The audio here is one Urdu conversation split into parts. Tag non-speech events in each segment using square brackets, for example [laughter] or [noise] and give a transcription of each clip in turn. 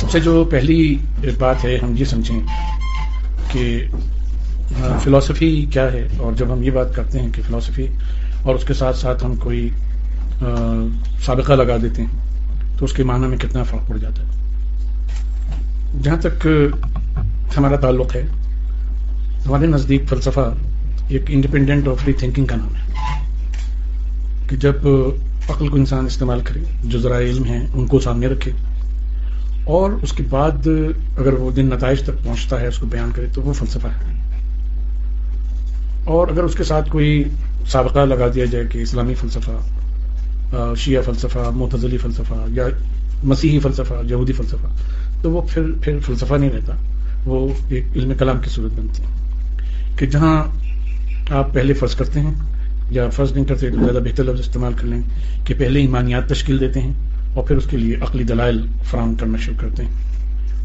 سب سے جو پہلی بات ہے ہم یہ سمجھیں کہ ہاں، فلاسفی کیا ہے؟ اور جب ہم یہ بات کرتے ہیں کہ فلاسفی اور اس کے ساتھ ساتھ ہم کوئی سابقہ لگا دیتے ہیں، تو اس کے معنی میں کتنا فرق پڑ جاتا ہے؟ جہاں تک ہمارا تعلق ہے، ہمارے نزدیک فلسفہ ایک انڈیپینڈنٹ اور فری تھنکنگ کا نام ہے۔ کہ جب عقل کو انسان استعمال کرے، جو ذرائع علم ہیں، ان کو سامنے رکھے اور اس کے بعد اگر وہ دن نتائج تک پہنچتا ہے، اس کو بیان کرے تو وہ فلسفہ ہے۔ اور اگر اس کے ساتھ کوئی سابقہ لگا دیا جائے کہ اسلامی فلسفہ شیعہ فلسفہ، معتزلی فلسفہ یا مسیحی فلسفہ، یہودی فلسفہ، تو وہ پھر پھر فلسفہ نہیں رہتا۔ وہ ایک علم کلام کی صورت بنتی ہے۔ کہ جہاں آپ پہلے فرض کرتے ہیں یا فرض نہیں کرتے، تو زیادہ بہتر لفظ استعمال کر لیں کہ پہلے ایمانیات تشکیل دیتے ہیں۔ اور پھر اس کے لیے عقلی دلائل فراہم کرنا شروع کرتے ہیں۔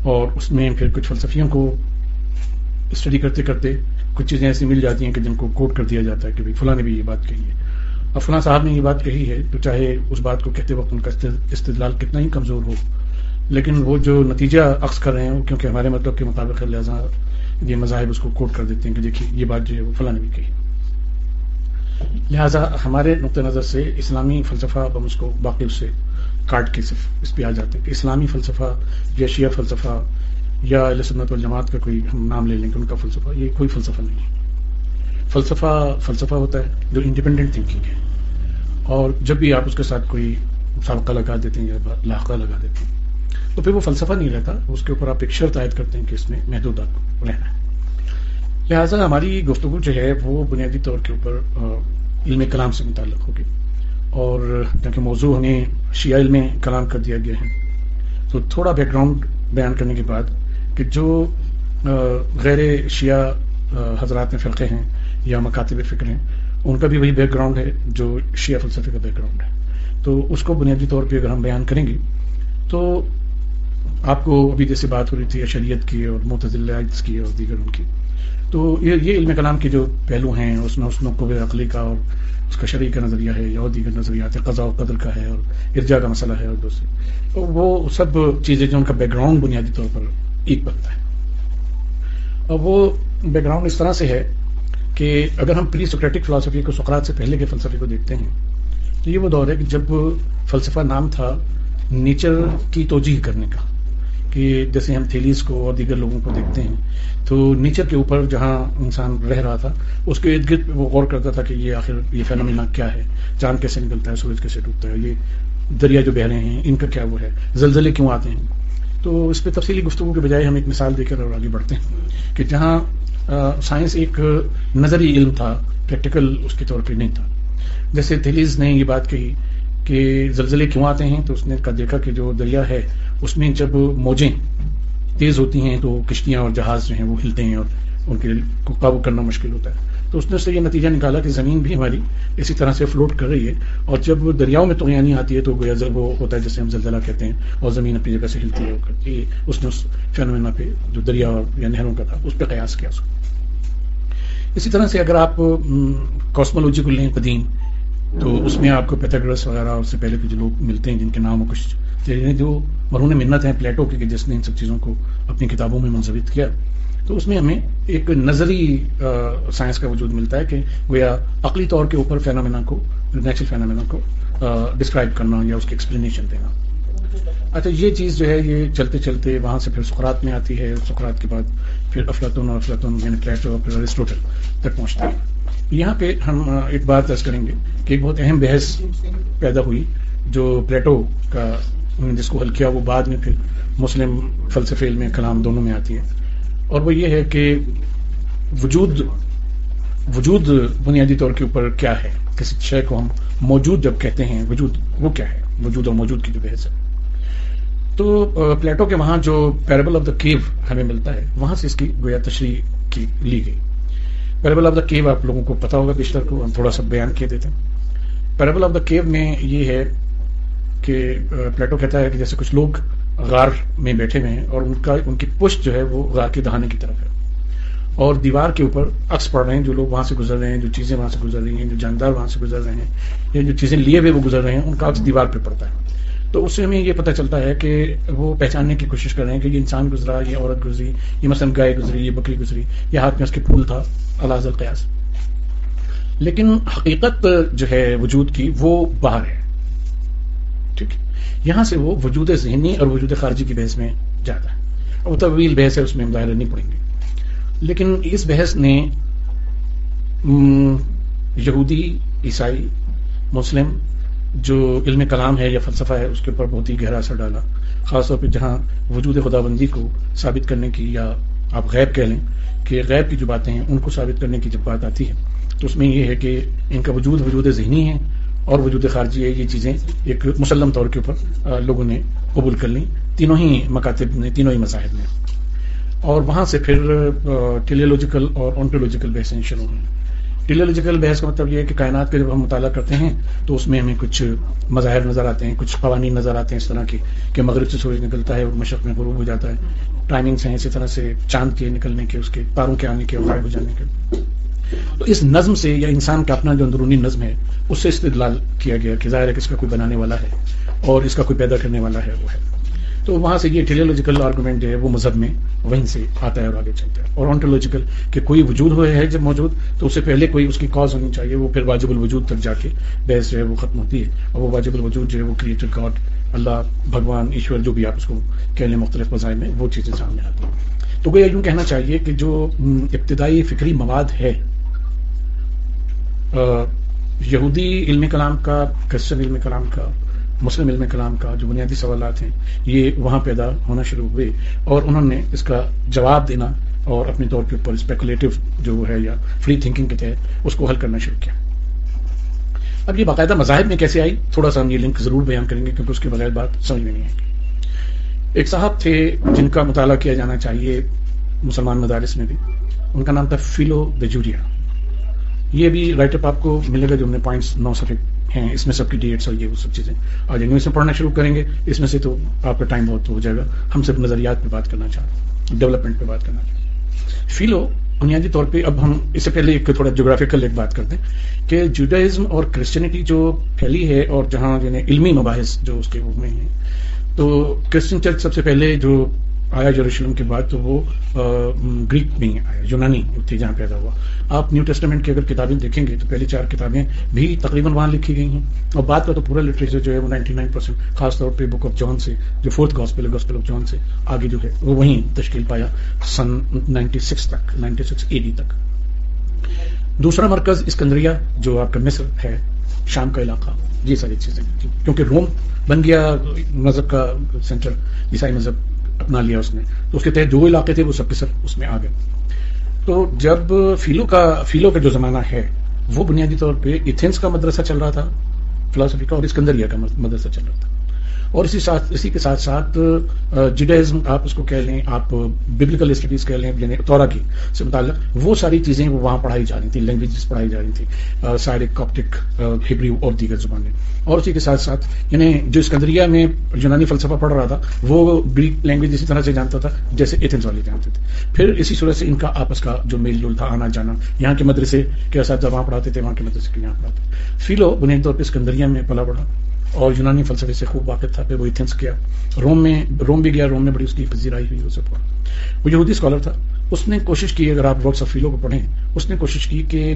اور اس میں پھر کچھ فلسفیوں کو اسٹڈی کرتے کرتے کچھ چیزیں ایسی مل جاتی ہیں کہ جن کو کوٹ کر دیا جاتا ہے کہ فلاں نے بھی یہ بات کہی ہے۔ اور فلاں صاحب نے یہ بات کہی ہے تو چاہے اس بات کو کہتے وقت ان کا استدلال کتنا ہی کمزور ہو، لیکن وہ جو نتیجہ عکس کر رہے ہیں کیونکہ ہمارے مطلب کے مطابق لہٰذا یہ مذاہب اس کو کوٹ کر دیتے ہیں کہ دیکھیے یہ بات جو ہے وہ فلاں نے بھی کہی۔ لہٰذا ہمارے نقطۂ نظر سے اسلامی فلسفہ ہم اس کو باقی اس سے کاٹ کے صرف اس پہ آ جاتے ہیں۔ کہ اسلامی فلسفہ یا شیعہ فلسفہ یا سنت والجماعت کا کوئی ہم نام لے لیں کہ ان کا فلسفہ، یہ کوئی فلسفہ نہیں ہے۔ فلسفہ فلسفہ ہوتا ہے جو انڈیپینڈنٹ تھنکنگ ہے۔ اور جب بھی آپ اس کے ساتھ کوئی سابقہ لگا دیتے ہیں یا لاحقہ لگا دیتے ہیں، تو پھر وہ فلسفہ نہیں رہتا۔ اس کے اوپر آپ ایک شرط عائد کرتے ہیں کہ اس میں محدودات رہنا ہے۔ لہٰذا ہماری گفتگو جو ہے وہ بنیادی طور کے اوپر علم کلام سے متعلق ہوگی۔ اور کیونکہ موضوع ہمیں شیعہ علم کلام کر دیا گیا ہے۔ تو تھوڑا بیک گراؤنڈ بیان کرنے کے بعد کہ جو غیر شیعہ حضرات میں فرقے ہیں یا مکاتب فکر ہیں، ان کا بھی وہی بیک گراؤنڈ ہے جو شیعہ فلسفے کا بیک گراؤنڈ ہے۔ تو اس کو بنیادی طور پہ اگر ہم بیان کریں گے، تو آپ کو ابھی جیسے بات ہو رہی تھی، اشریت کی اور متضل کی اور دیگر ان کی۔ تو یہ یہ علم کلام کے جو پہلو ہیں، اس میں اس نقو عقلی کا اور اس کا شرعی کا نظریہ ہے یا دیگر نظریات قضاء و قدر کا ہے اور ارجا کا مسئلہ ہے اور دوسرے تو وہ سب چیزیں جو ان کا بیک گراؤنڈ بنیادی طور پر ایک بنتا ہے۔ اور وہ بیک گراؤنڈ اس طرح سے ہے کہ اگر ہم پری سوکریٹک فلاسفی کو سکرات سے پہلے کے فلسفے کو دیکھتے ہیں، تو یہ وہ دور ہے کہ جب فلسفہ نام تھا نیچر کی توجہ کرنے کا۔ کہ جیسے ہم تھیلیز کو اور دیگر لوگوں کو دیکھتے ہیں، تو نیچر کے اوپر جہاں انسان رہ رہا تھا، اس کے ارد گرد وہ غور کرتا تھا کہ یہ آخر یہ فینومینا کیا ہے۔ چاند کیسے نکلتا ہے، سورج کیسے ڈوبتا ہے، یہ دریا جو بہ رہے ہیں، ان کا کیا وہ ہے؟ زلزلے کیوں آتے ہیں؟ تو اس پہ تفصیلی گفتگو کے بجائے ہم ایک مثال دے کر اور آگے بڑھتے ہیں کہ جہاں سائنس ایک نظری علم تھا، پریکٹیکل اس کے طور پہ نہیں تھا۔ جیسے تھیلیز نے یہ بات کہی کہ زلزلے کیوں آتے ہیں، تو اس نے دیکھا کہ جو دریا ہے اس میں جب موجیں تیز ہوتی ہیں تو کشتیاں اور جہاز جو ہیں وہ ہلتے ہیں اور ان کے کو قابو کرنا مشکل ہوتا ہے۔ تو اس نے سے یہ نتیجہ نکالا کہ زمین بھی ہماری اسی طرح سے فلوٹ کر رہی ہے اور جب دریاؤں میں تو یعنی آتی ہے تو گویا وہ ہوتا ہے جیسے ہم زلزلہ کہتے ہیں اور زمین اپنی جگہ سے ہلتی ہے۔ کرتی ہے اس نے اس فینومینا پہ جو دریا یا نہروں کا تھا، اس پہ قیاس کیا۔ اس کو اسی طرح سے اگر آپ کاسمولوجی کو لیں قدیم، تو اس میں آپ کو پیتھاگرس وغیرہ اس سے پہلے کے جو لوگ ملتے ہیں جن کے نام کچھ جو مرہون منت ہیں پلیٹو کی کہ جس نے ان سب چیزوں کو اپنی کتابوں میں منظوت کیا۔ تو اس میں ہمیں ایک نظری سائنس کا وجود ملتا ہے کہ گویا عقلی طور کے اوپر فینومینا کو، نیچرل فینومینا کو ڈسکرائب کرنا یا اس کی ایکسپلینیشن دینا۔ اچھا یہ چیز جو ہے، یہ چلتے چلتے وہاں سے پھر سکرات میں آتی ہے۔ سکرات کے بعد پھر افلاطون اور افلاطون یعنی پلیٹو اور پھر ارسٹوٹل تک پہنچتے ہیں یہاں پہ ہم ایک بات درج کریں گے کہ ایک بہت اہم بحث پیدا ہوئی جو پلیٹو کا جس کو حل کیا، وہ بعد میں پھر مسلم فلسفے، علم، کلام دونوں میں آتی ہے اور وہ یہ ہے کہ وجود وجود بنیادی طور کے اوپر کیا ہے؟ کسی شے کو ہم موجود جب کہتے ہیں، وجود وہ کیا ہے؟ وجود اور موجود کی جو بحث ہے۔ تو پلیٹو کے وہاں جو پیربل آف دا کیو ہمیں ملتا ہے، وہاں سے اس کی گویا تشریح کی، لی گئی۔ پیربل آف دا کیو آپ لوگوں کو پتا ہوگا، بیشتر کو ہم تھوڑا سا بیان کیے دیتے ہیں۔ پیربل آف دا کیو میں یہ ہے کہ پلیٹو کہتا ہے کہ جیسے کچھ لوگ غار میں بیٹھے ہوئے ہیں اور ان کا، ان کی پشت جو ہے وہ غار کے دہانے کی طرف ہے۔ اور دیوار کے اوپر عکس پڑ رہے ہیں جو لوگ وہاں سے گزر رہے ہیں، جو چیزیں وہاں سے گزر رہی ہیں، جو جاندار وہاں سے گزر رہے ہیں، یا جو چیزیں لیے ہوئے وہ گزر رہے ہیں، ان کا عکس دیوار پہ پڑتا ہے۔ تو اس سے ہمیں یہ پتہ چلتا ہے کہ وہ پہچاننے کی کوشش کر رہے ہیں کہ یہ انسان گزرا، یہ عورت گزری، یہ مثلا گائے گزری، یہ بکری گزری، یہ ہاتھ میں اس کے پھول تھا، اللہ القیاس۔ لیکن حقیقت جو ہے وجود کی وہ باہر ہے۔ ٹھیک ہے۔ یہاں سے وہ وجود ذہنی اور وجود خارجی کی بحث میں جاتا ہے۔ وہ طویل بحث ہے، اس میں مظاہرے نہیں پڑیں گے۔ لیکن اس بحث نے یہودی، عیسائی، مسلم، جو علم کلام ہے یا فلسفہ ہے، اس کے اوپر بہت ہی گہرا اثر ڈالا۔ خاص طور پہ جہاں وجود خدا بندی کو ثابت کرنے کی یا آپ غیب کہہ لیں کہ غیب کی جو باتیں ہیں، ان کو ثابت کرنے کی جب بات آتی ہے تو اس میں یہ ہے کہ ان کا وجود وجود ذہنی ہے اور وجود خارجی ہے، یہ چیزیں ایک مسلم طور کے اوپر لوگوں نے قبول کر لیں۔ تینوں ہی مکاتب نے، تینوں ہی مذاہب نے۔ اور وہاں سے پھر ٹیلیولوجیکل اور آنٹولوجیکل بحثیں شروع ہوئی ٹیلیولوجیکل بحث کا مطلب یہ ہے کہ کائنات کا جب ہم مطالعہ کرتے ہیں، تو اس میں ہمیں کچھ مظاہر نظر آتے ہیں، کچھ قوانین نظر آتے ہیں اس طرح کی کہ مغرب سے سورج نکلتا ہے اور مشرق میں غروب ہو جاتا ہے۔ ٹائمنگس ہیں اسی طرح سے چاند کے نکلنے کے، اس کے تاروں کے آنے کے اور غائب ہو جانے کے۔ تو اس نظم سے یا انسان کا اپنا جو اندرونی نظم ہے، اس سے استدلال کیا گیا کہ ظاہر ہے کہ اس کا کوئی بنانے والا ہے اور اس کا کوئی پیدا کرنے والا ہے وہ ہے۔ تو وہاں سے یہ ٹیلیولوجیکل آرگومنٹ جو ہے، وہ مذہب میں وہیں سے آتا ہے اور آگے چلتا ہے۔ اور آنٹولوجیکل کہ کوئی وجود ہوئے ہے جب موجود، تو اس سے پہلے کوئی اس کی کاز ہونی چاہیے، وہ پھر واجب الوجود تک جا کے بحث جو ہے وہ ختم ہوتی ہے۔ اور وہ واجب الوجود جو ہے وہ کریٹر گاڈ اللہ، بھگوان، ایشور، جو بھی آپ اس کو کہہ لیں مختلف مذاہب میں، وہ چیزیں سامنے آتی ہیں۔ تو کوئی یوں کہنا چاہیے کہ جو ابتدائی فکری مواد ہے یہودی علم کلام کا، کرسچن علم کلام کا، مسلم علم کلام کا جو بنیادی سوالات ہیں، یہ وہاں پیدا ہونا شروع ہوئے اور انہوں نے اس کا جواب دینا اور اپنے طور کے اوپر اسپیکولیٹو جو ہے یا فری تھنکنگ کے تحت اس کو حل کرنا شروع کیا۔ اب یہ باقاعدہ مذاہب میں کیسے آئی؟ تھوڑا سا ہم یہ لنک ضرور بیان کریں گے کیونکہ اس کے بغیر بات سمجھ میں نہیں آئے گی۔ ایک صاحب تھے جن کا مطالعہ کیا جانا چاہیے مسلمان مدارس میں بھی۔ ان کا نام تھا فیلو دجوریا یہ بھی رائٹ اپ آپ کو ملے گا جو ہم نے پوائنٹس نو سفے ہیں، اس میں سب کی ڈیٹس اور یہ وہ سب چیزیں۔ آج انگلش میں پڑھنا شروع کریں گے، اس میں سے تو آپ کا ٹائم بہت ہو جائے گا۔ ہم صرف نظریات پہ بات کرنا چاہتے ہیں ڈیولپمنٹ پہ بات کرنا چاہتے ہیں۔ فیلو، بنیادی طور پہ اب ہم اس سے پہلے ایک تھوڑا جغرافیکل ایک بات کرتے ہیں کہ جوڈائزم اور کرسچینٹی جو پھیلی ہے اور جہاں یعنی علمی مباحث جو اس کے میں ہیں، تو کرسچن چرچ سب سے پہلے جو آیا جروشلم کے بعد تو وہ گریک میں آیا، یونانی تھی جہاں پیدا ہوا۔ آپ نیو ٹیسٹمنٹ کی اگر کتابیں دیکھیں گے تو پہلی چار کتابیں بھی تقریباً وہاں لکھی گئی ہیں۔ اور بات کا تو پورا لٹریچر جو ہے وہ نائنٹی نائن پرسینٹ خاص طور پہ بک آف جان سے، جو fourth gospel gospel of John سے آگے جو ہے وہ وہیں تشکیل پایا، سن نائنٹی سکس تک نائنٹی سکس اے ڈی تک۔ دوسرا مرکز اسکندریا جو آپ کا مصر ہے، شام کا علاقہ۔ یہ ساری چیزیں کیونکہ روم بن گیا، مذہب کا سینٹر عیسائی مذہب۔ اپنا لیا اس نے تو اس کے تحت جو علاقے تھے، وہ سب کے سب اس میں آ گئے۔ تو جب فیلو کا فیلو کا جو زمانہ ہے، وہ بنیادی طور پہ ایتھنس کا مدرسہ چل رہا تھا، فلاسفی کا، اور اسکندریا کا مدرسہ چل رہا تھا۔ اور اسی ساتھ اسی کے ساتھ ساتھ جڈیزم آپ اس کو کہہ لیں، آپ ببلیکل اسٹڈیز کہہ لیں یعنی تورا کی سے متعلق، وہ ساری چیزیں وہ وہاں پڑھائی جا رہی تھی لینگویجز پڑھائی جا رہی تھی سارے کاپٹک ہبری اور دیگر زبانیں۔ اور اسی کے ساتھ ساتھ یعنی جو اسکندریا میں یونانی فلسفہ پڑھ رہا تھا، وہ گریک لینگویج اسی طرح سے جانتا تھا، جیسے ایتھنس والے جانتے تھے۔ پھر اسی صورت سے ان کا آپس کا جو میل جول تھا، آنا جانا، یہاں کے مدرسے کے ساتھ وہاں پڑھاتے تھے، وہاں کے مدرسے کے یہاں پڑھاتے۔ فیلو بنیادی طور پہ اسکندریا میں پلا پڑا اور یونانی فلسفے سے خوب واقف تھا، پھر وہ ایتھنس کیا۔ روم میں، روم بھی گیا، روم میں بڑی اس کی پذیرائی ہوئی اسے پڑھا وہ یہودی اسکالر تھا۔ اس نے کوشش کی، اگر آپ ورکس آف فیلو کو پڑھیں، اس نے کوشش کی کہ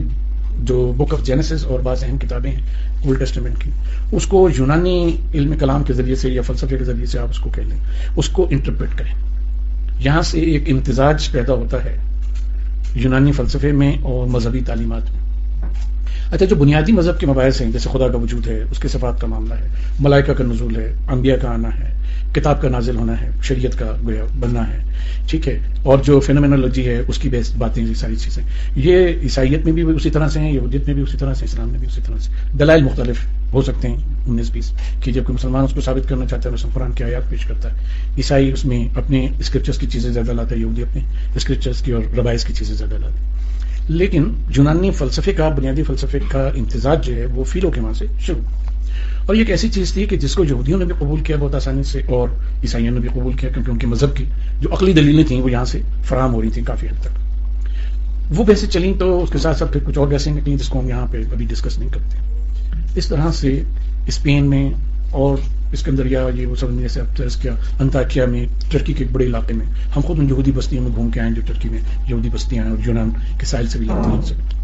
جو بک آف جینسز اور بعض اہم کتابیں ہیں، اولڈ ٹیسٹمنٹ کی، اس کو یونانی علم کلام کے ذریعے سے یا فلسفے کے ذریعے سے آپ اس کو کہہ لیں۔ اس کو انٹرپریٹ کریں۔ یہاں سے ایک امتزاج پیدا ہوتا ہے یونانی فلسفے میں اور مذہبی تعلیمات میں۔ اچھا جو بنیادی مذہب کے مباحث ہیں، جیسے خدا کا وجود ہے، اس کے صفات کا معاملہ ہے، ملائکہ کا نزول ہے، انبیاء کا آنا ہے، کتاب کا نازل ہونا ہے، شریعت کا گویا بننا ہے، ٹھیک ہے؟ اور جو فینومینالوجی ہے، اس کی بیس باتیں، یہ ساری چیزیں۔ یہ عیسائیت میں بھی اسی طرح سے ہیں، یہودیت میں بھی اسی طرح سے اسلام میں بھی اسی طرح سے دلائل مختلف ہو سکتے ہیں، انیس بیس، کہ جب کوئی مسلمان اس کو ثابت کرنا چاہتا ہے مسلم قرآن کی آیات پیش کرتا ہے۔ عیسائی اس میں اپنے اسکرپچرس کی چیزیں زیادہ لاتا ہے یہودی اپنے اسکرپچرس کی اور روایز کی چیزیں زیادہ لاتے ہیں۔ لیکن یونانی فلسفے کا، بنیادی فلسفے کا امتزاج جو ہے وہ فیلو کے وہاں سے شروع۔ اور یہ ایک ایسی چیز تھی کہ جس کو یہودیوں نے بھی قبول کیا بہت آسانی سے اور عیسائیوں نے بھی قبول کیا، کیونکہ ان کے مذہب کی جو عقلی دلیلیں تھیں وہ یہاں سے فراہم ہو رہی تھیں کافی حد تک۔ وہ ویسے چلیں تو اس کے ساتھ ساتھ پھر کچھ اور ویسے نکلیں جس کو ہم یہاں پہ ابھی ڈسکس نہیں کرتے۔ اس طرح سے اسپین میں اور اس کے اندر یا یہ جی وہ سب سے اب کیا انتاکیا میں ٹرکی کے ایک بڑے علاقے میں۔ ہم خود ان یہودی بستیوں میں گھوم کے آئے جو ٹرکی میں یہودی بستیاں ہیں اور یونان کے سائل سے بھی لگتی ہیں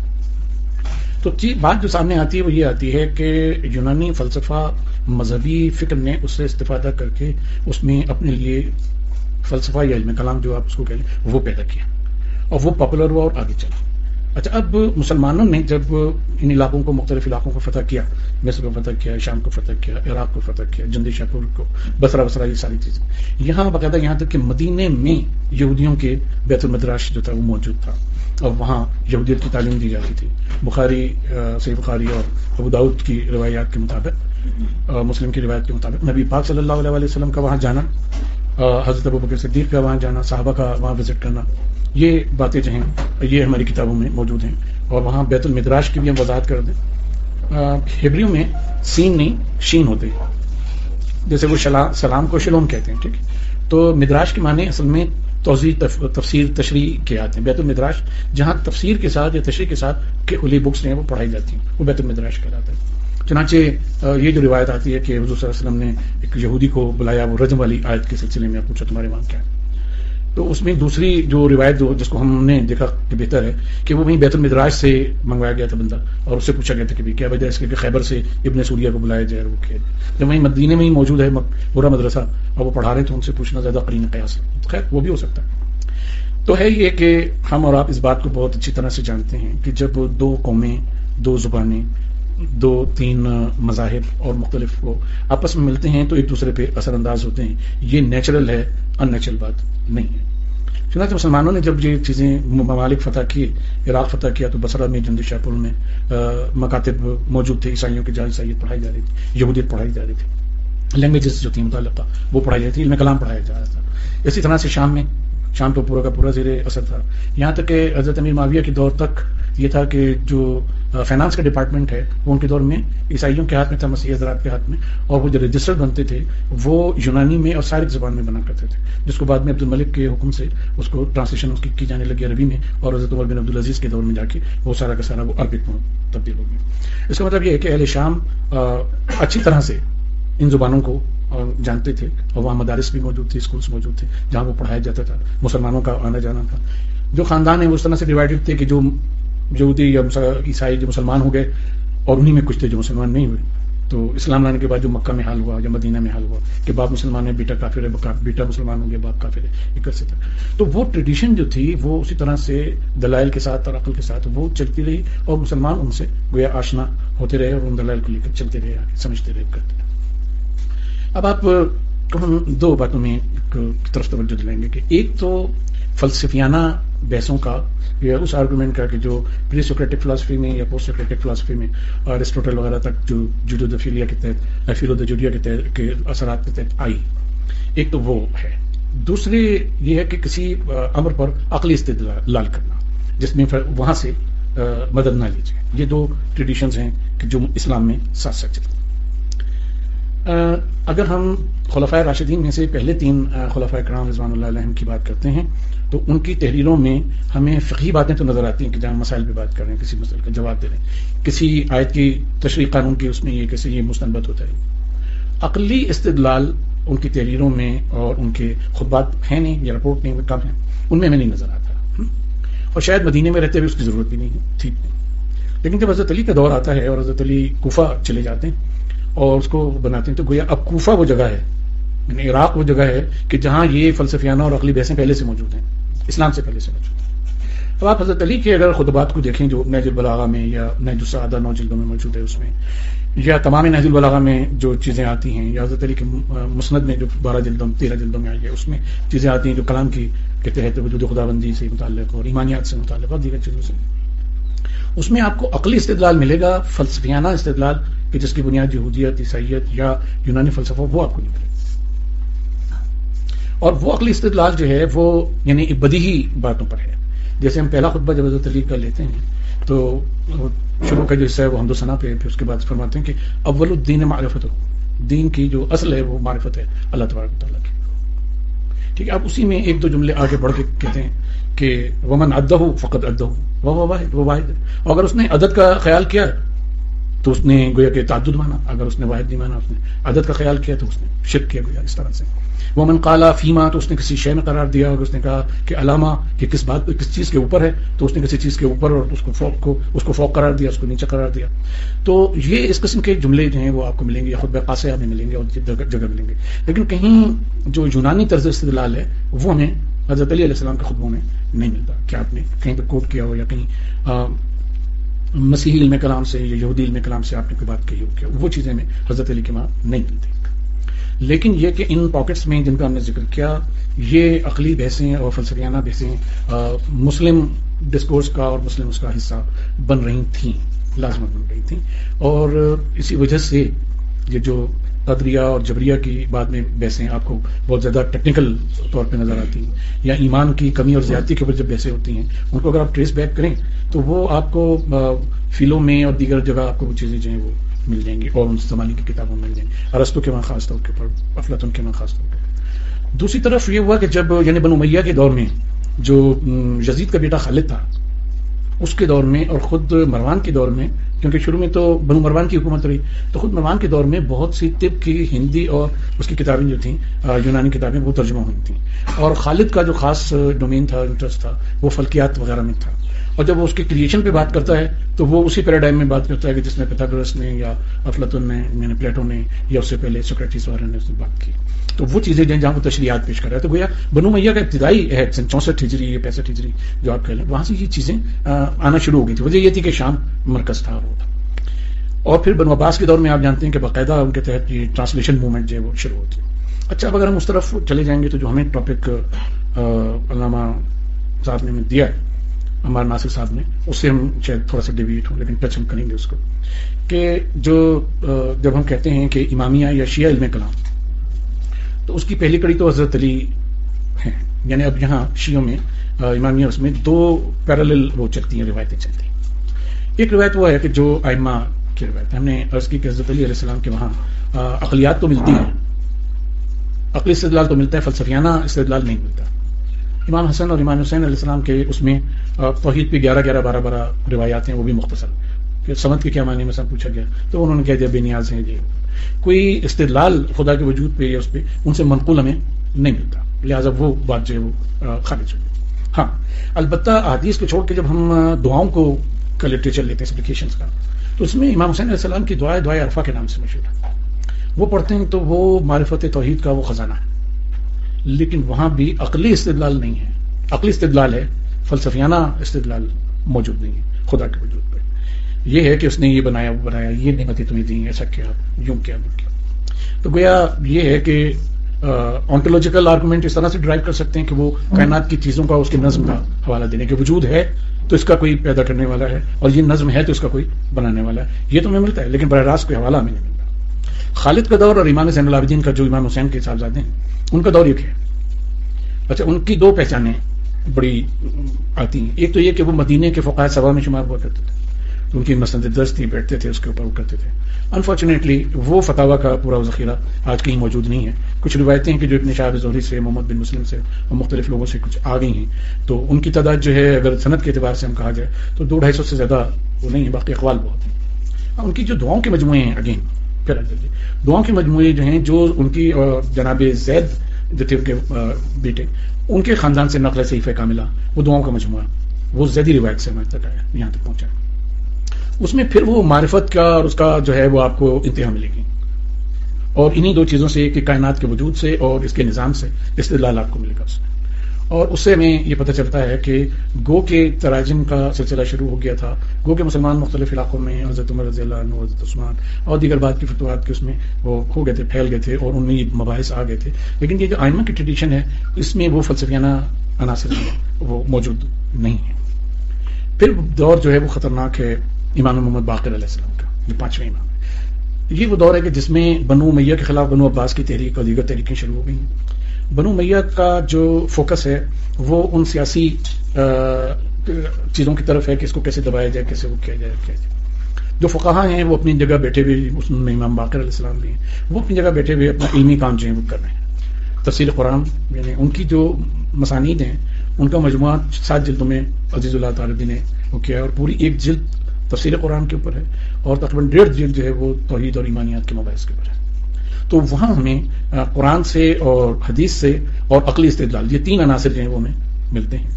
تو جی، بات جو سامنے آتی ہے وہ یہ آتی ہے کہ یونانی فلسفہ مذہبی فکر نے اس سے استفادہ کر کے اس میں اپنے لیے فلسفہ یا علم کلام جو آپ اس کو کہہ لیں، وہ پیدا کیا۔ اور وہ پاپولر ہوا اور آگے چلا۔ اچھا اب مسلمانوں نے جب ان علاقوں کو، مختلف علاقوں کو فتح کیا، مصر کو فتح کیا، شام کو فتح کیا، عراق کو فتح کیا، جندی شاپور کو بسرا بسرا یہ ساری چیزیں۔ یہاں باقاعدہ یہاں تک کہ مدینے میں یہودیوں کے بیت المدراش جو تھا، وہ موجود تھا۔ اور وہاں یہودیت کی تعلیم دی جاتی تھی۔ بخاری سی بخاری اور ابو داود کی روایات کے مطابق مسلم کی روایت کے مطابق۔ نبی پاک صلی اللہ علیہ وسلم کا وہاں جانا حضرت ابو بکر صدیق کا وہاں جانا، صحابہ کا وہاں وزٹ کرنا۔ یہ باتیں جو ہیں، یہ ہماری کتابوں میں موجود ہیں۔ اور وہاں بیت المدراش کی بھی ہم وضاحت کر دیں۔ ہبریوں میں سین نہیں، شین ہوتے جیسے وہ سلام کو شلوم کہتے ہیں، ٹھیک تو مدراش کے معنی اصل میں توضیع تفسیر، تشریح کے آتے ہیں۔ بیت المدراش جہاں تفسیر کے ساتھ یا تشریح کے ساتھ کہ بکس ہیں وہ پڑھائی جاتی ہیں، وہ بیت المدراش کہلاتا ہے۔ چنانچہ یہ جو روایت آتی ہے کہ حضور صلی اللہ علیہ وسلم نے ایک یہودی کو بلایا، وہ رجم والی آیت کے سلسلے میں پوچھا تمہارے وہاں کیا ہے۔ تو اس میں دوسری جو روایت جو جس کو ہم نے دیکھا کہ بہتر ہے کہ وہ وہیں بیت المدراج سے منگوایا گیا تھا بندہ اور اس سے پوچھا گیا تھا کہ کیا وجہ اس کے خیبر سے ابن سوریا کو بلایا جائے وہ کھیل جب وہیں مدینے میں ہی موجود ہے پورا مدرسہ اور وہ پڑھا رہے تو ان سے پوچھنا زیادہ قرین قیاس ہے۔ خیر، وہ بھی ہو سکتا ہے۔ تو ہے یہ کہ ہم اور آپ اس بات کو بہت اچھی طرح سے جانتے ہیں کہ جب دو قومیں، دو زبانیں دو، تین مذاہب اور مختلف کو آپس میں ملتے ہیں تو ایک دوسرے پہ اثر انداز ہوتے ہیں۔ یہ نیچرل ہے ان نیچرل بات نہیں ہے۔ چنانچہ مسلمانوں نے جب یہ چیزیں ممالک فتح کیے، عراق فتح کیا تو بسرا میں، جندی شاہ پور میں مکاتب موجود تھے، عیسائیوں کی جہاں عیسائیت پڑھائی جا رہی تھی، یہودیت پڑھائی جا رہی تھی۔ لینگویجز جو تھی متعلقہ، وہ پڑھائی جاتی تھی، علم کلام پڑھایا جا رہا تھا۔ اسی طرح سے شام میں، شام تو پورا کا پورا زیر اثر تھا۔ یہاں تک کہ حضرت امیر معاویہ کے دور تک یہ تھا کہ جو فائنانس کا ڈپارٹمنٹ ہے وہ ان کے دور میں، عیسائیوں کے ہاتھ میں تھا مسیح حضرات کے ہاتھ میں، اور وہ جو رجسٹر بنتے تھے، وہ یونانی میں اور ساری زبان میں بنا کرتے تھے، جس کو بعد میں عبد الملک کے حکم سے اس کو ٹرانسلیشن اس کی کی جانے لگی عربی میں، اور حضرت عمر بن عبدالعزیز کے دور میں جا کے وہ سارا کا سارا وہ عربک میں تبدیل ہو گیا۔ اس کا مطلب یہ ہے کہ اہل شام اچھی طرح سے ان زبانوں کو جانتے تھے، اور وہاں مدارس بھی موجود تھے اسکولس موجود تھے، جہاں وہ پڑھایا جاتا تھا، مسلمانوں کا آنا جانا تھا۔ جو خاندان ہے وہ اس طرح سے ڈیوائڈیڈ تھے کہ جو یہودی یا عیسائی جو مسلمان ہو گئے اور انہی میں کچھ تھے جو مسلمان نہیں ہوئے۔ تو اسلام لانے کے بعد جو مکہ میں حال ہوا یا مدینہ میں حال ہوا کہ باپ مسلمان ہے، بیٹا کافر ہے بیٹا مسلمان ہو گیا باپ کافر ہے ایک سے تو وہ ٹریڈیشن جو تھی، وہ اسی طرح سے دلائل کے ساتھ اور عقل کے ساتھ وہ چلتی رہی اور مسلمان ان سے گویا آشنا ہوتے رہے اور ان دلائل کو لے کر چلتے رہے سمجھتے رہے، کرتے رہے۔ اب آپ دو باتوں میں طرف توجہ دلائیں گے کہ ایک تو فلسفیانہ بحثوں کا یا اس آرگومنٹ کا کہ جو پری سوکریٹک فلاسفی میں یا پوسٹ سوکریٹک فلاسفی میں ارسٹوٹل وغیرہ تک جو جوڈو دفیلیا کے تحت فیلو جوڈیا کے تحت کے اثرات کے تحت آئی۔ ایک تو وہ ہے۔ دوسری یہ ہے کہ کسی امر پر عقلی استدلال کرنا، جس میں وہاں سے مدد نہ لیجیے یہ دو ٹریڈیشنز ہیں کہ جو اسلام میں ساتھ ساتھ چلتے اگر ہم خلفۂ راشدین میں سے پہلے تین خلفۂ کرام رضوان اللہ علیہ کی بات کرتے ہیں تو ان کی تحریروں میں ہمیں فقی باتیں تو نظر آتی ہیں کہ جہاں مسائل پہ بات کر رہے ہیں، کسی مسئلے کا جواب دے رہے ہیں۔ کسی آیت کی تشریح قانون کی اس میں یہ کیسے یہ مستنبت ہوتا ہے۔ عقلی استدلال ان کی تحریروں میں اور ان کے خطبات ہیں نہیں یا رپورٹ نہیں کم ہیں، ان میں ہمیں نہیں نظر آتا۔ اور شاید مدینے میں رہتے ہوئے اس کی ضرورت بھی نہیں ہے، ٹھیک نہیں۔ لیکن جب حضرت علی کا دور آتا ہے اور حضرت علی کوفہ چلے جاتے ہیں اور اس کو بناتے ہیں تو گویا اب کوفہ وہ جگہ ہے یعنی عراق وہ جگہ ہے کہ جہاں یہ فلسفیانہ اور عقلی بحثیں پہلے سے موجود ہیں۔ اسلام سے پہلے سے موجود ہیں اب آپ حضرت علی کے اگر خطبات کو دیکھیں جو نہج البلاغا میں یا نہج السعادہ نو جلدوں میں موجود ہے اس میں، یا تمام نہج البلاغا میں جو چیزیں آتی ہیں، یا حضرت علی کے مسند میں جو بارہ جلدوں، تیرہ جلدوں میں آئی ہے، اس میں چیزیں آتی ہیں جو کلام کی کے تحت وجود خدا بندی سے متعلق اور ایمانیات سے متعلق اور دیگر چیزوں سے۔ اس میں آپ کو عقلی استدلال ملے گا، فلسفیانہ استدلال کہ جس کی بنیاد یہودیت، عیسائیت یا یونانی فلسفہ وہ آپ کو نہیں ملے گا۔ اور وہ عقلی استدلال جو ہے وہ یعنی بدیہی باتوں پر ہے۔ جیسے ہم پہلا خطبہ جب حضرت علی کا لیتے ہیں، تو شروع کا جو حصہ ہے وہ حمد و ثنا پہ پھر اس کے بعد فرماتے ہیں کہ اول الدین معرفت ہو دین کی جو اصل ہے وہ معرفت ہے، اللہ تبارک تعالیٰ کی۔ ٹھیک ہے آپ اسی میں ایک دو جملے آگے بڑھ کے کہتے ہیں کہ ومن ادہ فقط ادہ وہ واحد وہ واحد۔ اور اگر اس نے عدد کا خیال کیا تو اس نے گویا کہ تعدد مانا، اگر اس نے واحد نہیں مانا، اس نے عدد کا خیال کیا تو اس نے شرک کیا گویا اس طرح سے۔ وہ من قالا فیما تو اس نے کسی شے میں قرار دیا اور اس نے کہا کہ علامہ، کہ کس بات، کس چیز کے اوپر ہے، تو اس نے کسی چیز کے اوپر اور اس کو فوق کو، اس کو فوق قرار دیا، اس کو نیچے قرار دیا۔ تو یہ اس قسم کے جملے جو ہیں وہ آپ کو ملیں گے یا خود بقاسیہ میں ملیں گے اور جگہ ملیں گے۔ لیکن کہیں جو یونانی طرز استدلال ہے، وہ ہمیں حضرت علی علیہ السلام کے خطبوں میں نہیں ملتا۔ کیا آپ نے کہیں پہ کوٹ کیا ہو یا کہیں مسیحی علم کلام سے یا یہودی علم کلام سے آپ نے کوئی بات کہی ہو کہ وہ چیزیں میں حضرت علی کے وہاں نہیں ملتی۔ لیکن یہ کہ ان پاکٹس میں جن کا ہم نے ذکر کیا، یہ عقلی بحثیں اور فلسفیانہ بحثیں مسلم ڈسکورس کا اور مسلم اس کا حصہ بن رہی تھیں لازمت بن رہی تھیں۔ اور اسی وجہ سے یہ جو قدریہ اور جبریہ کی بعد میں بحثیں آپ کو بہت زیادہ ٹیکنیکل طور پہ نظر آتی ہیں یا ایمان کی کمی اور زیادتی کے اوپر جب بحثیں ہوتی ہیں، ان کو اگر آپ ٹریس بیک کریں تو وہ آپ کو فیلوں میں اور دیگر جگہ آپ کو وہ چیزیں جو ہیں وہ مل جائیں گی اور ان زمانے کی کتابوں میں مل جائیں گی۔ ارستوں کے وہاں خاص طور کے اوپر، افلاطن کے وہاں خاص طور پر دوسری طرف یہ ہوا کہ جب یعنی بنو میاں کے دور میں جو یزید کا بیٹا خالد تھا، اس کے دور میں اور خود مروان کے دور میں کیونکہ شروع میں تو بنو مروان کی حکومت رہی، تو خود مروان کے دور میں بہت سی طب کی، ہندی اور اس کی کتابیں جو تھیں یونانی کتابیں، وہ ترجمہ ہوئی تھیں۔ اور خالد کا جو خاص ڈومین تھا، انٹرسٹ تھا، وہ فلکیات وغیرہ میں تھا۔ اور جب وہ اس کے کریشن پہ بات کرتا ہے، تو وہ اسی پیراڈائم میں بات کرتا ہے کہ جس میں پیتھاگرس نے یا افلاطن نے یعنی پلیٹو نے یا اس سے پہلے سوکریٹس والے نے اس نے بات کی۔ تو وہ چیزیں جہاں وہ تشریحات پیش کر رہا ہے، تو گویا بنو میاں کا ابتدائی ہے چونسٹھ ہجری یا پینسٹھ ہجری جو آپ کہہ لیں، وہاں سے یہ چیزیں آنا شروع ہو گئی تھی۔ وجہ یہ تھی کہ شام مرکز تھا وہ۔ تھا اور پھر بنو عباس کے دور میں آپ جانتے ہیں کہ باقاعدہ ان کے تحت یہ ٹرانسلیشن موومنٹ جو ہے وہ شروع ہوتی ہے۔ اچھا اب اگر ہم اس طرف چلے جائیں گے تو جو ہمیں ٹاپک علامہ صاحب نے دیا ہے ہمارے ناصر صاحب نے، اس سے ہم شاید تھوڑا سا ڈیویٹ ہوں، لیکن ٹچ ہم کریں گے اس کو، کہ جو جب ہم کہتے ہیں کہ امامیہ یا شیعہ علم کلام، تو اس کی پہلی کڑی تو حضرت علی ہے یعنی اب یہاں شیعوں میں امامیہ اس میں دو پیرل وہ چلتی ہیں، روایتیں چلتی ہیں۔ ایک روایت وہ ہے کہ جو آئمہ کی روایت ہم نے عرض کی کہ حضرت علی علیہ السلام کے وہاں اقلیات تو ملتی ہیں۔ عقلی استدلال تو ملتا ہے، فلسفیانہ استدلال نہیں ملتا۔ امام حسن اور امام حسین علیہ السلام کے اس میں توحید پہ گیارہ گیارہ بارہ بارہ روایات ہیں، وہ بھی مختصر کہ سمت کے کیا معنی میں سب پوچھا گیا۔ تو انہوں نے کہہ دیا جی بے نیاز ہیں جی۔ کوئی استدلال خدا کے وجود پہ یا اس پہ ان سے منقول ہمیں نہیں ملتا۔ لہٰذا وہ بات جو ہے وہ خارج ہو گئی۔ ہاں البتہ حدیث کو چھوڑ کے جب ہم دعاؤں کو کا لٹریچر لیتے ہیں کا، تو اس میں امام حسین علیہ السلام کی دعائیں دعائیں عرفہ کے نام سے مشہور ہے وہ پڑھتے ہیں تو وہ معرفت توحید کا وہ خزانہ ہے۔ لیکن وہاں بھی عقلی استدلال نہیں ہے۔ عقلی استدلال ہے، فلسفیانہ استدلال موجود نہیں ہے، خدا کے وجود پہ یہ ہے کہ اس نے یہ بنایا، وہ بنایا، یہ نعمتیں تمہیں دی ایسا کیا، یوں کیا، وہ کیا۔ تو گویا یہ ہے کہ آنٹولوجیکل آرگومنٹ اس طرح سے ڈرائیو کر سکتے ہیں کہ وہ کائنات کی چیزوں کا، اس کے نظم کا حوالہ دینے کے وجود ہے، تو اس کا کوئی پیدا کرنے والا ہے، اور یہ نظم ہے تو اس کا کوئی بنانے والا ہے۔ یہ تو ہمیں ملتا ہے، لیکن براہ راست کوئی حوالہ ہمیں نہیں ملتا۔ خالد کا دور اور امام زین العابدین کا جو امام حسین کے صاحبزادے ہیں، ان کا دور ایک ہے اچھا ان کی دو پہچانیں بڑی آتی ہیں۔ ایک تو یہ کہ وہ مدینے کے فقائے سبا میں شمار ہوا کرتے تھے۔ ان کی مسند درست تھی، بیٹھتے تھے، اس کے اوپر وہ کرتے تھے۔ انفارچونیٹلی وہ فتوا کا پورا ذخیرہ آج کہیں موجود نہیں ہے۔ کچھ روایتیں ہیں کہ جو ابن شاہ زہری سے، محمد بن مسلم سے اور مختلف لوگوں سے کچھ آ گئی ہیں۔ تو ان کی تعداد جو ہے، اگر صنعت کے اعتبار سے ہم کہا جائے، تو دو ڈھائی سو سے زیادہ وہ نہیں ہے باقی اقوال بہت ہیں۔ ان کی جو دعاؤں کے مجموعے ہیں اگین پھر دعاؤں کے مجموعے جو ہیں، جو ان کی جناب زید جو تھے ان کے بیٹے، ان کے خاندان سے نقل صحیفہ کا ملا وہ دعاؤں کا مجموعہ، وہ زیدی روایت سے ہمارے تک آیا، یہاں تک پہنچا۔ اس میں پھر وہ معرفت کا اور اس کا جو ہے، وہ آپ کو انتہا ملے گی۔ اور انہی دو چیزوں سے کہ کائنات کے وجود سے اور اس کے نظام سے استدلال آپ کو ملے گا اس میں۔ اور اس سے ہمیں یہ پتہ چلتا ہے کہ گو کے تراجم کا سلسلہ شروع ہو گیا تھا۔ گو کے مسلمان مختلف علاقوں میں، حضرت عمر رضی اللہ عنہ، حضرت عثمان اور دیگر بات کی فتوحات کے اس میں وہ ہو گئے تھے، پھیل گئے تھے اور ان میں یہ مباحث آ گئے تھے۔ لیکن یہ جو آئمہ کی ٹریڈیشن ہے، اس میں وہ فلسفیانہ عناصر وہ موجود نہیں ہے پھر دور جو ہے وہ خطرناک ہے امام محمد باقر علیہ السلام کا، یہ پانچویں امام ہے۔ یہ وہ دور ہے کہ جس میں بنو میاں کے خلاف بنو عباس کی تحریک اور دیگر تحریکیں شروع ہو گئی ہیں بنو میاں کا جو فوکس ہے، وہ ان سیاسی چیزوں کی طرف ہے کہ اس کو کیسے دبایا جائے، کیسے وہ کیا جائے کیا جائے۔ جو فقہ ہیں، وہ اپنی جگہ بیٹھے ہوئے، اس میں امام باقر علیہ السلام بھی ہیں، وہ اپنی جگہ بیٹھے ہوئے اپنا علمی کام جو ہے وہ کر رہے ہیں۔ تفصیل قرآن یعنی ان کی جو مسانید ہیں، ان کا مجموعہ سات جلدوں میں عزیز اللہ تعالی نے وہ کیا ہے، اور پوری ایک جلد تفصیل قرآن کے اوپر ہے، اور تقریباً ڈیڑھ جلد جو ہے وہ توحید اور ایمانیات کے مباحث کے اوپر ہے۔ تو وہاں ہمیں قرآن سے اور حدیث سے اور عقلی استدلال، یہ تین عناصر جو ہیں وہ ہمیں ملتے ہیں۔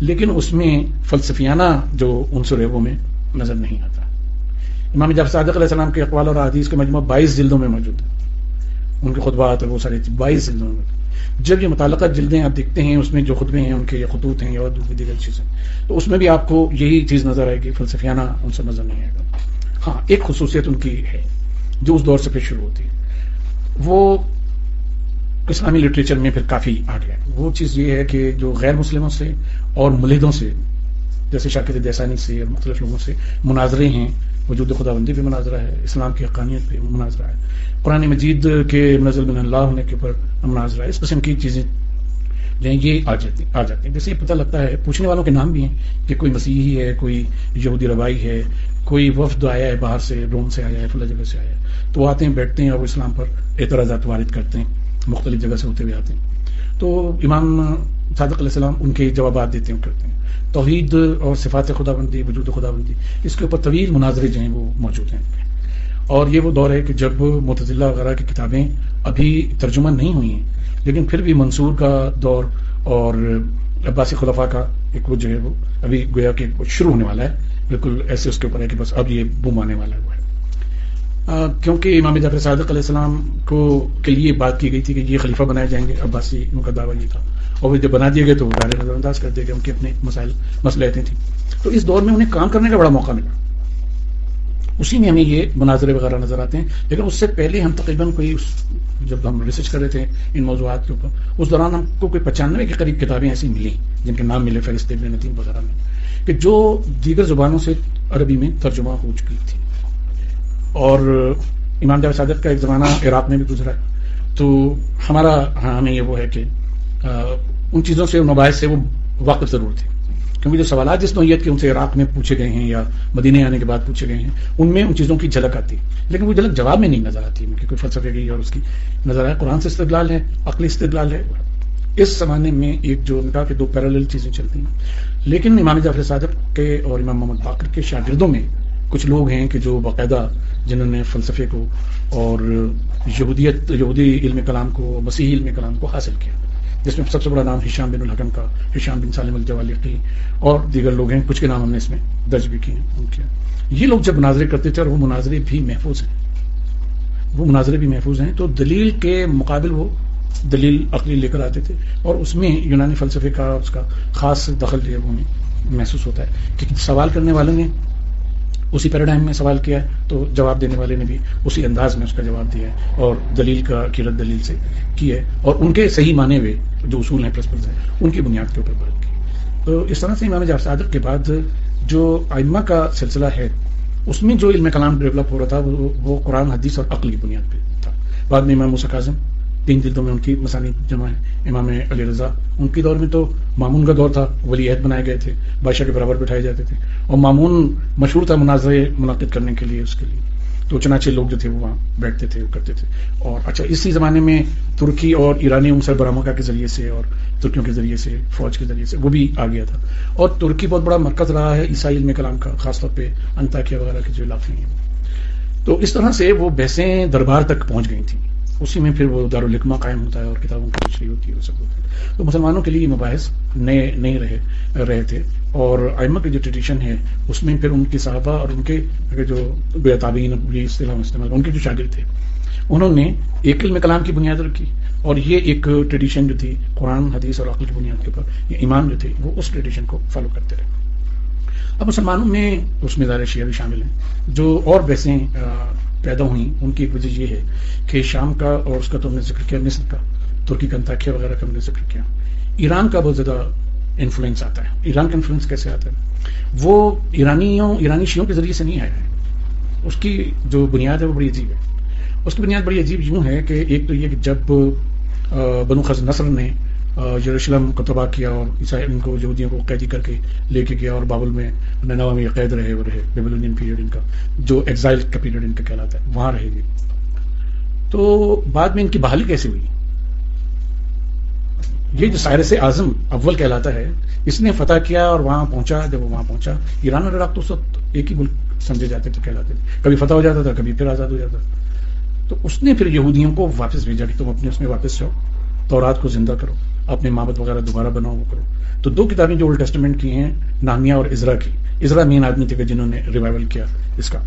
لیکن اس میں فلسفیانہ جو عنصر ہے وہ میں نظر نہیں آتا۔ امام جب صادق علیہ السلام کے اقوال اور حدیث کے مجموعہ بائیس جلدوں میں موجود ہے ان کے خطبات وہ ساری بائیس جلدوں میں جب یہ متعلقہ جلدیں آپ دیکھتے ہیں، اس میں جو خطبے ہیں، ان کے خطوط ہیں اور دوسری دیگر چیزیں، تو اس میں بھی آپ کو یہی چیز نظر آئے گی، فلسفیانہ ان سے نظر نہیں آئے گا۔ ہاں ایک خصوصیت ان کی ہے جو اس دور سے پھر شروع ہوتی ہے۔ وہ اسلامی لٹریچر میں پھر کافی آ گیا وہ چیز یہ ہے کہ جو غیر مسلموں سے اور ملیدوں سے، جیسے شاکر دیسانی سے اور مختلف لوگوں سے مناظرے ہیں، وجود خدا بندی پہ مناظرہ ہے، اسلام کی حقانیت پہ مناظرہ ہے۔ قرآن مجید کے منزل من اللہ ہونے کے اوپر مناظرہ ہے۔ اس قسم کی چیزیں جو ہیں، یہ آ جاتی آ جاتی ہیں۔ جیسے یہ پتہ لگتا ہے، پوچھنے والوں کے نام بھی ہیں کہ کوئی مسیحی ہے، کوئی یہودی روائی ہے، کوئی وفد آیا ہے باہر سے، روم سے آیا ہے، فلاں جگہ سے آیا ہے۔ وہ آتے ہیں، بیٹھتے ہیں اور اسلام پر اعتراضات وارد کرتے ہیں، مختلف جگہ سے ہوتے ہوئے آتے ہیں۔ تو امام صادق علیہ السلام ان کے جوابات دیتے ہیں کرتے ہیں۔ توحید اور صفات خدا بندی وجود خدا بندی اس کے اوپر طویل مناظرے جو ہیں وہ موجود ہیں۔ اور یہ وہ دور ہے کہ جب متضلہ وغیرہ کی کتابیں ابھی ترجمہ نہیں ہوئی ہیں، لیکن پھر بھی منصور کا دور اور عباسی خلفاء کا ایک وہ جو ہے وہ ابھی گویا کہ شروع ہونے والا ہے۔ بالکل ایسے اس کے اوپر ہے کہ بس اب یہ بوم آنے والا ہے۔ کیونکہ امام جعفر صادق علیہ السلام کو کے لیے بات کی گئی تھی کہ یہ خلیفہ بنائے جائیں گے، عباسی ان کا دعویٰ یہ تھا۔ اور جب بنا دیے گئے تو وہ نظر انداز کر دے گئے، ان کے اپنے مسائل مسئلے تھیں۔ تو اس دور میں انہیں کام کرنے کا بڑا موقع ملا۔ اسی میں ہمیں یہ مناظرے وغیرہ نظر آتے ہیں، لیکن اس سے پہلے ہم تقریباً کوئی جب ہم ریسرچ کر رہے تھے ان موضوعات کے اوپر، اس دوران ہم کو کوئی پچانوے کے قریب کتابیں ایسی ملی جن کے نام ملے فہرست ابن نتیم وغیرہ میں، کہ جو دیگر زبانوں سے عربی میں ترجمہ ہو چکی تھی۔ اور امام جاوید صادق کا ایک زمانہ عراق میں بھی گزرا ہے۔ تو ہمارا ہاں ہمیں یہ وہ ہے کہ ان چیزوں سے مباحث سے وہ واقف ضرور تھے۔ کیونکہ جو سوالات جس نوعیت کے ان سے عراق میں پوچھے گئے ہیں یا مدینے آنے کے بعد پوچھے گئے ہیں، ان میں ان چیزوں کی جھلک آتی۔ لیکن وہ جھلک جواب میں نہیں نظر آتی، ان کی کوئی فلسفے کی اور اس کی نظر آئے قرآن سے استدلال ہے عقلی استدلال ہے۔ اس زمانے میں ایک جو نکاح کے دو پیرالل چیزیں چلتی ہیں۔ لیکن امام جعفر صادق کے اور امام محمد باقر کے شاگردوں میں کچھ لوگ ہیں کہ جو باقاعدہ جنہوں نے فلسفے کو اور یہودیت یہودی علم کلام کو، مسیحی علم کلام کو حاصل کیا۔ جس میں سب سے بڑا نام ہشام بن الحکم کا، ہشام بن سالم الجوالی اور دیگر لوگ ہیں۔ کچھ کے نام ہم نے اس میں درج بھی کیے ہیں۔ یہ لوگ جب مناظرے کرتے تھے اور وہ مناظرے بھی محفوظ ہیں۔ وہ مناظرے بھی محفوظ ہیں۔ تو دلیل کے مقابل وہ دلیل عقلی لے کر آتے تھے اور اس میں یونانی فلسفے کا اس کا خاص دخل جو ہے وہ محسوس ہوتا ہے کہ سوال کرنے والوں نے اسی پیراڈائم میں سوال کیا ہے، تو جواب دینے والے نے بھی اسی انداز میں اس کا جواب دیا ہے اور دلیل کا قیرت دلیل سے کی ہے اور ان کے صحیح مانے ہوئے جو اصول ہیں پلس ہیں، ان کی بنیاد کے اوپر بات کی۔ تو اس طرح سے امام جعفر صادق کے بعد جو آئمہ کا سلسلہ ہے، اس میں جو علم کلام ڈیولپ ہو رہا تھا، وہ قرآن، حدیث اور عقل کی بنیاد پہ تھا۔ بعد میں امام موسیٰ کاظم تین جلدوں میں ان کی مسانی جمع ہے امام علی رضا، ان کی دور میں تو مامون کا دور تھا، ولی عہد بنائے گئے تھے، بادشاہ کے برابر بٹھائے جاتے تھے۔ اور مامون مشہور تھا مناظر منعقد کرنے کے لیے اس کے لیے۔ تو چنانچہ لوگ جو تھے وہ وہاں بیٹھتے تھے، وہ کرتے تھے۔ اور اچھا اسی زمانے میں ترکی اور ایرانی امسر برامکا کے ذریعے سے اور ترکیوں کے ذریعے سے، فوج کے ذریعے سے، وہ بھی آ گیا تھا۔ اور ترکی بہت بڑا مرکز رہا ہے عیسائی علم کلام کا، خاص طور پہ انتاکیہ وغیرہ کے جو علاقے ہیں۔ تو اس طرح سے وہ بحثیں دربار تک پہنچ گئی تھیں۔ اسی میں پھر وہ دارالحکمہ قائم ہوتا ہے اور کتابوں کی تشریح ہوتی ہے، وہ سب ہوتا ہے۔ تو مسلمانوں کے لیے یہ مباحث نئے نہیں رہے رہے تھے۔ اور ائمہ کی جو ٹریڈیشن ہے، اس میں پھر ان کی صحابہ اور ان کے جو بے تعبین استعمال، ان کے جو شاگرد تھے، انہوں نے ایک علم کلام کی بنیاد رکھی۔ اور یہ ایک ٹریڈیشن جو تھی، قرآن، حدیث اور عقل کی بنیاد کے اوپر، یہ ایمان جو تھے، وہ اس ٹریڈیشن کو فالو کرتے رہے۔ اب مسلمانوں میں اس میں ذرا شیعہ بھی شامل ہیں، جو اور ویسے پیدا ہوئی ان کی وجہ یہ ہے کہ شام کا اور اس کا تو ہم نے ذکر کیا، مصر کا، ترکی کا انتاکیہ وغیرہ کا ہم نے ذکر کیا۔ ایران کا بہت زیادہ انفلوئنس آتا ہے۔ ایران کا انفلوئنس کیسے آتا ہے؟ وہ ایرانیوں، ایرانی شیوں کے ذریعے سے نہیں آیا ہے۔ اس کی جو بنیاد ہے وہ بڑی عجیب ہے۔ اس کی بنیاد بڑی عجیب یوں ہے کہ ایک تو یہ کہ جب بنو خز نصر نے یروشلم کو تباہ کیا اور عیسائی ان کو یہودیوں کو قیدی کر کے لے کے گیا اور بابل میں نینوا میں قید رہے وہ رہے، بیبلونین پیریڈ ان کا، جو ایگزائل کا پیریڈ ان کا کہلاتا ہے، وہاں رہے گی تو بعد میں ان کی بحالی کیسے ہوئی؟ یہ جو سائرس اعظم اول کہلاتا ہے، اس نے فتح کیا اور وہاں پہنچا، جب وہ وہاں پہنچا، ایران اور عراق تو اس وقت ایک ہی ملک سمجھے جاتے تھے، کہلاتے تھے۔ کبھی فتح ہو جاتا تھا، کبھی پھر آزاد ہو جاتا تو اس نے پھر یہودیوں کو واپس بھیجا کہ تم اپنے اس میں واپس جاؤ، تورات کو زندہ کرو۔ اپنے مابت وغیرہ دوبارہ بناؤ وہ کرو۔ تو دو کتابیں جو اولڈ ٹیسٹمنٹ کی ہیں، نامیہ اور ازرا کی۔ ازرا مین آدمی تھے جنہوں نے ریوائول کیا اس کا۔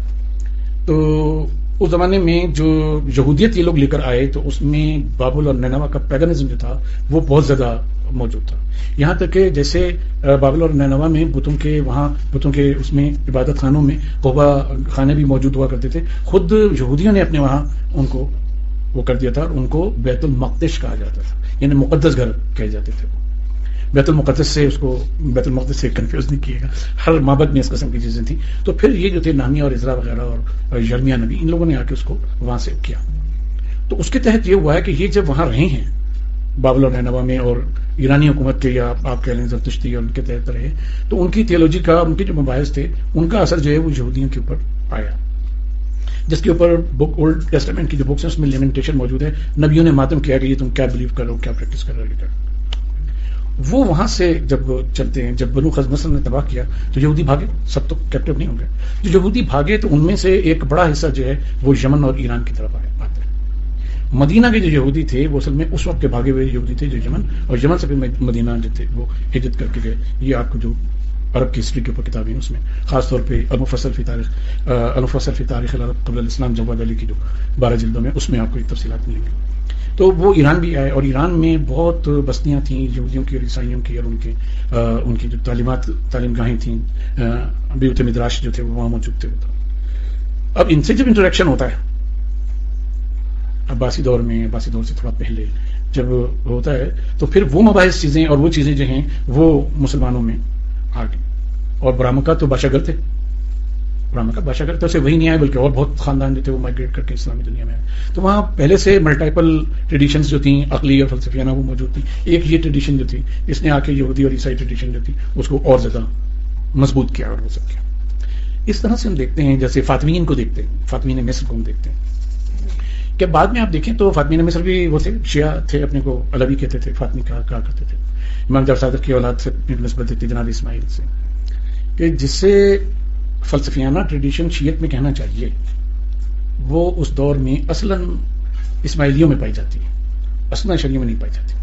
تو اس زمانے میں جو یہودیت یہ لوگ لے کر آئے، تو اس میں بابل اور نینوا کا پیگنزم جو تھا، وہ بہت زیادہ موجود تھا۔ یہاں تک کہ جیسے بابل اور نینوا میں بتوں کے وہاں، بتوں کے اس میں عبادت خانوں میں قوبا خانے بھی موجود ہوا کرتے تھے۔ خود یہودیوں نے اپنے وہاں ان کو وہ کر دیا تھا اور ان کو بیت المقدش کہا جاتا تھا۔ یعنی مقدس گھر کہے جاتے تھے وہ۔ بیت المقدس سے اس کو بیت المقدس سے کنفیوز نہیں کیے گا۔ ہر محبت میں اس قسم کی چیزیں تھیں۔ تو پھر یہ جو تھے نامی اور اضرا وغیرہ اور یرمیا نبی، ان لوگوں نے آ کے اس کو وہاں سے کیا۔ تو اس کے تحت یہ ہوا ہے کہ یہ جب وہاں رہے ہیں، بابل اور نینوا میں اور ایرانی حکومت کے یا آپ کہہ لیں زرتشتی ان کے تحت رہے، تو ان کی تھیولوجی کا، ان کے جو مباحث تھے، ان کا اثر جو ہے وہ یہودیوں کے اوپر آیا۔ جس کے اوپر بک اولڈ ٹیسٹمنٹ کی جو بکس ہیں، اس میں لیمنٹیشن موجود ہے۔ نبیوں نے ماتم کیا کہ یہ تم کیا بلیو کرو، کیا پریکٹس کرو کر رہے وہ وہاں سے جب چلتے ہیں، جب بنو خزمسل نے تباہ کیا، تو یہودی بھاگے، سب تو کیپٹو نہیں ہوں گے۔ جو یہودی بھاگے، تو ان میں سے ایک بڑا حصہ جو ہے، وہ یمن اور ایران کی طرف آئے، آتے ہیں۔ مدینہ کے جو یہودی تھے، وہ اصل میں اس وقت کے بھاگے ہوئے یہودی تھے جو یمن، اور یمن سے پھر مدینہ جو تھے، وہ ہجت کر کے گئے۔ یہ آپ کو جو عرب کی ہسٹری کے اوپر کتابیں اس میں، خاص طور پہ المفصل فی تاریخ المفصل فی تاریخ قبل الاسلام جواد علی کی جو بارہ جلدوں میں، اس میں آپ کو تفصیلات ملیں گی۔ تو وہ ایران بھی آئے اور ایران میں بہت بستیاں تھیں، یہودیوں کی اور عیسائیوں کی اور ان کے ان کی جو تعلیمات، تعلیم گاہیں تھیں بیوت مدراش جو تھے وہ وہاں موجود تھے۔ اب ان سے جب انٹریکشن ہوتا ہے، عباسی دور میں، عباسی دور سے تھوڑا پہلے جب ہوتا ہے، تو پھر وہ مباحث چیزیں اور وہ چیزیں جو ہیں وہ مسلمانوں میں آ گئی اور برامکا تو بادشاہ گر تھے۔ برہما کا بادشاہ گر سے وہی نہیں آئے، بلکہ اور بہت خاندان جو تھے وہ مائگریٹ کر کے اسلامی دنیا میں۔ آئے تو وہاں پہلے سے ملٹائپل ٹریڈیشنز جو تھیں، عقلی اور فلسفیانہ وہ موجود تھی ایک یہ ٹریڈیشن جو تھی، اس نے آ کے یہودی اور عیسائی ٹریڈیشن جو تھی، اس کو اور زیادہ مضبوط کیا اور وہ سب کیا۔ اس طرح سے ہم دیکھتے ہیں، جیسے فاطمین کو دیکھتے ہیں، فاطمین مصر کو ہم دیکھتے ہیں۔ کہ بعد میں آپ دیکھیں تو فاطمین مصر بھی وہ تھے، شیعہ تھے، اپنے کو الوی کہتے تھے، فاطمی کہا کرتے تھے۔ امام جب صادق کی اولاد سے نسبت دیتی جناب اسماعیل سے، کہ جس سے فلسفیانہ ٹریڈیشن شیعت میں کہنا چاہیے، وہ اس دور میں اصلاً اسماعیلیوں میں پائی جاتی ہے اسنا شریوں میں نہیں پائی جاتی۔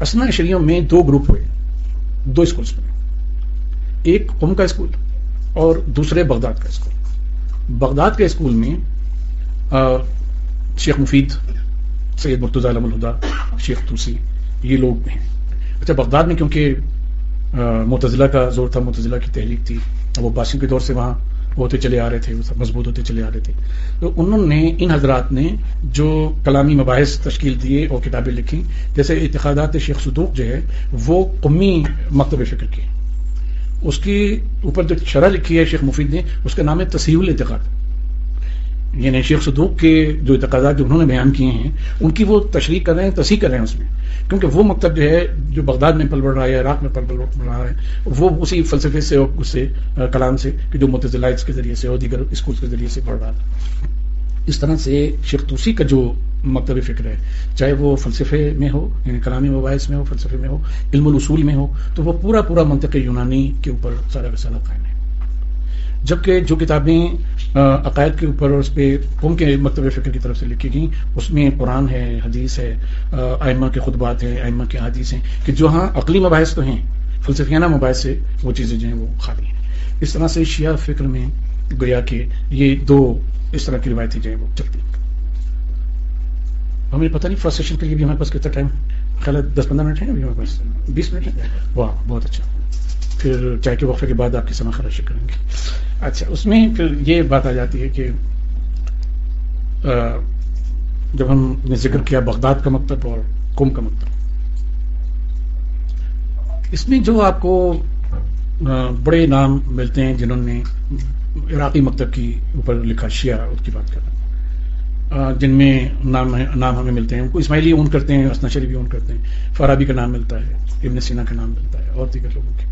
اسنا شریوں میں دو گروپ ہوئے، دو اسکولس میں۔ ایک قم کا اسکول اور دوسرے بغداد کا اسکول بغداد کے اسکول میں شیخ مفید، سید مرتضی علم الہدا شیخ توسی، یہ لوگ ہیں۔ اچھا بغداد میں کیونکہ متضلہ کا زور تھا متضلہ کی تحریک تھی وہ باسیوں کے دور سے وہاں ہوتے چلے آ رہے تھے مضبوط ہوتے چلے آ رہے تھے۔ تو انہوں نے، ان حضرات نے جو کلامی مباحث تشکیل دیے اور کتابیں لکھی جیسے اتحادات شیخ صدوق جو ہے، وہ قومی مکتب فکر کی۔ اس کی اوپر جو شرح لکھی ہے شیخ مفید نے، اس کا نام ہے تصحیح الاعتقاد۔ یعنی شیخ صدوق کے جو اعتقادات جو انہوں نے بیان کیے ہیں، ان کی وہ تشریح کر رہے ہیں، تصحیح کر رہے ہیں اس میں۔ کیونکہ وہ مکتب جو ہے، جو بغداد میں پل بڑھ رہا ہے، عراق میں پل بڑھ رہا ہے، وہ اسی فلسفے سے اور اس سے کلام سے کہ جو متضلائز کے ذریعے سے اور دیگر اسکول کے ذریعے سے پڑھ رہا تھا۔ اس طرح سے شیخ توسی کا جو مکتب فکر ہے، چاہے وہ فلسفے میں ہو یعنی کلامی مباحث میں ہو، فلسفے میں ہو، علم الاصول میں ہو، تو وہ پورا پورا منطق یونانی کے اوپر سارا رسالہ قائم ہے۔ جبکہ جو کتابیں عقائد کے اوپر اور اس پہ قوم کے مکتب فکر کی طرف سے لکھی گئیں، اس میں قرآن ہے، حدیث ہے آئمہ کے خطبات ہیں، آئمہ کے حدیث ہیں، کہ جو ہاں عقلی مباحث تو ہیں، فلسفیانہ مباحث سے وہ چیزیں جو ہیں وہ خالی ہیں۔ اس طرح سے شیعہ فکر میں گویا کہ یہ دو اس طرح کی روایتیں جو ہیں وہ چلتی ہمیں پتہ نہیں فرسٹ سیشن کے لیے بھی ہمارے پاس کتنا ٹائم خیال ہے دس پندرہ منٹ ہے ابھی ہمارے پاس بیس منٹ ہے واہ، بہت اچھا۔ پھر چائے کے وقفے کے بعد آپ کی سما خراشی کریں گے۔ اچھا اس میں پھر یہ بات آ جاتی ہے کہ جب ہم نے ذکر کیا بغداد کا مکتب اور کم کا مکتب، اس میں جو آپ کو بڑے نام ملتے ہیں جنہوں نے عراقی مکتب کی اوپر لکھا شیعہ، اس کی بات کرنا۔ جن میں نام نام ہمیں ملتے ہیں۔ ان کو اسماعیلی اون کرتے ہیں اسنا شریفی اون کرتے ہیں۔ فارابی کا نام ملتا ہے، ابن سینا کا نام ملتا ہے، اور دیگر لوگوں کے۔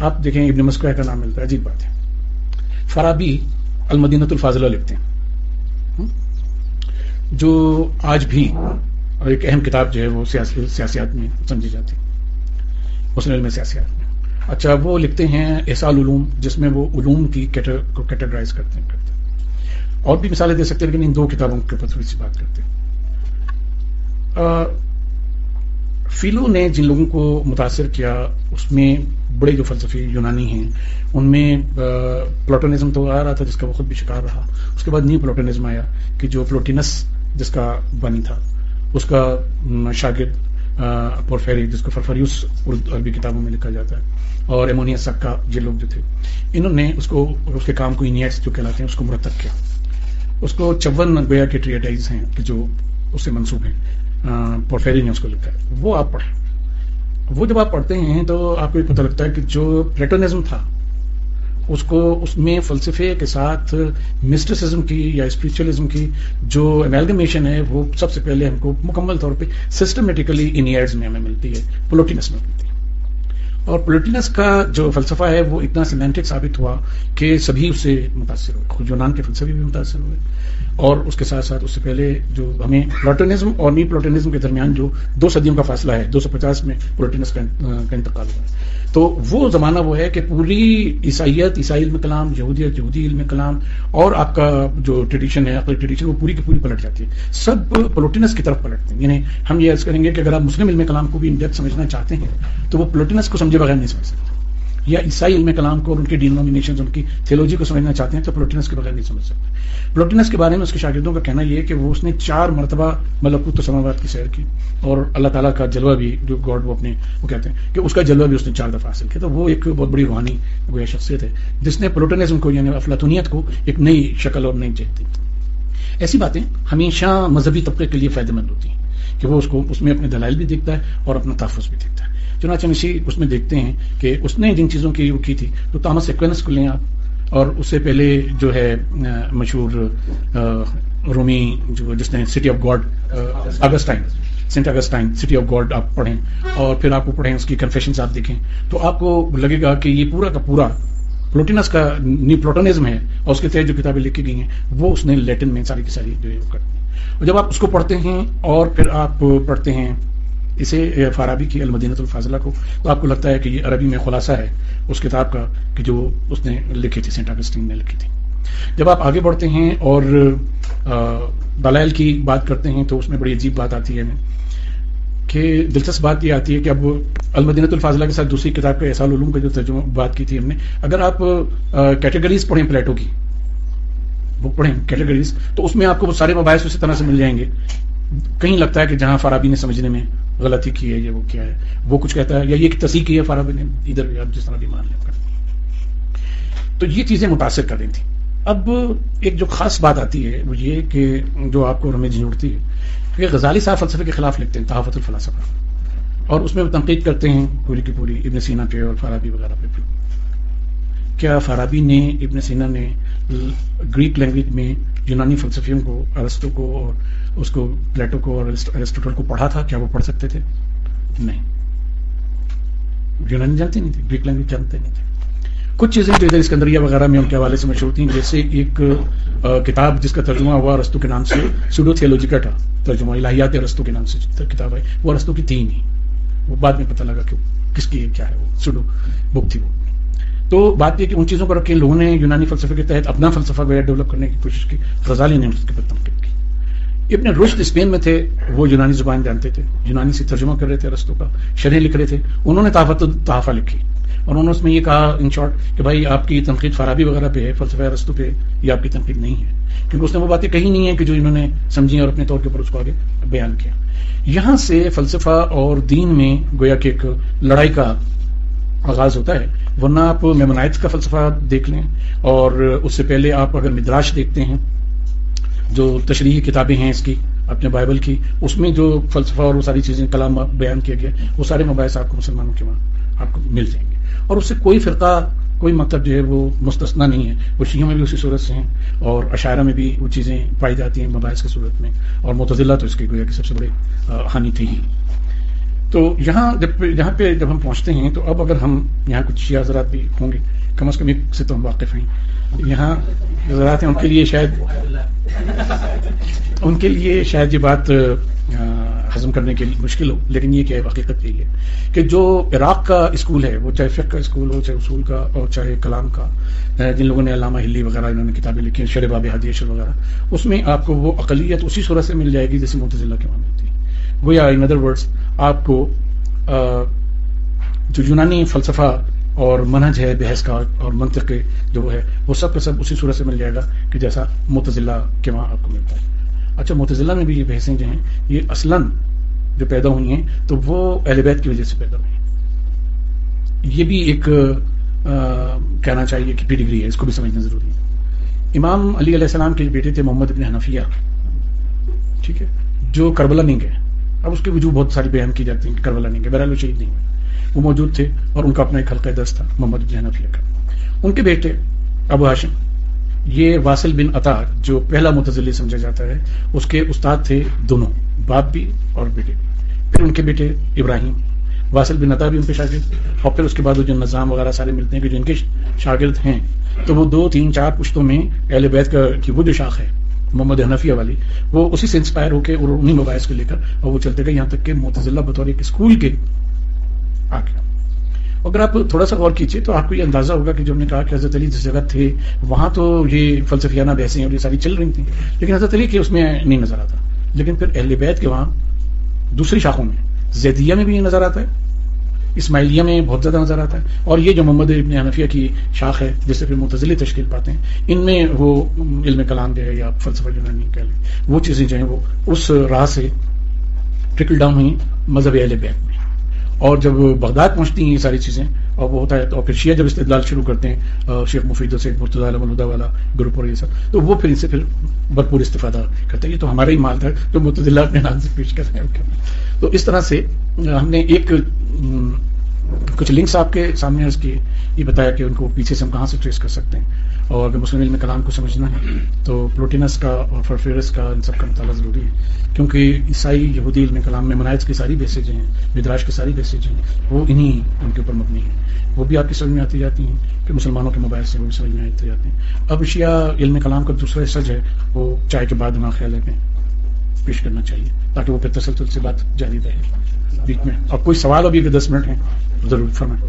آپ دیکھیں ابن مسکرہ کا نام ملتا ہے، عجیب بات ہے۔ فرابی المدینت الفاضلہ لکھتے ہیں۔ جو آج بھی ایک اہم کتاب جو ہے وہ سیاسیات میں سمجھی جاتی۔ اس علم سیاسیات میں۔ اچھا وہ لکھتے ہیں احسال علوم، جس میں وہ علوم کی کیٹیگرائز کرتے ہیں کرتے ہیں۔ اور بھی مثالیں دے سکتے ہیں، لیکن ان دو کتابوں کے اوپر تھوڑی سی بات کرتے ہیں۔ فیلو نے جن لوگوں کو متاثر کیا، اس میں بڑے جو فلسفی یونانی ہیں، ان میں پلوٹونزم تو آ رہا تھا جس کا وہ خود بھی شکار رہا۔ اس کے بعد نیو پلوٹونزم آیا کہ جو پلوٹینس جس کا بانی تھا، اس کا شاگرد پورفیری جس کو فرفریوس عربی کتابوں میں لکھا جاتا ہے، اور ایمونیا سکا، یہ لوگ جو تھے، انہوں نے اس کو، اس کے کام کو انیٹس جو کہلاتے ہیں، اس کو مرتب کیا۔ اس کو چون گویا کے ٹریٹائز ہیں کہ جو اس سے منسوخ ہیں۔ پورفیری نے اس کو لکھا ہے۔ وہ آپ پڑھیں۔ وہ جب آپ پڑھتے ہیں تو آپ کو یہ پتہ لگتا ہے کہ جو پلیٹونزم تھا، اس کو اس میں فلسفے کے ساتھ مسٹسزم کی یا اسپرچلزم کی جو امیلگمیشن ہے، وہ سب سے پہلے ہم کو مکمل طور پہ سسٹمیٹیکلی ان ایئرز میں ہمیں ملتی ہے پولوٹینس میں ملتی ہے۔ اور پولیٹینس کا جو فلسفہ ہے وہ اتنا سیمینٹک ثابت ہوا کہ سبھی اس سے متاثر ہوئے۔ خود یونان کے فلسفے بھی متاثر ہوئے۔ اور اس کے ساتھ ساتھ اس سے پہلے جو ہمیں پلوٹینزم اور نی پلوٹینزم کے درمیان جو دو صدیوں کا فاصلہ ہے، دو سو پچاس میں پلوٹینس کا انتقال ہوا ہے۔ تو وہ زمانہ وہ ہے کہ پوری عیسائیت، عیسائی علم کلام، یہودیت، یہودی علم کلام اور آپ کا جو ٹریڈیشن ہے عقلی ٹریڈیشن وہ پوری کی پوری پلٹ جاتی ہے۔ سب پلوٹینس کی طرف پلٹتے ہیں۔ یعنی ہم یہ عرض کریں گے کہ اگر آپ مسلم علم کلام کو بھی ان ڈیپتھ سمجھنا چاہتے ہیں تو وہ پلوٹینس کو سمجھے بغیر نہیں سمجھ سکتے۔ یا عیسائی علم کلام کو اور ان کی ڈینومینیشن ان کی تھیولوجی کو سمجھنا چاہتے ہیں تو پلوٹینس کے بغیر نہیں سمجھ سکتے۔ پلوٹینس کے بارے میں اس کے شاگردوں کا کہنا یہ ہے کہ وہ اس نے چار مرتبہ ملکوت سماوات کی سیر کی اور اللہ تعالیٰ کا جلوہ بھی، جو گاڈ وہ اپنے، وہ کہتے ہیں کہ اس کا جلوہ بھی اس نے چار دفعہ حاصل کیا۔ تو وہ ایک بہت بڑی روحانی گویا شخصیت ہے جس نے پلوٹینزم کو یعنی افلاطونیت کو ایک نئی شکل اور نئی جیت دی۔ ایسی باتیں ہمیشہ مذہبی طبقے کے لیے فائدہ مند ہوتی ہیں کہ وہ اس کو، اس میں اپنے دلائل بھی دیکھتا ہے اور اپنا تحفظ بھی دیکھتا ہے۔ چنانچہ اسی اس میں دیکھتے ہیں کہ اس نے جن چیزوں کی وہ کی تھی۔ تو تامس ایکوینس کو لیں آپ اور اس سے پہلے جو ہے مشہور رومی جو جس نے city of God Augustine saint Augustine city of God آپ پڑھیں اور پھر آپ کو پڑھیں، اس کی کنفیشنز آپ دیکھیں۔ تو آپ کو لگے گا کہ یہ پورا کا پورا پلوٹینس کا نیو پلوٹونزم ہے اور اس کے تحت جو کتابیں لکھی گئی ہیں، وہ اس نے لیٹن میں ساری کی ساری جو ہے وہ کرتی ہیں اور جب آپ اس کو پڑھتے ہیں اور پھر آپ پڑھتے ہیں اسے فارابی کی المدینت الفاضلہ کو، تو آپ کو لگتا ہے کہ یہ عربی میں خلاصہ ہے اس کتاب کا کہ جو اس نے لکھی تھی، سینٹ اگسٹین نے لکھی تھی۔ جب آپ آگے بڑھتے ہیں اور دلائل کی بات کرتے ہیں تو اس میں بڑی عجیب بات آتی ہے۔ کہ دلچسپ بات یہ آتی ہے کہ اب المدینت الفاضلہ کے ساتھ دوسری کتاب کے احسال علوم کا جو ترجمہ بات کی تھی ہم نے، اگر آپ کیٹیگریز پڑھیں پلیٹو کی، وہ پڑھیں کیٹیگریز تو اس میں آپ کو وہ سارے مباحث اسی طرح سے مل جائیں گے۔ کہیں لگتا ہے کہ جہاں فارابی نے سمجھنے میں غلطی کی ہے یہ وہ کیا ہے، وہ کچھ کہتا ہے، یا یہ تصحیح کی ہے فارابی نے، ادھر آپ جس طرح بھی مان لیں۔ تو یہ چیزیں متاثر کر رہی تھیں۔ اب ایک جو خاص بات آتی ہے وہ یہ کہ جو آپ کو ہمیں جھوڑتی ہے، کہ غزالی صاحب فلسفے کے خلاف لکھتے ہیں تحافت الفلاسفہ۔ اور اس میں وہ تنقید کرتے ہیں پوری کی پوری ابن سینا پہ اور فارابی وغیرہ پہ بھی۔ کیا فارابی نے، ابن سینا نے گریک لینگویج میں یونانی فلسفیوں کو ارستو کو اور اس کو پلیٹو کو اور ارسٹوٹل کو پڑھا تھا، کیا وہ پڑھ سکتے تھے؟ نہیں۔ یونانی جانتے نہیں تھے گریک لینگویج جانتے نہیں تھے۔ کچھ چیزیں جو ادھر اسکندریہ وغیرہ میں ان کے حوالے سے مشہور تھیں، جیسے ایک کتاب جس کا ترجمہ ہوا رستو کے نام سے سوڈو تھیولوجی کا تھا۔ ترجمہ الہیات رستو کے نام سے کتاب ہے۔ وہ رستو کی تھی نہیں۔ وہ بعد میں پتہ لگا کہ کس کی، کیا ہے وہ سوڈو بک تھی وہ۔ تو بات یہ کہ ان چیزوں کو رکھ لوگوں نے یونانی فلسفے کے تحت اپنا فلسفہ گویا ڈیولپ کرنے کی کوشش کی، غزالی نے اس کے تنقید کی ابن رشد اسپین میں تھے، وہ یونانی زبان جانتے تھے، یونانی سے ترجمہ کر رہے تھے رستوں کا، شرح لکھ رہے تھے، انہوں نے تحفت تحفہ لکھی۔ اور انہوں نے اس میں یہ کہا ان شارٹ کہ بھائی آپ کی تنقید فارابی وغیرہ پہ ہے، فلسفہ رستوں پہ، یہ آپ کی تنقید نہیں ہے۔ کیونکہ اس نے وہ باتیں کہی نہیں ہیں کہ جو انہوں نے سمجھی اور اپنے طور کے اوپر اس کو آگے بیان کیا۔ یہاں سے فلسفہ اور دین میں گویا کہ ایک لڑائی کا آغاز ہوتا ہے، ورنہ آپ میمونائٹس کا فلسفہ دیکھ لیں اور اس سے پہلے آپ اگر مدراش دیکھتے ہیں جو تشریحی کتابیں ہیں اس کی، اپنے بائبل کی، اس میں جو فلسفہ اور وہ ساری چیزیں، کلام بیان کیا گیا وہ سارے مباحث آپ کو مسلمانوں کے وہاں آپ کو مل جائیں گے۔ اور اس سے کوئی فرقہ، کوئی مطلب جو ہے وہ مستثنا نہیں ہے۔ وہ شیوں میں بھی اسی صورت سے ہیں اور عشاعرہ میں بھی وہ چیزیں پائی جاتی ہیں مباحث کی صورت میں۔ اور متضلہ تو اس کی گویا کہ سب سے بڑے ہانی تھی ہی۔ تو یہاں جب یہاں پہ جب ہم پہنچتے ہیں تو اب اگر ہم یہاں کچھ شیعہ حضرات بھی ہوں گے، کم از کم ایک سے تو ہم واقف ہیں۔ یہاں نظرات ہیں، ان کے لیے شاید ان کے لیے شاید یہ بات ہضم کرنے کے لیے مشکل ہو، لیکن یہ کیا ہے حقیقت یہی ہے کہ جو عراق کا اسکول ہے، وہ چاہے فقہ کا اسکول ہو، چاہے اصول کا اور چاہے کلام کا جن لوگوں نے علامہ ہلی وغیرہ، انہوں نے کتابیں لکھی ہیں شر باب حدیثر وغیرہ، اس میں آپ کو وہ اقلیت اسی صورت سے مل جائے گی جیسے متضلہ کے وہاں ملتی ہے وہ یا ان ادر ورڈس آپ کو جو یونانی فلسفہ اور منہج ہے بحث کا اور منطق جو ہے، وہ سب کا سب اسی صورت سے مل جائے گا کہ جیسا متضلہ کے وہاں آپ کو ملتا ہے۔ اچھا متضلہ میں بھی یہ بحثیں جو ہیں، یہ اصلاً جو پیدا ہوئی ہیں، تو وہ اہل بیت کی وجہ سے پیدا ہوئی ہیں۔ یہ بھی ایک کہنا چاہیے کہ پی ڈگری ہے، اس کو بھی سمجھنا ضروری ہے۔ امام علی علیہ السلام کے بیٹے تھے، محمد ابن حنفیہ، ٹھیک ہے، جو کربلا نہیں گئے۔ اب اس کے وجوہ بہت ساری بیان کی جاتی ہیں کہ کربلا نہیں گئے، بہرحال وہ شہید نہیں ہوئے۔ وہ موجود تھے اور ان کا اپنا ایک حلقہ دست تھا، محمد ابن کا۔ ان کے بیٹے ابو ہاشم، یہ واصل بن عطا، جو پہلا متضلی سمجھا جاتا ہے، اس کے استاد تھے دونوں، باپ بھی اور بیٹے بھی۔ پھر ان کے بیٹے ابراہیم، واصل بن عطا بھی ان کے شاگرد، اور پھر اس کے بعد جو نظام وغیرہ سارے ملتے ہیں کہ جو ان کے شاگرد ہیں، تو وہ دو، تین، چار پشتوں میں اہل بیت کا کی وہ جو شاخ ہے، محمد حنفیہ والی، وہ اسی سے انسپائر ہو کے اور انہیں مباحث کو لے کر اور وہ چلتے گئے یہاں تک کہ متضلہ بطور ایک اسکول کے آ گیا اگر آپ تھوڑا سا غور کیجیے تو آپ کو یہ اندازہ ہوگا کہ جو ہم نے کہا کہ حضرت علی جس جگہ تھے، وہاں تو یہ فلسفیانہ بحثیں اور یہ ساری چل رہی تھیں۔ لیکن حضرت علی کے اس میں نہیں نظر آتا۔ لیکن پھر اہل بیت کے وہاں دوسری شاخوں میں، زیدیہ میں بھی یہ نظر آتا ہے، اسماعیلیہ میں بہت زیادہ نظر آتا ہے۔ اور یہ جو محمد ابن حنفیہ کی شاخ ہے، جس سے پھر متضلی تشکیل پاتے ہیں، ان میں وہ علم کلام جو ہے یا فلسفہ جو کہہ لیں، وہ چیزیں جو ہیں وہ اس راہ سے ٹرکل ڈاؤن ہوئی مذہب اہل بیت میں۔ اور جب بغداد پہنچتی ہیں یہ ساری چیزیں، اور وہ ہوتا ہے تو پھر شیعہ جب استدلال شروع کرتے ہیں شیخ مفید سے مرتضی والا گروپ اور یہ سب، تو وہ پھر ان سے پھر بھرپور استفادہ کرتے ہیں۔ یہ تو ہمارا ہی مال تھا، جو متدلہ اپنے نام سے پیش کر رہے ہیں۔ تو اس طرح سے ہم نے ایک کچھ لنکس آپ کے سامنے عرض کیے، یہ بتایا کہ ان کو پیچھے سے ہم کہاں سے ٹریس کر سکتے ہیں۔ اور اگر مسلم علم کلام کو سمجھنا ہے، تو پروٹینس کا اور فرفیرس کا ان سب کا مطالعہ ضروری ہے۔ کیونکہ عیسائی یہودی علم کلام میں منائز کی ساری بیسیج ہیں، مدراج کی ساری بیسیج ہیں، وہ انہی ان کے اوپر مبنی ہیں۔ وہ بھی آپ کی سمجھ میں آتی جاتی ہیں کہ مسلمانوں کے موبائل سے وہ بھی سمجھ میں آتی جاتے ہیں۔ اب شیعہ علم کلام کا دوسرا حصہ جو ہے، وہ چائے کے بعد ہمارا خیال ہے پیش کرنا چاہیے، تاکہ وہ پھر تسلسل سے بات جاری رہے۔ بیچ میں اور کوئی سوال ابھی دس منٹ ہیں؟ ضرور فرمائیں۔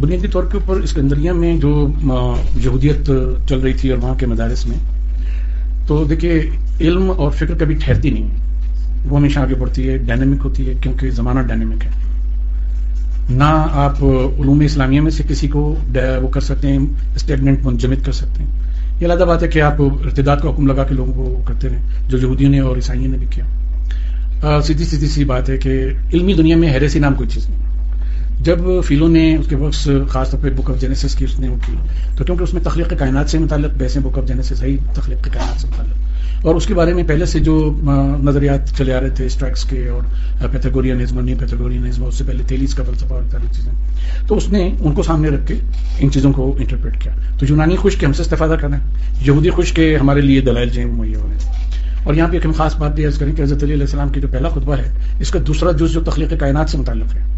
بنیادی طور کے اوپر اسکندریہ میں جو یہودیت چل رہی تھی اور وہاں کے مدارس میں تو دیکھیے، علم اور فکر کبھی ٹھہرتی نہیں۔ وہ ہمیشہ آگے بڑھتی ہے ڈائنمک ہوتی ہے، کیونکہ زمانہ ڈائنمک ہے۔ نہ آپ علوم اسلامیہ میں سے کسی کو وہ کر سکتے ہیں اسٹیگنٹ منجمد کر سکتے ہیں۔ یہ علیحدہ بات ہے کہ آپ ارتداد کا حکم لگا کے لوگوں کو کرتے رہیں، جو یہودیوں نے اور عیسائیوں نے بھی کیا۔ سیدھی سیدھی سی بات ہے کہ علمی دنیا میں ہیریسی نام کوئی چیز نہیں۔ جب فیلو نے اس کے وقت خاص طور پہ بک آف جینیسس کی اس نے وہ کی، تو کیونکہ اس میں تخلیق کائنات سے متعلق، ویسے بک آف جینیسس ہے تخلیق کائنات سے متعلق۔ اور اس کے بارے میں پہلے سے جو نظریات چلے آ رہے تھے اسٹریکس کے اور پیتھاگورینزم اور نیو پیتھاگورینزم اس سے پہلے تیلیس کا فلسفہ اور ساری چیزیں۔ تو اس نے ان کو سامنے رکھ کے ان چیزوں کو انٹرپریٹ کیا۔ تو یونانی خوش کے ہم سے استفادہ کرنا ہے۔ یہودی خوش کے ہمارے لیے دلائل جو ہیں مہیا ہو رہے ہیں۔ اور یہاں پہ ایک ہم خاص بات یہ کریں کہ حضرت علیہ السلام کی جو پہلا خطبہ ہے، اس کا دوسرا جز جو تخلیق کائنات سے متعلق ہے۔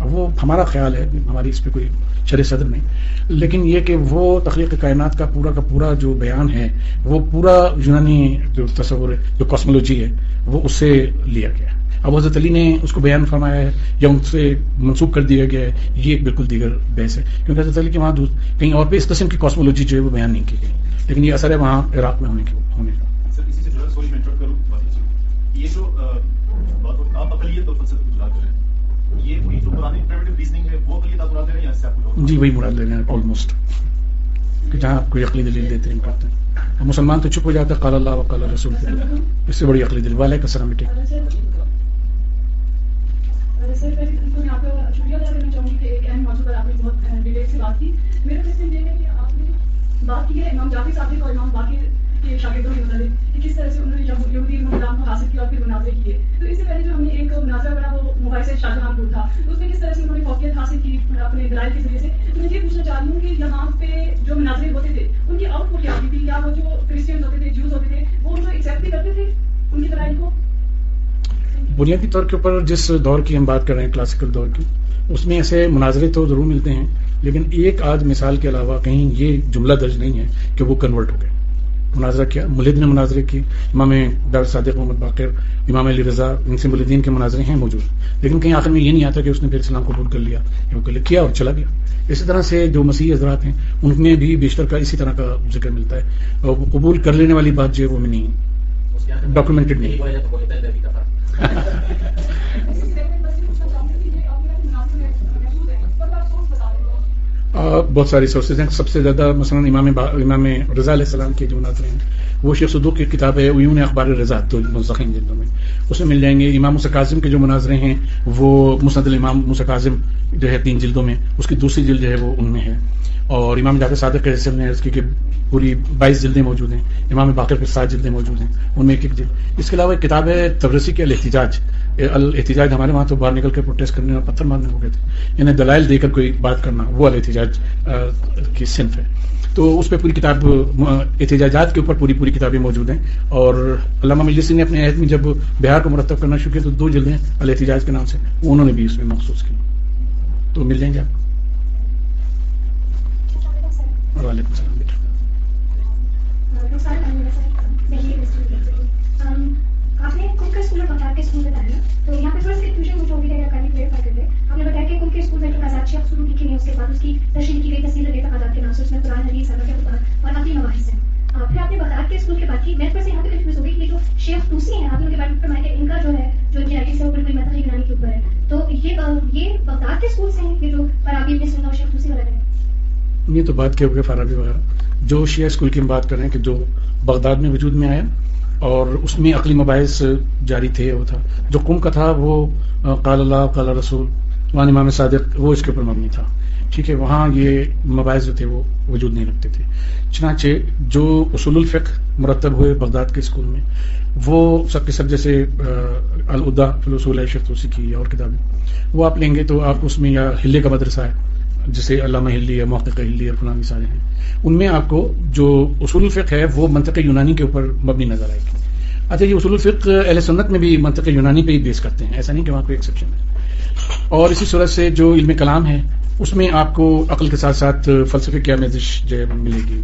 وہ ہمارا خیال ہے، ہماری اس پہ کوئی شر صدر نہیں۔ لیکن یہ کہ وہ تخلیق کائنات کا پورا کا پورا جو بیان ہے، وہ پورا یونانی جو تصور ہے، جو کاسمولوجی ہے، وہ اس سے لیا گیا اب حضرت علی نے اس کو بیان فرمایا ہے یا ان سے منسوخ کر دیا گیا ہے، یہ ایک بالکل دیگر بحث ہے۔ کیونکہ حضرت علی کے وہاں کہیں اور پہ اس قسم کی کاسمولوجی جو ہے وہ بیان نہیں کی گئی۔ لیکن یہ اثر ہے وہاں عراق میں ہونے کے، ہونے کا۔ یہ جو جی وہی مراد لے رہے ہیں آلموسٹ کہ جہاں آپ کوئی عقلی دلیل دیتے ہیں کرتے ہیں۔ مسلمان تو چپ ہو جاتا ہے قال اللہ وقال رسول اس سے بڑی عقلی دلیل۔ وعلیکم السلام بیٹے۔ بات کی۔ ہے امام جعفر صاحب کو امام باقی کہ شاگردوں کے متعلق کہ کس طرح سے انہوں نے یہودی نظام کو حاصل کیا اور پھر مناظرے کیے۔ تو اس سے پہلے جو ہم نے ایک مناظرہ بنا وہ موبائل سے شاہ جہاں پور تھا۔ تو اس میں کس طرح سے انہوں نے فوقیت حاصل کی اپنے دلائل کے ذریعے سے؟ تو میں یہ پوچھنا چاہ رہی ہوں کہ یہاں پہ جو مناظرے ہوتے تھے، ان کی آؤٹ پٹ کیا ہوتی تھی؟ یا وہ جو کرسچنز ہوتے تھے جوز ہوتے تھے، وہ ان کو ایکسیپٹ بھی کرتے تھے؟ ان کی دلائل کو؟ بنیادی طور کے اوپر جس دور کی ہم بات کر رہے ہیں کلاسیکل دور کی، اس میں ایسے مناظرے تو ضرور ملتے ہیں، لیکن ایک آدھ مثال کے علاوہ کہیں یہ جملہ درج نہیں ہے کہ وہ کنورٹ ہو گئے۔ مناظرہ کیا ملد نے مناظرے کی امام ڈاکٹر صادق محمد باقر امام علی رضا ان سے ملدین کے مناظرے ہیں موجود۔ لیکن کہیں آخر میں یہ نہیں آتا کہ اس نے پھر اسلام قبول کر لیا یا کیا اور چلا گیا۔ اسی طرح سے جو مسیح حضرات ہیں ان میں بھی بیشتر کا اسی طرح کا ذکر ملتا ہے۔ اور قبول کر لینے والی بات جو ہے وہ میں نہیں ڈاکومنٹڈ نہیں۔ [laughs] بہت ساری سورسز ہیں۔ سب سے زیادہ مثلا امام امام رضا علیہ السلام کے جو مناظر ہیں وہ شیخ صدوق کی کتاب ہے عیون اخبار رضا تو جلدوں میں۔ اس میں مل جائیں گے امام مسکاظم کے جو مناظرے ہیں، وہ مسند الامام مسکاظم جو ہے تین جلدوں میں، اس کی دوسری جلد جو ہے وہ ان میں ہے۔ اور امام جعفر صادق کے جیسے نے اس کی کہ پوری بائیس جلدیں موجود ہیں، امام باقر کے سات جلدیں موجود ہیں، ان میں ایک ایک جلد۔ اس کے علاوہ ایک کتاب ہے تبرسی کے الاحتجاج۔ الاحتجاج ہمارے وہاں تو باہر نکل کے پروٹیسٹ کرنے اور پتھر مارنے ہو گئے تھے انہیں یعنی دلائل دے کر کوئی بات کرنا، وہ الاحتجاج کی صنف ہے۔ تو اس پہ پوری کتاب احتجاجات کے اوپر پوری پوری کتابیں موجود ہیں اور علامہ مجلسی نے اپنے عہد میں جب بہار کو مرتب کرنا شروع کیا تو دو جلدیں الاحتجاج کے نام سے انہوں نے بھی اس میں مخصوص کی تو مل جائیں گے آپ وعلیکم السلام آپ نے کن کے اسکول میں بتا کے اسکول بتایا تو یہاں پہ تھوڑا سا کنفیوژن مجھے ہوگی اگر کرنے کلیئر کر دیں آپ نے بتایا کہ کن کے اسکول میں جو آزاد شیخ شروع لکھے ہیں اس کے بعد اس کی تشریح کی گئی تصویر لگے تقاضات کے نام سے اس میں قرآن حدیث اللہ کے اوپر اور اپنی مباحث ہیں پھر آپ نے بتا کے اسکول کے بعد کی میں تھوڑا سا یہاں پہ کنفیوز ہو گئی یہ جو شیخ توسی ہیں آپ نے ان کے بارے میں فرمایا کہ ان کا جو ہے جو جینیٹکس ہے وہ بالکل مطلب یونانی کے اوپر ہے تو یہ یہ بغداد کے اسکول سے ہیں یہ جو فرابی ابن سننا اور شیخ توسی وغیرہ ہیں یہ تو بات کیا ہو گیا فرابی وغیرہ جو شیعہ اسکول کی ہم بات کر رہے ہیں کہ جو بغداد میں وجود میں آیا اور اس میں عقلی مباحث جاری تھے، وہ تھا۔ جو قم کا تھا، وہ قال اللہ، قال رسول وہاں امام صادق، وہ اس کے اوپر مبنی تھا۔ ٹھیک ہے، وہاں یہ مباحث جو تھے، وہ وجود نہیں رکھتے تھے۔ چنانچہ جو اصول الفق مرتب ہوئے بغداد کے اسکول میں، وہ سب کے سب جیسے الدا فلوسول توسی کی اور کتابیں، وہ آپ لیں گے تو آپ اس میں یا ہلے کا مدرسہ ہے جسے علامہ ہلی ہے موقع ہلی اور فلانی سارے ہیں۔ ان میں آپ کو جو اصول الفق ہے، وہ منطق یونانی کے اوپر مبنی نظر آئے گی۔ اچھا یہ اصول الفق اہل سنت میں بھی منطق یونانی پہ ہی بیس کرتے ہیں، ایسا نہیں کہ وہاں کوئی ایکسیپشن ہے۔ اور اسی صورت سے جو علم کلام ہے، اس میں آپ کو عقل کے ساتھ ساتھ فلسفے کی آمیزش جو ہے، ملے گی۔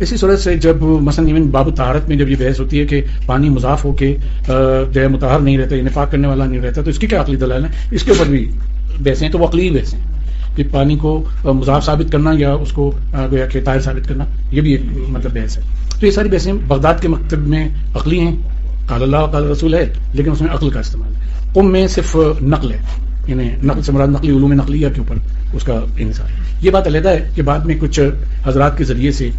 اسی صورت سے جب مثلا ایون باب تہارت میں جب یہ بحث ہوتی ہے کہ پانی مضاف ہو کے جو ہے، متحر نہیں رہتا نفاق کرنے والا نہیں رہتا، تو اس کی کیا عقلی دلائل ہے اس کے اوپر بھی بحثیں تو وہ عقلی بحث ہیں۔ کہ پانی کو مضاف ثابت کرنا یا اس کو گویا کہ طائر ثابت کرنا، یہ بھی ایک مطلب بحث ہے۔ تو یہ ساری بحثیں بغداد کے مکتب میں عقلی ہیں۔ قال اللہ قال رسول ہے، لیکن اس میں عقل کا استعمال ہے۔ قم میں صرف نقل ہے یعنی نقل سے مراد نقلی علوم نقلیہ کے اوپر اس کا انحصار یہ بات علیحدہ ہے کہ بعد میں کچھ حضرات کے ذریعے سے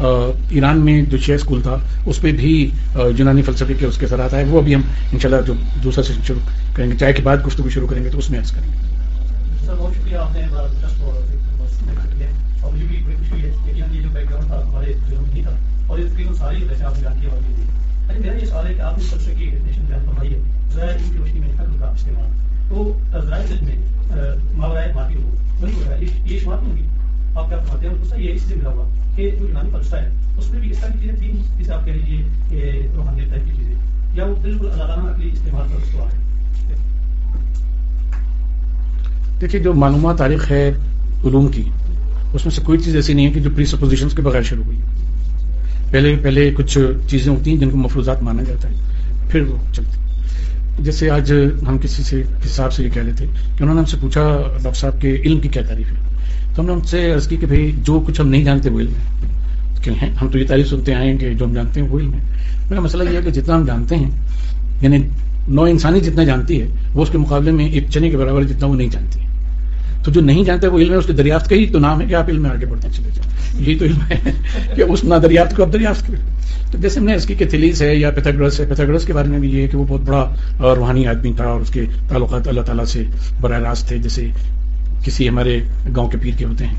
ایران میں جو چھ اسکول تھا، اس پہ بھی یونانی فلسفے کے اس کے اثرات آئے، وہ ابھی ہم انشاءاللہ جو دوسرا سیشن شروع کریں گے، چائے کے بعد گفتگو شروع کریں گے، تو اس میں عرض کریں گے۔ سر بہت شکریہ آپ نے اور مجھے بھی بڑی خوشی ہے کہ یہ جو بیک گراؤنڈ تھا ہمارے ضرور نہیں تھا اور یہ تقریباً ساری ویسے آپ نے جان کیا ہوگی اچھا میرا یہ سوال ہے کہ آپ نے سب سے کی ڈیفینیشن بیان فرمائی ہے ذرائع کی روشنی میں حق کا استعمال تو ذرائع علم میں ماورائے ماتی ہو وہی ہو رہا ہے یہ شمار نہیں ہوگی آپ کیا فرماتے ہیں دوسرا یہ اس سے ملا ہوا کہ جو یونانی فلسفہ ہے اس میں بھی اس طرح کی چیزیں تھیں جسے آپ کہہ لیجیے کہ روحانیت ٹائپ کی چیزیں یا وہ بالکل اللہ عقلی استعمال کا اس کو آ دیکھیے، جو معلومات تاریخ ہے علوم کی، اس میں سے کوئی چیز ایسی نہیں ہے کہ جو پری سپوزیشن کے بغیر شروع ہوئی پہلے پہلے کچھ چیزیں ہوتی ہیں جن کو مفروضات مانا جاتا ہے، پھر وہ چلتی جیسے آج ہم کسی سے، کسی صاحب سے یہ کہہ لیتے کہ انہوں نے ہم سے پوچھا، ڈاکٹر صاحب کے علم کی کیا تعریف ہے؟ تو ہم نے ان سے عرض کی کہ بھائی، جو کچھ ہم نہیں جانتے وہ علم ہے۔ کہ ہم تو یہ تعریف سنتے آئے ہیں کہ جو ہم جانتے ہیں وہ علم ہے۔ میرا مسئلہ یہ ہے کہ جتنا ہم جانتے ہیں یعنی نو انسانی جتنا جانتی ہے، وہ اس کے مقابلے میں ایک چنے کے برابر جتنا وہ نہیں جانتی ہے۔ تو جو نہیں جانتے وہ علم ہے، اس کے دریافت کا ہی تو نام ہے کہ آپ علم میں آگے بڑھتے چلے جائیں یہی تو علم ہے کہ اس نہ دریافت کو آپ دریافت کریں۔ تو جیسے ہم نے اس کی کیتھلیز ہے یا پیتھاگرس ہے، پیتھاگرس کے بارے میں بھی یہ ہے کہ وہ بہت بڑا روحانی آدمی تھا اور اس کے تعلقات اللہ تعالیٰ سے براہ راست تھے۔ جیسے کسی ہمارے گاؤں کے پیر کے ہوتے ہیں۔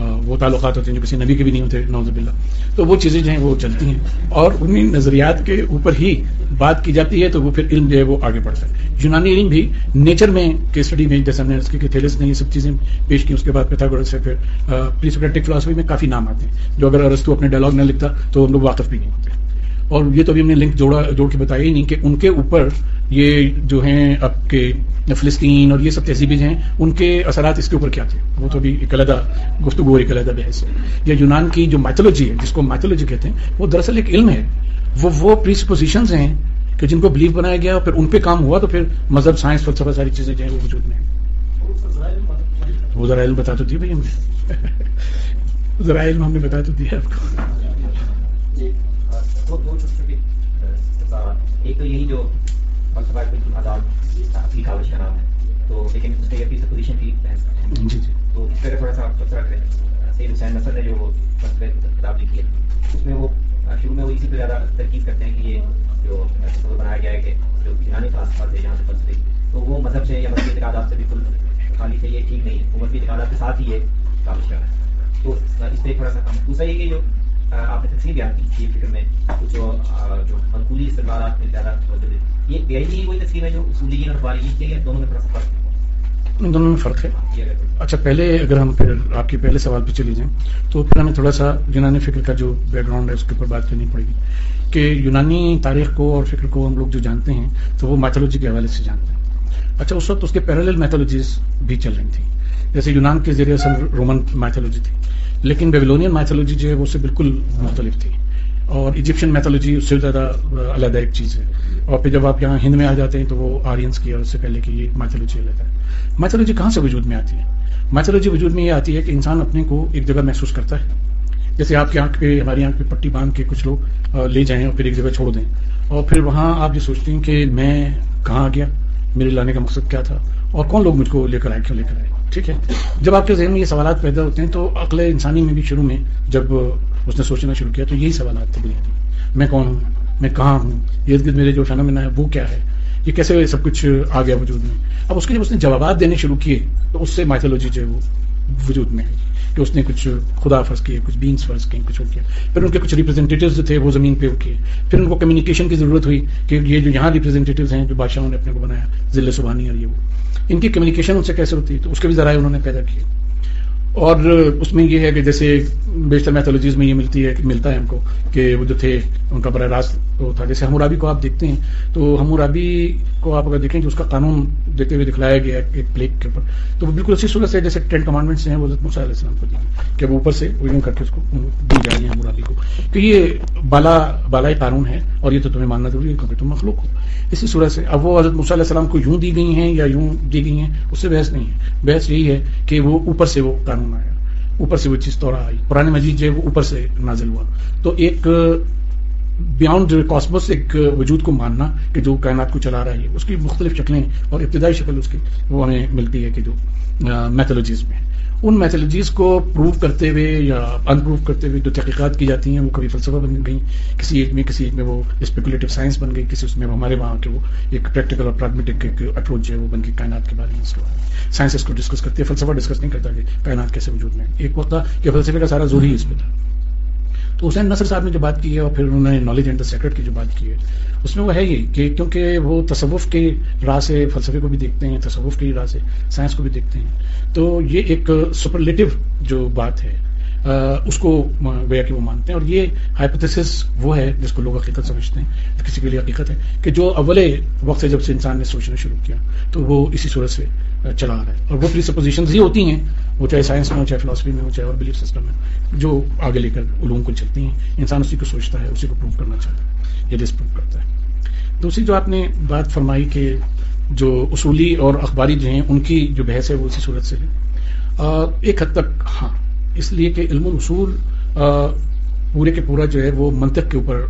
وہ تعلقات ہوتے ہیں جو کسی نبی کے بھی نہیں ہوتے نوز باللہ۔ تو وہ چیزیں جو ہیں وہ چلتی ہیں اور انہیں نظریات کے اوپر ہی بات کی جاتی ہے تو وہ پھر علم جو ہے وہ آگے بڑھتا ہے۔ یونانی علم بھی نیچر میں کے اسٹڈی میں، جیسے ہم نے تھیلس نے یہ سب چیزیں پیش کی، اس کے بعد پیتھاگورس سے پھر پری فلاسفی میں کافی نام آتے ہیں۔ جو اگر ارستو اپنے ڈائلاگ نہ لکھتا تو ہم لوگ واقف بھی نہیں ہوتے۔ اور یہ تو ابھی ہم نے لنک جوڑا جوڑ کے بتایا ہی نہیں کہ ان کے اوپر یہ جو ہیں اب کے فلسطین اور یہ سب تہذیبیں ہیں، ان کے اثرات اس کے اوپر کیا تھے؟ وہ تو ابھی ایک علیحدہ گفتگو ایک علیحدہ بحث ہے۔ یا یونان کی جو میتھولوجی ہے، جس کو میتھولوجی کہتے ہیں، وہ دراصل ایک علم ہے۔ وہ وہ پریسپوزیشنز ہیں کہ جن کو بلیو بنایا گیا، پھر ان پہ کام ہوا تو پھر مذہب سائنس فلسفہ، ساری چیزیں جو ہیں وہ وجود میں وہ ذرا علم بتا تو دی بھائی ہم نے۔ [laughs] ذرا علم ہم نے بتا تو دیا آپ کو۔ جی۔ ایک تو یہی جو فلسفہ بالکل آزاد اپنی کاوش کا نام ہے تو لیکن اس نے اپنی پوزیشن کی بحث تو اس طرح تھوڑا سا تبصرہ کریں سید حسین نصر نے جو وہ کتاب لکھی ہے اس میں وہ شروع میں وہ اسی پہ زیادہ ترکیب کرتے ہیں کہ یہ جو بنایا گیا ہے کہ جو یونانی فلسفہ تھے یہاں سے فلسفے تو وہ مذہب سے یا مذہبی اعتقادات سے بالکل خالی سے یہ ٹھیک نہیں ہے وہ مذہبی اعتقادات کے ساتھ ہی یہ کاوش کر رہا ہے تو اس پہ تھوڑا سا کم دوسرا یہ کہ جو آپ نے تقسیم کی فکر میں جو جو منقولی زیادہ یہ بے ہی کوئی تقسیم ہے جو اصولی اور دونوں میں تھوڑا سا فرق ان دونوں میں فرق ہے۔ اچھا پہلے اگر ہم پھر آپ کے پہلے سوال پہ چلی جائیں تو پھر ہمیں تھوڑا سا یونانی فکر کا جو بیک گراؤنڈ ہے اس کے اوپر بات کرنی پڑے گی۔ کہ یونانی تاریخ کو اور فکر کو ہم لوگ جو جانتے ہیں تو وہ میتھولوجی کے حوالے سے جانتے ہیں۔ اچھا اس وقت اس کے پیرل میتھولوجیز بھی چل رہی تھیں۔ جیسے یونان کے ذریعے اصل رومن میتھولوجی تھی۔ لیکن بیبلونین میتھولوجی جو ہے وہ سے بالکل مختلف تھی۔ اور ایجپشن میتھولوجی اس سے زیادہ علیحدہ ایک چیز ہے۔ اور پھر جب آپ یہاں ہند میں آ جاتے ہیں تو وہ آرینس کی اور اس سے پہلے کہ یہ میتھولوجی علیحدہ ہے۔ میتھولوجی کہاں سے وجود میں آتی ہے؟ میتھولوجی وجود میں یہ آتی ہے کہ انسان اپنے کو ایک جگہ محسوس کرتا ہے۔ جیسے آپ کی آنکھ پہ، ہماری آنکھ پہ پٹی باندھ کے کچھ لوگ لے جائیں اور پھر ایک جگہ چھوڑ دیں۔ اور پھر وہاں آپ یہ سوچتے ہیں کہ میں کہاں آ گیا؟ میرے لانے کا مقصد کیا تھا؟ اور کون لوگ مجھ کو لے کر آئے؟ کیوں لے کر آئے؟ ٹھیک ہے۔ جب آپ کے ذہن میں یہ سوالات پیدا ہوتے ہیں تو عقل انسانی میں بھی شروع میں جب اس نے سوچنا شروع کیا تو یہی سوالات تھے بنیادی میں۔ کون ہوں؟ میں کہاں ہوں؟ یہ گرد میرے جو فنامنا ہے، وہ کیا ہے؟ یہ کیسے سب کچھ آ گیا وجود میں اب اس کے جب اس نے جوابات دینے شروع کیے تو اس سے مائتھولوجی جو ہے وہ وجود میں کہ اس نے کچھ خدا فرض کیے، کچھ بینس فرض کیے، کچھ کیا۔ پھر ان کے کچھ ریپرزینٹیوز جو تھے وہ زمین پہ کیے۔ پھر ان کو کمیونیکیشن کی ضرورت ہوئی کہ یہ جو یہاں ریپرزینٹیوز ہیں، جو بادشاہوں نے اپنے کو بنایا ضلع سبحانی اور یہ وہ۔ ان کی کمیونیکیشن ان سے کیسے ہوتی ہے؟ تو اس کے بھی ذرائع انہوں نے پیدا کیے۔ اور اس میں یہ ہے کہ جیسے بیشتر میتھولوجیز میں یہ ملتی ہے کہ ملتا ہے ہم کو کہ وہ جو تھے، ان کا براہ راست وہ تھا۔ جیسے ہمورابی کو آپ دیکھتے ہیں، تو ہمورابی کو آپ اگر دیکھیں کہ اس کا قانون دیتے ہوئے دکھلایا گیا ایک پلیگ کے اوپر۔ تو وہ بالکل اسی صورت سے جیسے ٹین کمانڈمنٹس ہیں، وہ علیہ السلام کو دی کہ وہ اوپر سے وہ یوں کر کے اس کو دی جا رہی ہے ہمورابی کو۔ کہ یہ بالا بالا قانون ہے اور یہ تو تمہیں ماننا ضروری ہے کیونکہ تم مخلوق ہو۔ اسی صورت سے اب وہ حضرت علیہ السلام کو یوں دی گئی ہیں یا یوں دی گئی ہیں، اس سے بحث نہیں ہے۔ بحث یہی ہے کہ وہ اوپر سے وہ قانون آیا اوپر سے وہ چیز توڑا آئی قرآن مجید جو ہے وہ اوپر سے نازل ہوا۔ تو ایک بیاونڈ کاسموس، ایک وجود کو ماننا کہ جو کائنات کو چلا رہا ہے، اس کی مختلف شکلیں اور ابتدائی شکل اس کی وہ ہمیں ملتی ہے کہ جو میتھولوجیز میں ان میتھولوجیز کو پروو کرتے ہوئے یا ان پروو کرتے ہوئے جو تحقیقات کی جاتی ہیں، وہ کبھی فلسفہ بن گئی کسی ایج میں، کسی ایج میں وہ اسپیکولیٹو سائنس بن گئی کسی اس میں ہمارے وہاں کے وہ ایک پریکٹیکل اور پراگمیٹک اپروچ ہے، وہ بن گئی کائنات کے بارے میں سائنس اس کو ڈسکس کرتی ہے فلسفہ ڈسکس نہیں کرتا کہ کائنات کیسے وجود میں ایک وقت تھا کہ فلسفے کا سارا زور ہی اس پہ تھا۔ تو حسین نصر صاحب نے جو بات کی ہے اور پھر انہوں نے نالج اینڈ دا سیکرٹ کی جو بات کی ہے، اس میں وہ ہے یہ کہ کیونکہ وہ تصوف کے راہ سے، فلسفے کو بھی دیکھتے ہیں، تصوف کی راہ سے، سائنس کو بھی دیکھتے ہیں۔ تو یہ ایک سپرلیٹو جو بات ہے اس کو گویا کہ وہ مانتے ہیں۔ اور یہ ہائپوتھس وہ ہے جس کو لوگ حقیقت سمجھتے ہیں، کسی کے لیے حقیقت ہے کہ جو اولے وقت سے جب سے انسان نے سوچنا شروع کیا، تو وہ اسی صورت سے چلا آ رہا ہے۔ اور وہ پری سپوزیشنز ہی ہوتی ہیں، وہ چاہے سائنس میں ہو، چاہے فلاسفی میں ہو، چاہے اور بلیف سسٹم میں جو آگے لے کر علوم کو چلتی ہیں، انسان اسی کو سوچتا ہے، اسی کو پروو کرنا چاہتا ہے یا ڈس پروو کرتا ہے۔ دوسری جو آپ نے بات فرمائی کہ جو اصولی اور اخباری جو ہیں، ان کی جو بحث ہے، وہ اسی صورت سے ہے۔ ایک حد تک ہاں اس لیے کہ علم الاصول پورے کے پورا جو ہے، وہ منطق کے اوپر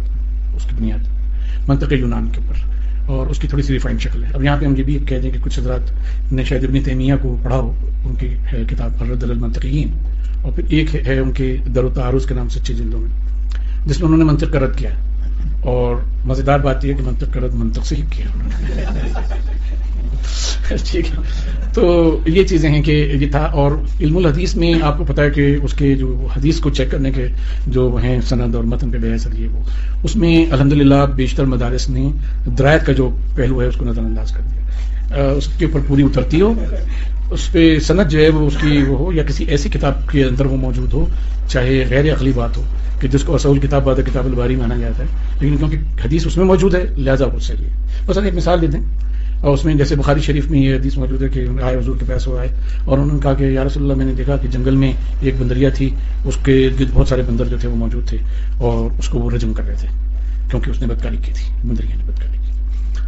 اس کی بنیاد منطق یونان کے اوپر، اور اس کی تھوڑی سی ریفائنڈ شکل ہے۔ اب یہاں پہ ہم یہ بھی کہہ دیں کہ کچھ حضرات نے شاید ابن تیمیہ کو پڑھا ہو ان کی کتاب الرد المنطقین اور پھر ایک ہے ان کے در و تعارض کے نام سے اچھی جلدوں میں، جس میں انہوں نے منطق کا رد کیا اور مزیدار بات یہ ہے کہ منطق کا رد منطق سے ہی کیا۔ [laughs] ٹھیک ہے۔ تو یہ چیزیں ہیں کہ یہ تھا اور علم الحدیث میں آپ کو پتا ہے کہ اس کے جو حدیث کو چیک کرنے کے جو ہیں سند اور متن پہ بحث یہ وہ، اس میں الحمدللہ بیشتر مدارس نے درائت کا جو پہلو ہے اس کو نظر انداز کر دیا۔ اس کے اوپر پوری اترتی ہو۔ اس پہ صنعت جو ہے وہ اس کی وہ ہو یا کسی ایسی کتاب کے اندر وہ موجود ہو، چاہے غیر عقلی بات ہو، کہ جس کو اصول کتاب بات کتاب الباری مانا جاتا ہے، لیکن کیونکہ حدیث اس میں موجود ہے، لہٰذا وہ صحیح ہے بس ایک مثال دے دیں۔ اور اس میں جیسے بخاری شریف میں یہ حدیث موجود ہے کہ آئے، حضور کے پیسے آئے، اور انہوں نے کہا کہ یا رسول اللہ، میں نے دیکھا کہ جنگل میں ایک بندریا تھی، اس کے گرد بہت سارے بندر جو تھے وہ موجود تھے، اور اس کو وہ رجم کر رہے تھے، کیونکہ اس نے بدکاری کی تھی، بندریا نے بدکاری کی۔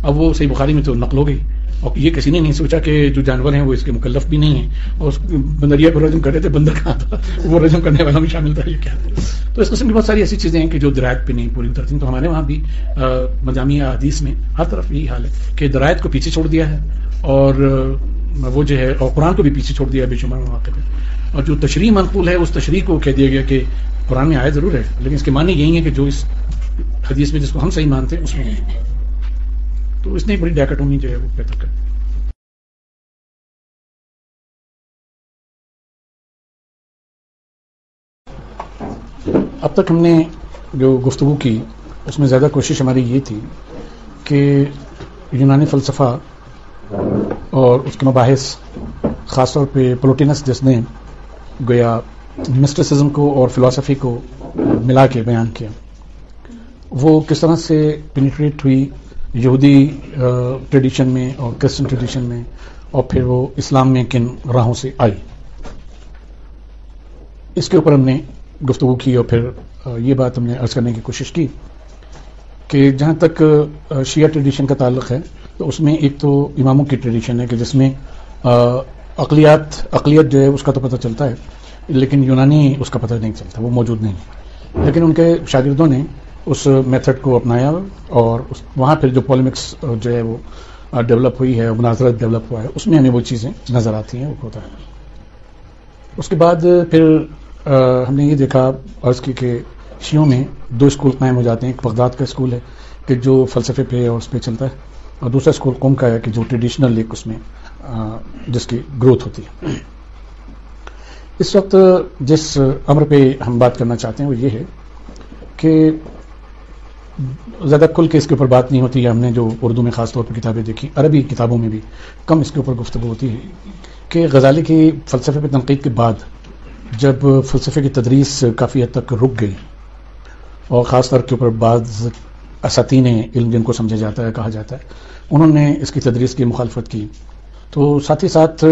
اب وہ صحیح بخاری میں تو نقل ہو گئی۔ اور یہ کسی نے نہیں سوچا کہ جو جانور ہیں وہ اس کے مکلف بھی نہیں ہیں۔ اور اس بندریا کو رجم کر تھے بندر کہاں تھا؟ وہ رجم کرنے والا بھی شامل تھا، یہ کیا تھا؟ تو اس قسم کی بہت ساری ایسی چیزیں ہیں کہ جو درائت پہ نہیں، پوری اترتی تو ہمارے وہاں بھی مجامی حدیث میں ہر طرف یہی حال ہے کہ درائت کو پیچھے چھوڑ دیا ہے اور وہ جو ہے، اور قرآن کو بھی پیچھے چھوڑ دیا بے شمار مواقع پہ۔ اور جو تشریح منقول ہے، اس تشریح کو کہہ دیا گیا کہ قرآن میں آئے ضرور ہے، لیکن اس کے معنی یہی ہے کہ جو اس حدیث میں جس کو ہم صحیح مانتے ہیں، اس میں نہیں۔ تو اس نے بڑی ڈیکٹومی جو ہے وہ بہتر کر اب تک ہم نے جو گفتگو کی، اس میں زیادہ کوشش ہماری یہ تھی کہ یونانی فلسفہ اور اس کے مباحث، خاص طور پہ پلوٹینس، جس نے گویا مسٹرسزم کو اور فلاسفی کو ملا کے بیان کیا۔ وہ کس طرح سے پینیٹریٹ ہوئی یہودی ٹریڈیشن میں اور کرسچن ٹریڈیشن میں اور پھر وہ اسلام میں کن راہوں سے آئی۔ اس کے اوپر ہم نے گفتگو کی اور پھر یہ بات ہم نے عرض کرنے کی کوشش کی کہ جہاں تک شیعہ ٹریڈیشن کا تعلق ہے، تو اس میں ایک تو اماموں کی ٹریڈیشن ہے کہ جس میں اقلیت اقلیت جو ہے، اس کا تو پتہ چلتا ہے، لیکن یونانی اس کا پتہ نہیں چلتا، وہ موجود نہیں لیکن ان کے شاگردوں نے اس میتھڈ کو اپنایا اور وہاں پھر جو پولیمکس جو ہے وہ ڈیولپ ہوئی ہے، مناظرت ڈیولپ ہوا ہے، اس میں ہمیں وہ چیزیں نظر آتی ہیں، وہ ہوتا ہے۔ اس کے بعد پھر ہم نے یہ دیکھا عرض کی کہ شیوں میں دو اسکول قائم ہو جاتے ہیں، ایک بغداد کا اسکول ہے کہ جو فلسفے پہ اور اس پہ چلتا ہے، اور دوسرا اسکول قوم کا ہے کہ جو ٹریڈیشنل ایک اس میں جس کی گروتھ ہوتی ہے۔ اس وقت جس امر پہ ہم بات کرنا چاہتے ہیں وہ یہ ہے کہ زیادہ کل کے اس کے اوپر بات نہیں ہوتی ہے۔ ہم نے جو اردو میں خاص طور پر کتابیں دیکھی عربی کتابوں میں بھی کم اس کے اوپر گفتگو ہوتی ہے کہ غزالی کی فلسفے پہ تنقید کے بعد جب فلسفے کی تدریس کافی حد تک رک گئی اور خاص طور کے اوپر بعض اساتین علم جن کو سمجھا جاتا ہے، کہا جاتا ہے، انہوں نے اس کی تدریس کی مخالفت کی۔ تو ساتھ ہی ساتھ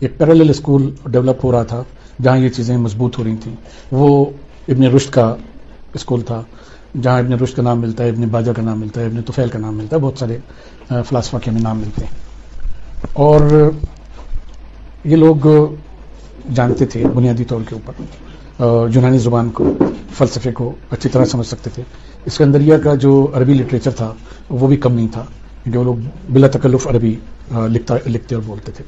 ایک پیرل اسکول ڈیولپ ہو رہا تھا جہاں یہ چیزیں مضبوط ہو رہی تھیں۔ وہ ابن رشت کا اسکول تھا۔ جہاں ابن رشت کا نام ملتا ہے، ابن باجا کا نام ملتا ہے، ابن طفیل کا نام ملتا ہے، بہت سارے فلاسفہ کے ہمیں نام ملتے ہیں۔ اور یہ لوگ جانتے تھے بنیادی طور کے اوپر یونانی زبان کو، فلسفے کو اچھی طرح سمجھ سکتے تھے۔ اسکندریہ کا جو عربی لٹریچر تھا، وہ بھی کم نہیں تھا، کیونکہ وہ لوگ بلا تکلف عربی لکھتا، لکھتے اور بولتے تھے۔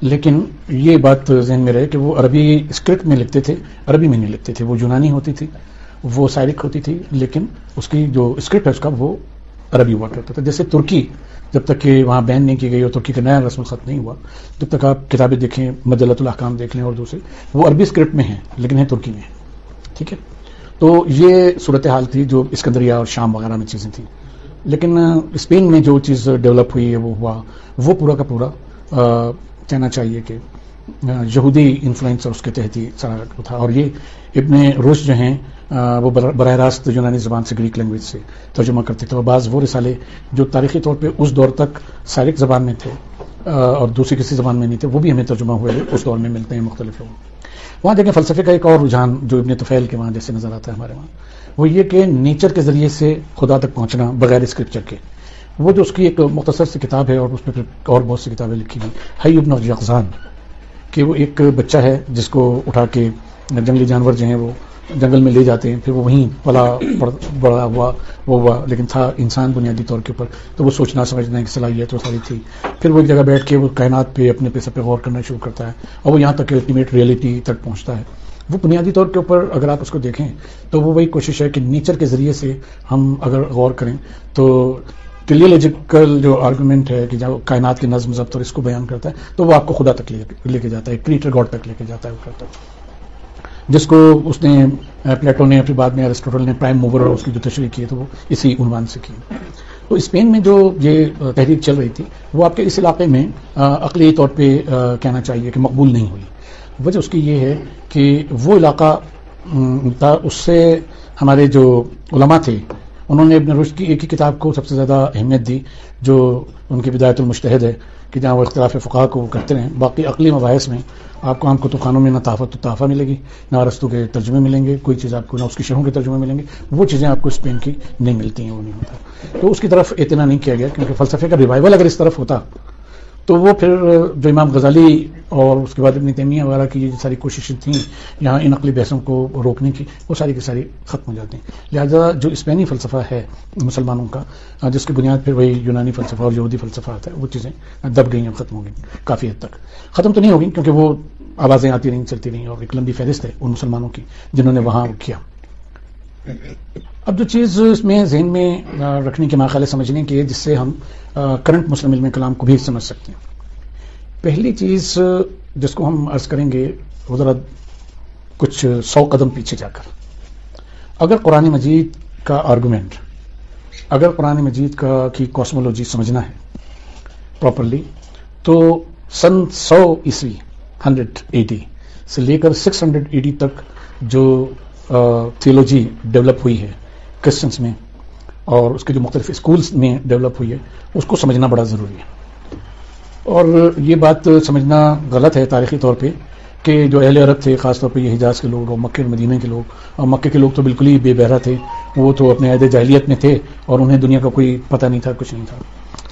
لیکن یہ بات ذہن میں رہے کہ وہ عربی اسکرپٹ میں لکھتے تھے، عربی میں نہیں لکھتے تھے، وہ یونانی ہوتی تھی۔ وہ سائرک ہوتی تھی، لیکن اس کی جو اسکرپٹ ہے، اس کا وہ عربی ہوا کرتا تھا۔ جیسے ترکی، جب تک کہ وہاں بین نہیں کی گئی اور ترکی کا نیا رسم الخط نہیں ہوا، جب تک آپ کتابیں دیکھیں مجلت الحکام دیکھ لیں اور دوسرے وہ عربی اسکرپٹ میں ہیں، لیکن ہیں ترکی میں ٹھیک ہے؟ تو یہ صورت حال تھی جو اسکندریہ اور شام وغیرہ میں چیزیں تھیں۔ لیکن اسپین میں جو چیز ڈیولپ ہوئی ہے، وہ ہوا۔ وہ پورا کا پورا کہنا چاہیے کہ یہودی انفلوئنس اور اس کے تحت ہی سارا تھا۔ اور یہ ابن روش جو ہیں وہ براہ راست یونانی زبان سے گریک لینگویج سے ترجمہ کرتے تھے اور بعض وہ رسالے جو تاریخی طور پہ اس دور تک سارک زبان میں تھے اور دوسری کسی زبان میں نہیں تھے، وہ بھی ہمیں ترجمہ ہوئے اس دور میں ملتے ہیں، مختلف لوگ وہاں دیکھیں، فلسفے کا ایک اور رجحان جو ابن طفیل کے وہاں جیسے نظر آتا ہے ہمارے وہاں، وہ یہ کہ نیچر کے ذریعے سے خدا تک پہنچنا بغیر اسکرپچر کے۔ وہ جو اس کی ایک مختصر سی کتاب ہے اور اس میں پھر اور بہت سی کتابیں لکھی گئی ہئی ابن یقزان کہ وہ ایک بچہ ہے جس کو اٹھا کے جنگلی جانور جو ہیں وہ جنگل میں لے جاتے ہیں، پھر وہ وہیں پلا بڑا ہوا، وہ ہوا، لیکن تھا انسان بنیادی طور کے اوپر، تو وہ سوچنا سمجھنے کی صلاحیت وہ ساری تھی۔ پھر وہ ایک جگہ بیٹھ کے وہ کائنات پہ، اپنے پیسے پہ غور کرنا شروع کرتا ہے، اور وہ یہاں تک کہ الٹیمیٹ ریئلٹی تک پہنچتا ہے۔ وہ بنیادی طور کے اوپر اگر آپ اس کو دیکھیں، تو وہ وہی کوشش ہے کہ نیچر کے ذریعے سے ہم اگر غور کریں، تو ٹیلیولوجیکل جو آرگومنٹ ہے کہ جو کائنات کی نظم ضبط اور اس کو بیان کرتا ہے، تو وہ آپ کو خدا تک لے کے جاتا ہے کریٹر گاڈ تک لے کے جاتا ہے، وہ کرتا ہے۔ جس کو اس نے پلیٹو نے، پھر بعد میں ارسٹوٹل نے پرائم موور اور اس کی جو تشریح کی تو وہ اسی عنوان سے کی۔ تو اسپین میں جو یہ تحریک چل رہی تھی، وہ آپ کے اس علاقے میں عقلی طور پہ کہنا چاہیے کہ مقبول نہیں ہوئی۔ وجہ اس کی یہ ہے کہ وہ علاقہ تھا، اس سے ہمارے جو علماء تھے، انہوں نے ابن رشد کی ایک ہی کتاب کو سب سے زیادہ اہمیت دی، جو ان کی بدایت المشتحد ہے۔ کہ جہاں وہ اختلاف فقہ کو کرتے رہیں۔ باقی عقلی مباحث میں آپ کو ہم کو خانوں میں نہ تحفت و تحفہ ملے گی، نہ رستوں کے ترجمے ملیں گے، کوئی چیز آپ کو نہ اس کی شہروں کے ترجمے ملیں گے، وہ چیزیں آپ کو اسپین کی نہیں ملتی ہیں، وہ نہیں ہوتا۔ تو اس کی طرف اتنا نہیں کیا گیا، کیونکہ فلسفے کا ریوائول اگر اس طرف ہوتا تو وہ پھر جو امام غزالی اور اس کے بعد ابن تیمیہ وغیرہ کی جو ساری کوششیں تھیں، یہاں ان عقلی بحثوں کو روکنے کی، وہ ساری کی ساری ختم ہو جاتی ہیں۔ لہٰذا جو اسپینی فلسفہ ہے مسلمانوں کا، جس کی بنیاد پھر وہی یونانی فلسفہ اور یہودی فلسفہ آتا ہے وہ چیزیں دب گئی ہیں ختم ہو گئی کافی حد تک۔ ختم تو نہیں ہوگی کیونکہ وہ آوازیں آتی رہیں، چلتی رہیں اور ایک لمبی فہرست ہے ان مسلمانوں کی جنہوں نے وہاں کیا۔ اب جو چیز اس میں ذہن میں رکھنے کے ماخلے سمجھنے کی ہے جس سے ہم کرنٹ مسلم علم کلام کو بھی سمجھ سکتے ہیں۔ پہلی چیز، جس کو ہم عرض کریں گے، وہ ذرا کچھ سو قدم پیچھے جا کر۔ اگر قرآن مجید کا آرگومنٹ اگر قرآن مجید کا، کی کاسمولوجی سمجھنا ہے پراپرلی تو سن سو عیسوی ہنڈریڈ ایٹی سے لے کر سکس ہنڈریڈ ایٹی تک جو تھیولوجی ڈیولپ ہوئی ہے کرسچنس میں، اور اس کے جو مختلف اسکولس میں ڈیولپ ہوئی ہے، اس کو سمجھنا بڑا ضروری ہے۔ اور یہ بات سمجھنا غلط ہے تاریخی طور پہ کہ جو اہل عرب تھے، خاص طور پہ یہ حجاز کے لوگ اور مکے اور مدینہ کے لوگ، اور مکے کے لوگ تو بالکل ہی بے بہرا تھے۔ وہ تو اپنے عہد جاہلیت میں تھے، اور انہیں دنیا کا کوئی پتہ نہیں تھا، کچھ نہیں تھا۔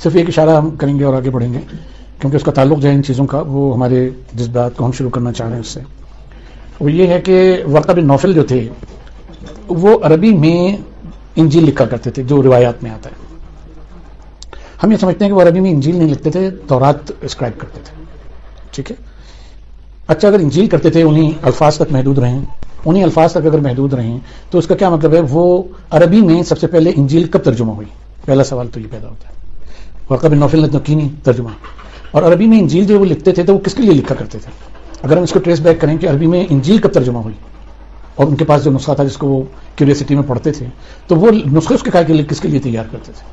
صرف ایک اشارہ ہم کریں گے اور آگے بڑھیں گے، کیونکہ اس کا تعلق جو ہے ان چیزوں کا، وہ ہمارے جس بات کو ہم شروع کرنا چاہ رہے ہیں اس سے۔ وہ یہ ہے کہ ورقہ بن نوفل جو تھے، وہ عربی میں انجیل لکھا کرتے تھے، جو روایات میں آتا ہے۔ ہم یہ سمجھتے ہیں کہ وہ عربی میں انجیل نہیں لکھتے تھے، تورات اسکرائب کرتے تھے۔ ٹھیک ہے؟ اچھا اگر انجیل کرتے تھے انہیں الفاظ تک محدود رہیں۔ انہیں الفاظ تک اگر محدود رہیں، تو اس کا کیا مطلب ہے؟ وہ عربی میں سب سے پہلے انجیل کب ترجمہ ہوئی؟ پہلا سوال تو یہ پیدا ہوتا ہے۔ ورقہ بن نوفل نے تو کی نہیں ترجمہ؟ اور عربی میں انجیل جو وہ لکھتے تھے تو وہ کس کے لیے لکھا کرتے تھے؟ اگر ہم اس کو ٹریس بیک کریں کہ عربی میں انجیل کب ترجمہ ہوئی اور ان کے پاس جو نسخہ تھا جس کو وہ کیوریسٹی میں پڑھتے تھے، تو وہ نسخے اس کے کے لیے کس کے لیے تیار کرتے تھے؟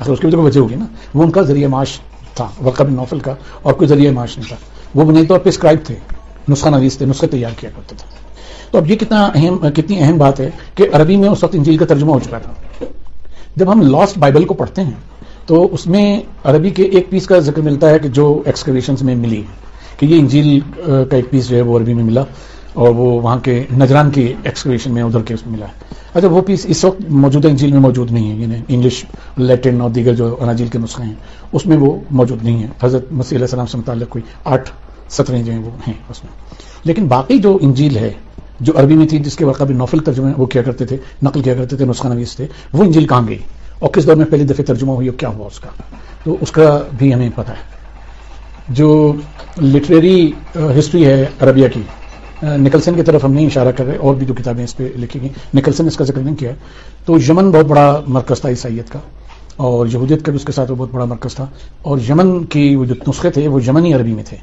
اگر اس کی بھی تو وجہ ہوگی نا۔ وہ ان کا ذریعہ معاش تھا ورقہ بن نوفل کا، اور کوئی ذریعہ معاش نہیں تھا۔ وہ بنیادی طور پہ اسکرائب تھے، نسخہ نویز تھے، نسخے تیار کیا کرتے تھے۔ تو اب یہ کتنا اہم، کتنی اہم بات ہے کہ عربی میں اس وقت انجیل کا ترجمہ ہو چکا تھا۔ جب ہم لاسٹ بائبل کو پڑھتے ہیں، تو اس میں عربی کے ایک پیس کا ذکر ملتا ہے کہ جو ایکسکویشن میں ملی۔ کہ یہ انجیل کا ایک پیس جو ہے وہ عربی میں ملا اور وہ وہاں کے نجران کی ایکسکویشن میں ادھر کے اس میں ملا ہے۔ اچھا وہ پیس اس وقت موجودہ انجیل میں موجود نہیں ہے یعنی انگلش لیٹن اور دیگر جو اناجیل کے نسخے ہیں، اس میں وہ موجود نہیں ہے۔ حضرت مسیح علیہ السلام سے متعلق کوئی آٹھ سترہ جو ہیں وہ ہیں اس میں۔ لیکن باقی جو انجیل ہے، جو عربی میں تھی، جس کے وقت بھی نوفل ترجمے وہ کیا کرتے تھے، نقل کیا کرتے تھے، نسخہ نویز تھے، وہ انجیل کہاں گئی؟ اور کس دور میں پہلی دفعہ ترجمہ ہوئی اور کیا ہوا اس کا؟ تو اس کا بھی ہمیں پتہ ہے۔ جو لٹریری ہسٹری uh, ہے عربیہ کی uh, نکلسن کی طرف ہم نہیں اشارہ کر رہے، اور بھی جو کتابیں اس پہ لکھی گئی نکلسن اس کا ذکر نہیں کیا تو یمن بہت بڑا مرکز تھا عیسائیت کا، اور یہودیت کا بھی اس کے ساتھ وہ بہت بڑا مرکز تھا۔ اور یمن کی وہ جو نسخے تھے، وہ یمنی عربی میں تھے۔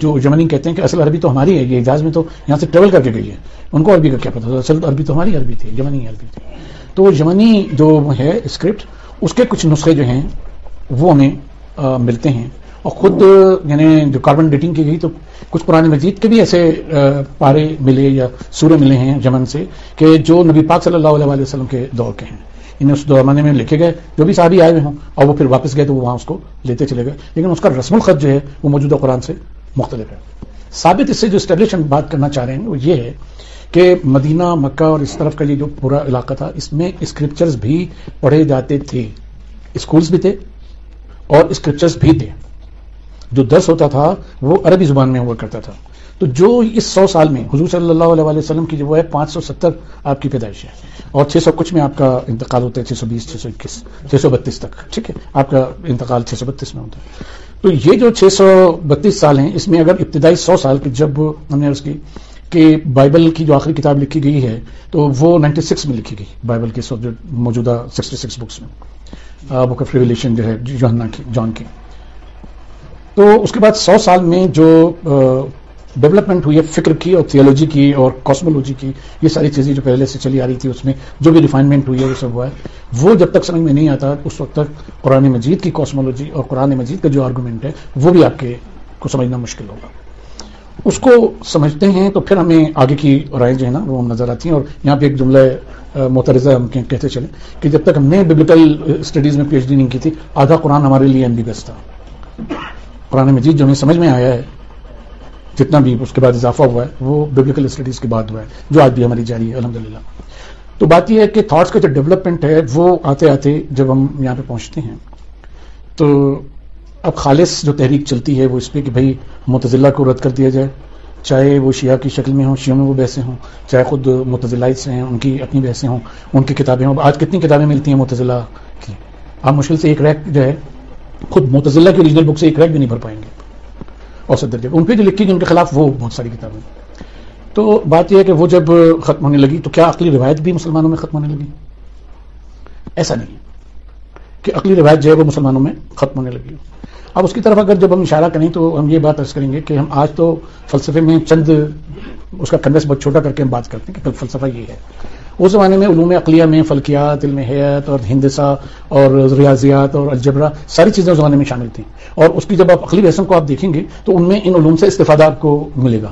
جو یمنی کہتے ہیں کہ اصل عربی تو ہماری ہے، یہ اعجاز میں تو یہاں سے ٹریول کر کے گئی ہے۔ ان کو عربی کا کیا پتا تھا؟ اصل عربی تو ہماری عربی تھی، یمنی عربی تھی۔ تو یمنی جو ہے اسکرپٹ اس کے کچھ نسخے جو ہیں، وہ ہمیں uh, ملتے ہیں۔ اور خود یعنی جو کاربن ڈیٹنگ کی گئی تو کچھ پرانے مجید کے بھی ایسے پارے ملے یا سورے ملے ہیں یمن سے کہ جو نبی پاک صلی اللہ علیہ وسلم کے دور کے ہیں۔ انہیں اس زمانے میں لکھے گئے، جو بھی صحابی آئے ہوئے ہوں، اور وہ پھر واپس گئے تو وہ وہاں اس کو لیتے چلے گئے۔ لیکن اس کا رسم الخط جو ہے، وہ موجودہ قرآن سے مختلف ہے۔ ثابت اس سے جو اسٹیبلش ہم بات کرنا چاہ رہے ہیں، وہ یہ ہے کہ مدینہ، مکہ اور اس طرف کا یہ جو پورا علاقہ تھا، اس میں اسکرپچرز بھی پڑھے جاتے تھے۔ اسکولز بھی تھے اور اسکرپچرز بھی تھے۔ جو درس ہوتا تھا وہ عربی زبان میں ہوا کرتا تھا۔ تو جو اس سو سال میں حضور صلی اللہ علیہ وسلم کی جو وہ ہے پانچ سو ستر آپ کی پیدائش ہے اور چھ سو کچھ میں آپ کا انتقال ہوتا ہے، چھ سو بیس، چھ سو اکیس، چھ سو بتیس تک، ٹھیک ہے؟ آپ کا انتقال چھ سو بتیس میں ہوتا ہے۔ تو یہ جو چھ سو بتیس سال ہیں، اس میں اگر ابتدائی سو سال کی جب ہم نے اس کی کہ بائبل کی جو آخری کتاب لکھی گئی ہے، تو وہ نائنٹی سکس میں لکھی گئی، بائبل کی جو موجودہ سکسٹی سکس بکس میں بک آف ریولیشن جو ہے جوہنا کی، جان کی۔ تو اس کے بعد سو سال میں جو ڈیولپمنٹ ہوئی ہے فکر کی اور تھیولوجی کی اور کاسمولوجی کی، یہ ساری چیزیں جو پہلے سے چلی آ رہی تھی اس میں، جو بھی ریفائنمنٹ ہوئی ہے، وہ سب ہوا ہے۔ وہ جب تک سمجھ میں نہیں آتا، اس وقت تک قرآن مجید کی کاسمولوجی اور قرآن مجید کا جو آرگومنٹ ہے، وہ بھی آپ کے کو سمجھنا مشکل ہوگا۔ اس کو سمجھتے ہیں تو پھر ہمیں آگے کی رائے جو ہے نا، وہ ہم نظر آتی ہیں اور یہاں پہ ایک جملہ مترزہ ہم کہتے چلیں کہ جب تک ہم نے ببلیکل اسٹڈیز میں پی ایچ ڈی نہیں کی تھی، آدھا قرآن ہمارے لیے ایم بی بیس تھا۔ قرآن مجید جو ہمیں سمجھ میں آیا ہے، جتنا بھی اس کے بعد اضافہ ہوا ہے، وہ ببلیکل اسٹڈیز کے بعد ہوا ہے، جو آج بھی ہماری جاری ہے الحمد تو بات یہ ہے کہ تھاٹس کا جو ڈیولپمنٹ ہے، وہ آتے آتے جب ہم یہاں پہ پہنچتے ہیں، تو اب خالص جو تحریک چلتی ہے، وہ اس پہ کہ بھائی متضلہ کو رد کر دیا جائے۔ چاہے وہ شیعہ کی شکل میں ہوں، شیعوں میں وہ بحثیں ہوں، چاہے خود متضلائز ہیں، ان کی اپنی بحثیں ہوں، ان کی کتابیں ہوں۔ آج کتنی کتابیں ملتی ہیں متضلہ کی؟ آپ مشکل سے ایک ریک جو ہے خود متضلہ کی اوریجنل بک سے ایک ریک بھی نہیں بھر پائیں گے۔ اوسط درجے۔ ان پہ جو لکھی گئی ان کے خلاف وہ بہت ساری کتابیں۔ تو بات یہ ہے کہ وہ جب ختم ہونے لگی تو کیا عقلی روایت بھی مسلمانوں میں ختم ہونے لگی؟ ایسا نہیں کہ عقلی روایت جو ہے وہ مسلمانوں میں ختم ہونے لگی اب اس کی طرف اگر جب ہم اشارہ کریں تو ہم یہ بات عرض کریں گے کہ ہم آج تو فلسفے میں چند اس کا کنویس بہت چھوٹا کر کے ہم بات کرتے ہیں کہ فلسفہ یہ ہے۔ اس زمانے میں علوم عقلیہ میں، فلکیات، علم حیات اور ہندسہ اور ریاضیات اور الجبرا ساری چیزیں اس زمانے میں شامل تھیں۔ اور اس کی جب آپ عقلی بحثوں کو آپ دیکھیں گے تو ان میں ان علوم سے استفادہ آپ کو ملے گا۔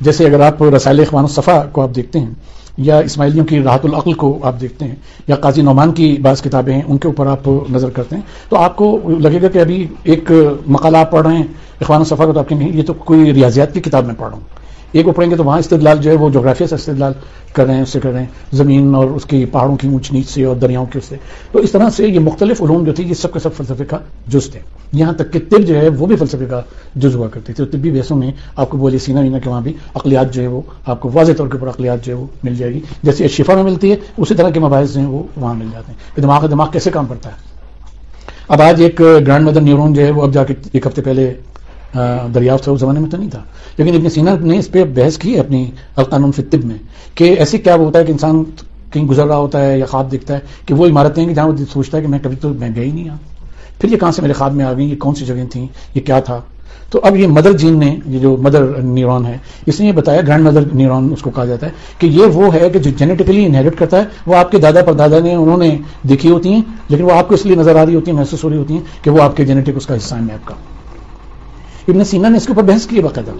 جیسے اگر آپ رسائل اخوان الصفا کو آپ دیکھتے ہیں یا اسماعیلیوں کی راحت العقل کو آپ دیکھتے ہیں یا قاضی نعمان کی بعض کتابیں ہیں، ان کے اوپر آپ نظر کرتے ہیں، تو آپ کو لگے گا کہ ابھی ایک مقالہ آپ پڑھ رہے ہیں، اخوان صفحہ کو تو آپ کہیں یہ تو کوئی ریاضیات کی کتاب میں پڑھ رہا ہوں۔ ایک وہ پڑھیں گے تو وہاں استدلال جو ہے وہ جغرافیہ سے استدلال کر رہے ہیں اس سے کر رہے ہیں۔ زمین اور اس کی پہاڑوں کی اونچ نیچ سے اور دریاؤں کے اس سے۔ تو اس طرح سے یہ مختلف علوم جو تھی یہ سب کے سب فلسفے کا جز تھے۔ یہاں تک کہ طب جو ہے وہ بھی فلسفے کا جز ہوا کرتی تھی۔ تو طبی بحثوں میں آپ کو بولی سینا وینا کے وہاں بھی اقلیات جو ہے وہ آپ کو واضح طور کے اوپر اقلیات جو ہے وہ مل جائے گی۔ جیسے شفا میں ملتی ہے، اسی طرح کے مباحث جو ہیں وہ وہاں مل جاتے ہیں۔ کہ دماغ دماغ کیسے کام کرتا ہے؟ اب آج ایک گرانڈ مدر نیورون جو ہے وہ اب جا کے ایک ہفتے پہلے دریافت اس زمانے میں تو نہیں تھا۔ لیکن ابن سینا نے اس پہ بحث کی اپنی القانون فطب میں کہ ایسی کیا ہوتا ہے کہ انسان کہیں گزر رہا ہوتا ہے یا خواب دیکھتا ہے کہ وہ عمارتیں کہ جہاں وہ سوچتا ہے کہ میں کبھی تو میں گیا ہی نہیں یہاں پھر یہ کہاں سے میرے خواب میں آ گئی یہ کون سی جگہیں تھیں؟ یہ کیا تھا؟ تو اب یہ مدر جین نے، یہ جو مدر نیورون ہے، اس نے یہ بتایا، گرینڈ مدر نیورون اس کو کہا جاتا ہے کہ یہ وہ ہے کہ جو جینیٹیکلی انہیریٹ کرتا ہے، وہ آپ کے دادا پر دادا نے، انہوں نے دیکھی ہوتی ہیں، لیکن وہ آپ کو اس لیے نظر آ رہی ہوتی ہیں، محسوس ہو رہی ہوتی ہیں کہ وہ آپ کے جینیٹک اس کا حصہ ہے آپ کا۔ ابن سینا نے اس کے اوپر بحث کی باقاعدہ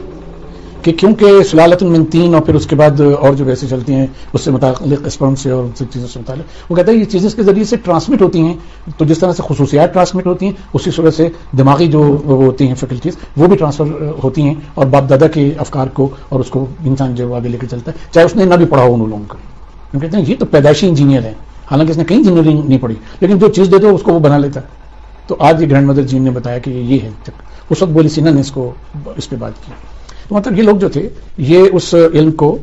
کہ کیونکہ سلالت من تین اور پھر اس کے بعد اور جو ویسے چلتی ہیں، اس سے متعلق اسپرم سے اور چیزوں سے متعلق، وہ کہتا ہے یہ چیزیں اس کے ذریعے سے ٹرانسمٹ ہوتی ہیں۔ تو جس طرح سے خصوصیات ٹرانسمٹ ہوتی ہیں، اسی صورت سے دماغی جو ہوتی ہیں فیکلٹیز وہ بھی ٹرانسفر ہوتی ہیں اور باپ دادا کے افکار کو اور اس کو انسان جو آگے لے کے چلتا ہے، چاہے اس نے نہ بھی پڑھا ہو ان لوگوں کا کہتے ہیں یہ تو پیدائشی انجینئر ہے حالانکہ اس نے کہیں انجینئرنگ نہیں پڑھی، لیکن جو چیز دے دو، اس کو وہ بنا لیتا ہے۔ تو آج یہ گرینڈ مدر جین نے بتایا کہ یہ ہے اس وقت بولی سینا نے اس کو اس پہ بات کی۔ تو مطلب یہ لوگ جو تھے، یہ اس علم کو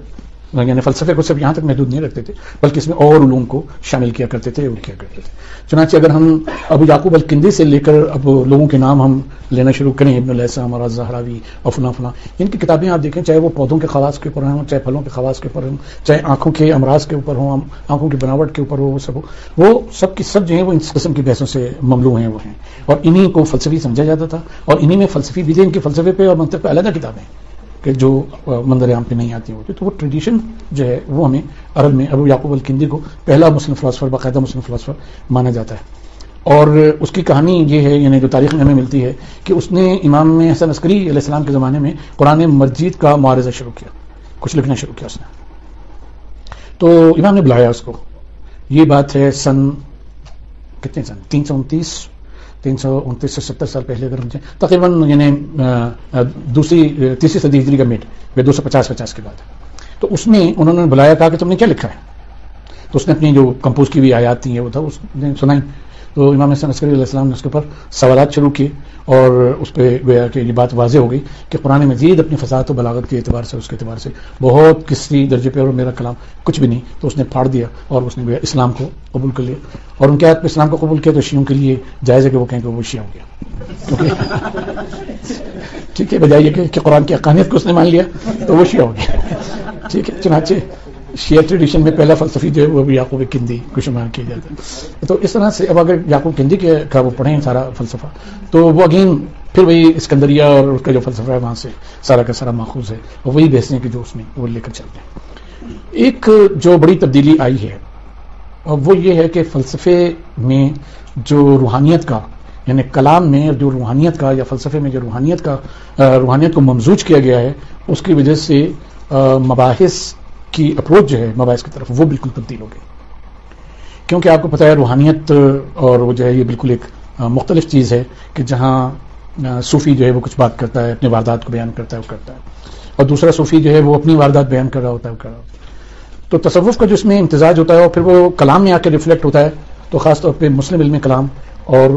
یعنی فلسفے کو صرف یہاں تک محدود نہیں رکھتے تھے، بلکہ اس میں اور علوم کو شامل کیا کرتے تھے اور کیا کرتے تھے۔ چنانچہ اگر ہم ابو یعقوب الکندی سے لے کر اب لوگوں کے نام ہم لینا شروع کریں، ابن الحسم اور زہراوی اور فلاں فلاں ان کی کتابیں آپ دیکھیں، چاہے وہ پودوں کے خواص کے اوپر ہوں، چاہے پھلوں کے خواص کے اوپر ہوں، چاہے آنکھوں کے امراض کے اوپر ہوں، آنکھوں کی بناوٹ کے اوپر ہو، وہ سب ہو، وہ سب کی سب جو ہیں وہ اس قسم کی بحثوں سے مملو ہیں، وہ ہیں۔ اور انہیں کو فلسفی سمجھا جاتا تھا، اور انہیں میں فلسفی بھی تھے، ان کے فلسفے پہ اور منطق پہ علیحدہ کتابیں کہ جو مندر عام پہ نہیں آتی ہوتی، تو وہ ٹریڈیشن جو ہے، وہ ہمیں عرب میں، ابو یعقوب الکندی کو پہلا مسلم فلاسفر باقاعدہ مسلم فلاسفر مانا جاتا ہے۔ اور اس کی کہانی یہ ہے یعنی جو تاریخ میں ہمیں ملتی ہے، کہ اس نے امام حسن عسکری علیہ السلام کے زمانے میں قرآن مسجد کا معارضہ شروع کیا۔ کچھ لکھنا شروع کیا اس نے۔ تو امام نے بلایا اس کو۔ یہ بات ہے سن، کتنے سن؟ تین سو انتیس؟ تین سو انتیس سے ستر سال پہلے اگر ہم تقریباً یعنی دوسری تیسری صدی ہجری کا میٹ دو سو پچاس پچاس کے بعد۔ تو اس میں انہوں نے بلایا، کہا کہ تم نے کیا لکھا ہے؟ تو اس نے اپنی جو کمپوز کی ہوئی آیات تھیں وہ تھا، اس نے سنائی۔ تو امام حسن عسکری علیہ السلام نے اس کے اوپر سوالات شروع کیے اور اس پہ گویا کہ یہ بات واضح ہو گئی کہ قرآن مجید اپنی فساد و بلاغت کے اعتبار سے اس کے اعتبار سے بہت کسی درجے پہ اور میرا کلام کچھ بھی نہیں تو اس نے پھاڑ دیا اور اس نے گویا اسلام کو قبول کر لیا اور ان کے ہاتھ پہ اسلام کو قبول کیا تو شیوں کے لیے جائز ہے کہ وہ کہیں کہ وہ شیعہ ہو گیا ٹھیک ہے بجائیے کہ قرآن کی اقانیت کو اس نے مان لیا تو وہ شیعہ ہو گیا ٹھیک ہے، چنانچہ شیعہ ٹریڈیشن میں پہلا فلسفی جو ہے وہ بھی یعقوب کندی کو شمار کیا جاتا ہے۔ تو اس طرح سے اب اگر یعقوب کندی کے کا وہ پڑھیں سارا فلسفہ۔ تو وہ اگین پھر وہی اسکندریہ اور اس کا جو فلسفہ ہے، وہاں سے سارا کا سارا ماخوذ ہے۔ اور وہی بحث ہیں کہ جو اس میں وہ لے کر چلتے ہیں۔ ایک جو بڑی تبدیلی آئی ہے، اور وہ یہ ہے کہ فلسفے میں جو روحانیت کا یعنی کلام میں جو روحانیت کا یا فلسفے میں جو روحانیت کا روحانیت کو ممزوج کیا گیا ہے، اس کی وجہ سے مباحث کی اپروچ جو ہے مباحث کی طرف وہ بالکل تبدیل ہو گئی۔ کیونکہ آپ کو پتا ہے روحانیت اور وہ جو ہے یہ بالکل ایک مختلف چیز ہے کہ جہاں صوفی جو ہے وہ کچھ بات کرتا ہے اپنے واردات کو بیان کرتا ہے، وہ کرتا ہے۔ اور دوسرا صوفی جو ہے وہ اپنی واردات بیان کر رہا ہوتا ہے، وہ کر رہا ہوتا ہے۔ تو تصوف کا جو اس میں امتزاج ہوتا ہے اور پھر وہ کلام میں آ کے ریفلیکٹ ہوتا ہے، تو خاص طور پہ مسلم علم کلام اور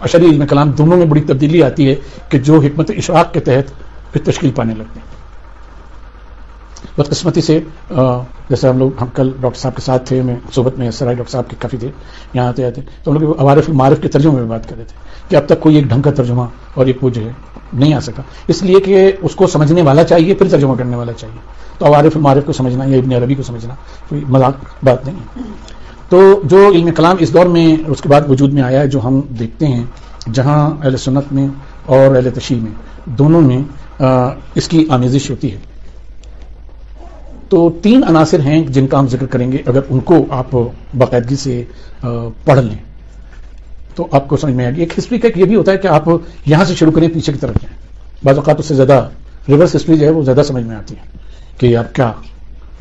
اشری علم کلام دونوں میں بڑی تبدیلی آتی ہے کہ جو حکمت اشراق کے تحت پھر تشکیل پانے لگتے ہیں۔ بدقسمتی سے جیسے ہم لوگ، ہم کل ڈاکٹر صاحب کے ساتھ تھے، میں صحبت میں سرائے ڈاکٹر صاحب کے کافی تھے، یہاں آتے آتے، تو ہم لوگ عوارف معرف کے ترجمے میں بات کر رہے تھے کہ اب تک کوئی ایک ڈھنگ کا ترجمہ اور ایک وہ جو ہے نہیں آ سکا۔ اس لیے کہ اس کو سمجھنے والا چاہیے، پھر ترجمہ کرنے والا چاہیے۔ تو عوارف معرف کو سمجھنا یا ابن عربی کو سمجھنا کوئی مذاق، بات نہیں تو جو علم کلام اس دور میں، اس کے بعد وجود میں آیا ہے، جو ہم دیکھتے ہیں، جہاں اہل سنت میں اور اہل تشیح میں، دونوں میں اس کی آمیزش ہوتی ہے۔ تو تین عناصر ہیں جن کا ہم ذکر کریں گے، اگر ان کو آپ باقاعدگی سے پڑھ لیں۔ تو آپ کو سمجھ میں آئے گی۔ ایک ہسٹری کا ایک یہ بھی ہوتا ہے کہ آپ یہاں سے شروع کریں، پیچھے کی طرف جائیں۔ بعض اوقات اس سے زیادہ ریورس ہسٹری جو ہے وہ زیادہ سمجھ میں آتی ہے کہ آپ کیا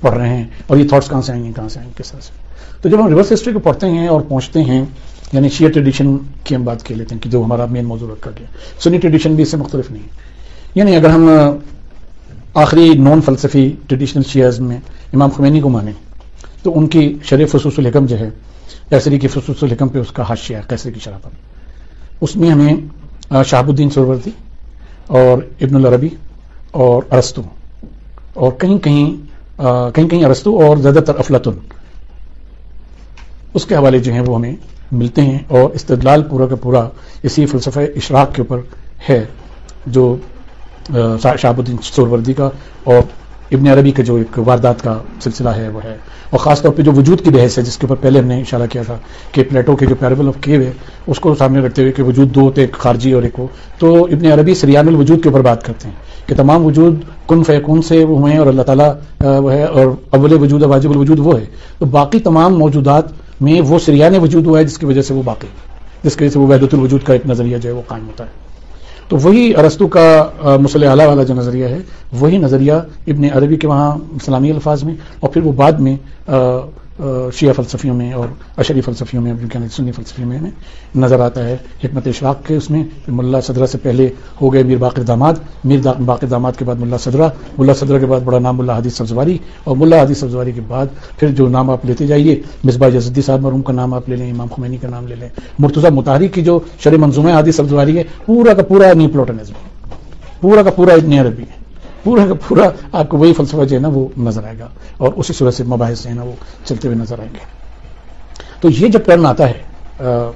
پڑھ رہے ہیں اور یہ تھاٹس کہاں سے آئیں گے، کہاں سے آئیں گے، کس طرح سے۔ تو جب ہم ریورس ہسٹری کو پڑھتے ہیں اور پہنچتے ہیں یعنی شیئر ٹریڈیشن کی ہم بات کر لیتے ہیں کہ جو ہمارا مین موضوع رکھا گیا۔ سنی ٹریڈیشن بھی اس سے مختلف نہیں۔ ہے یعنی اگر ہم آخری نان فلسفی ٹریڈیشنل شیئرز میں امام خمینی کو مانیں تو ان کی شرح فصوص الحکم جو ہے کیسری کی فصوص الحکم پہ اس کا حاشیہ ہے کیسری کی شرح پر۔ اس میں ہمیں شہاب الدین سروردی اور ابن العربی اور ارستو اور کہیں کہیں کہیں کہیں ارستو اور زیادہ تر افلاطن اس کے حوالے جو ہیں وہ ہمیں ملتے ہیں اور استدلال پورا کا پورا اسی فلسفہ اشراق کے اوپر ہے، جو شہاب الدین سوروردی کا اور ابن عربی کا جو ایک واردات کا سلسلہ ہے وہ ہے۔ اور خاص طور پہ جو وجود کی بحث ہے، جس کے اوپر پہلے ہم نے اشارہ کیا تھا کہ پلیٹو کے جو پیربل آف کیو ہے، اس کو سامنے رکھتے ہوئے کہ وجود دو ہوتے ایک خارجی اور ایک وہ۔ تو ابن عربی سریان الوجود کے اوپر بات کرتے ہیں کہ تمام وجود کن فیکون سے وہ ہیں اور اللہ تعالیٰ وہ ہے، اور اول وجود واجب الوجود وہ ہے۔ تو باقی تمام موجودات میں وہ سریان وجود ہوا ہے جس کی وجہ سے وہ باقی، جس کی وجہ سے وہ وحدت الوجود کا ایک نظریہ جو ہے وہ قائم ہوتا ہے۔ تو وہی ارستو کا مسئلہ اعلیٰ والا جو نظریہ ہے، وہی نظریہ ابن عربی کے وہاں اسلامی الفاظ میں اور پھر وہ بعد میں شیعہ فلسفیوں میں اور اشری فلسفیوں میں سنی فلسفیوں میں نظر آتا ہے حکمت اشراق کے اس میں ملا صدرہ سے پہلے ہو گئے میر باقر داماد، میر باقر داماد کے بعد ملا صدرہ ملا صدرہ کے بعد بڑا نام ملا حدیث سبزواری اور ملا حدیث سبزواری کے بعد پھر جو نام آپ لیتے جائیے، مصباح جزدی صاحب مرحوم کا نام آپ لے لیں، امام خمینی کا نام لے لیں، مرتضی متحری کی جو شر منظومہ حدیث سبزواری ہے، پورا کا پورا نی پلوٹنزم پورا کا پورا اتنی عربی ہے۔ پورا کا پورا آپ کو وہی فلسفہ جو ہے نا وہ نظر آئے گا اور اسی صورت سے مباحث جو ہے نا وہ چلتے ہوئے نظر آئیں گے۔ تو یہ جب ٹرن آتا ہے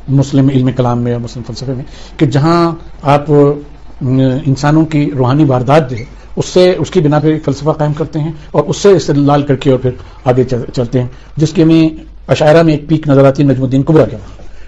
مسلم علم کلام میں اور مسلم فلسفے میں کہ جہاں آپ انسانوں کی روحانی واردات جو ہے، اس سے، اس کی بنا پہ فلسفہ قائم کرتے ہیں اور اس سے استدلال کر کے اور پھر آگے چلتے ہیں۔ جس کے میں عشاعرہ میں ایک پیک نظر آتی ہے، نجم الدین قبرا کے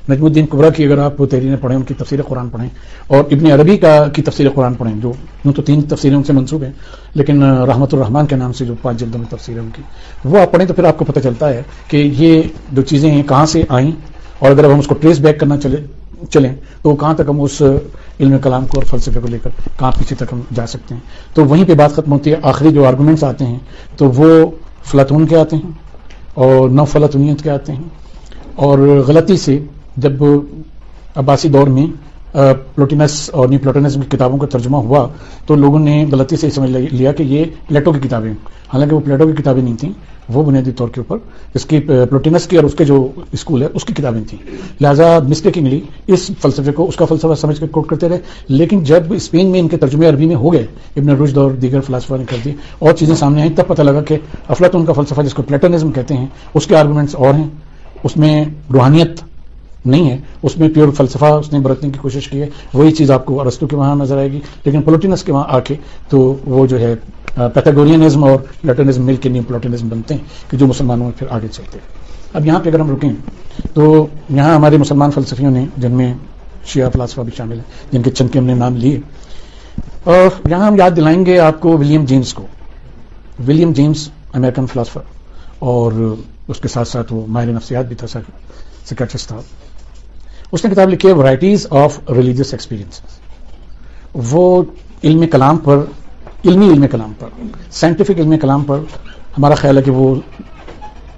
نجم الدین قبرا کی اگر آپ تحریریں پڑھیں، ان کی تفسیر قرآن پڑھیں، اور ابن عربی کا کی تفسیر قرآن پڑھیں، جو یوں تو تین تفسیریں ان سے منسوب ہیں، لیکن رحمت الرحمان کے نام سے جو پانچ جلدوں میں تفسیر ہے ان کی، وہ آپ پڑھیں تو پھر آپ کو پتہ چلتا ہے کہ یہ جو چیزیں ہیں، کہاں سے آئیں، اور اگر ہم اس کو ٹریس بیک کرنا چلے، چلیں تو کہاں تک ہم اس علم کلام کو اور فلسفے کو لے کر کہاں پیچھے تک ہم جا سکتے ہیں۔ تو وہیں پہ بات ختم ہوتی ہے، آخری جو آرگومنٹس آتے ہیں، تو وہ فلاطون کے آتے ہیں، اور نو فلاطونیت کے آتے ہیں، اور غلطی سے جب عباسی دور میں پلوٹینس اور نیو پلوٹینس کی کتابوں کا ترجمہ ہوا، تو لوگوں نے غلطی سے سمجھ لیا کہ یہ پلیٹو کی کتابیں حالانکہ وہ پلیٹو کی کتابیں نہیں تھیں، وہ بنیادی طور کے اوپر اس کی پلوٹینس کی اور اس کے جو اسکول ہے، اس کی کتابیں تھیں۔ لہٰذا مسٹیکنگلی اس فلسفے کو، اس کا فلسفہ سمجھ کے کوٹ کرتے رہے۔ لیکن جب اسپین میں ان کے ترجمے عربی میں ہو گئے، ابن رشد اور دیگر فلاسفہ نے کر دی، اور چیزیں سامنے آئیں، تب پتہ لگا کہ افلاطون کا فلسفہ، جس کو پلیٹنزم کہتے ہیں، اس کے آرگومنٹس اور ہیں۔ اس میں روحانیت نہیں ہے، اس میں پیور فلسفہ اس نے برتنے کی کوشش کی ہے، وہی چیز آپ کو ارستو کے وہاں نظر آئے گی، لیکن پلوٹینس کے وہاں آ کے تو وہ جو ہے پیتھاگورینزم اور لیٹنزم مل کے نیو پلوٹینزم بنتے ہیں کہ جو مسلمانوں میں پھر آگے چلتے ہیں۔ اب یہاں پہ اگر ہم رکیں، تو یہاں ہمارے مسلمان فلسفیوں نے، جن میں شیعہ فلاسفہ بھی شامل ہیں، جن کے چند کے ہم نے نام لیے، اور یہاں ہم یاد دلائیں گے آپ کو ولیم جیمز کو۔ ولیم جیمز امریکن فلاسفر اور اس کے ساتھ ساتھ وہ ماہر نفسیات بھی تھا سیکٹرس تھا۔ اس نے کتاب لکھی ہے ورائٹیز آف ریلیجیس ایکسپیرینس وہ علم کلام پر، علمی علم کلام پر سائنٹیفک علم کلام پر ہمارا خیال ہے کہ وہ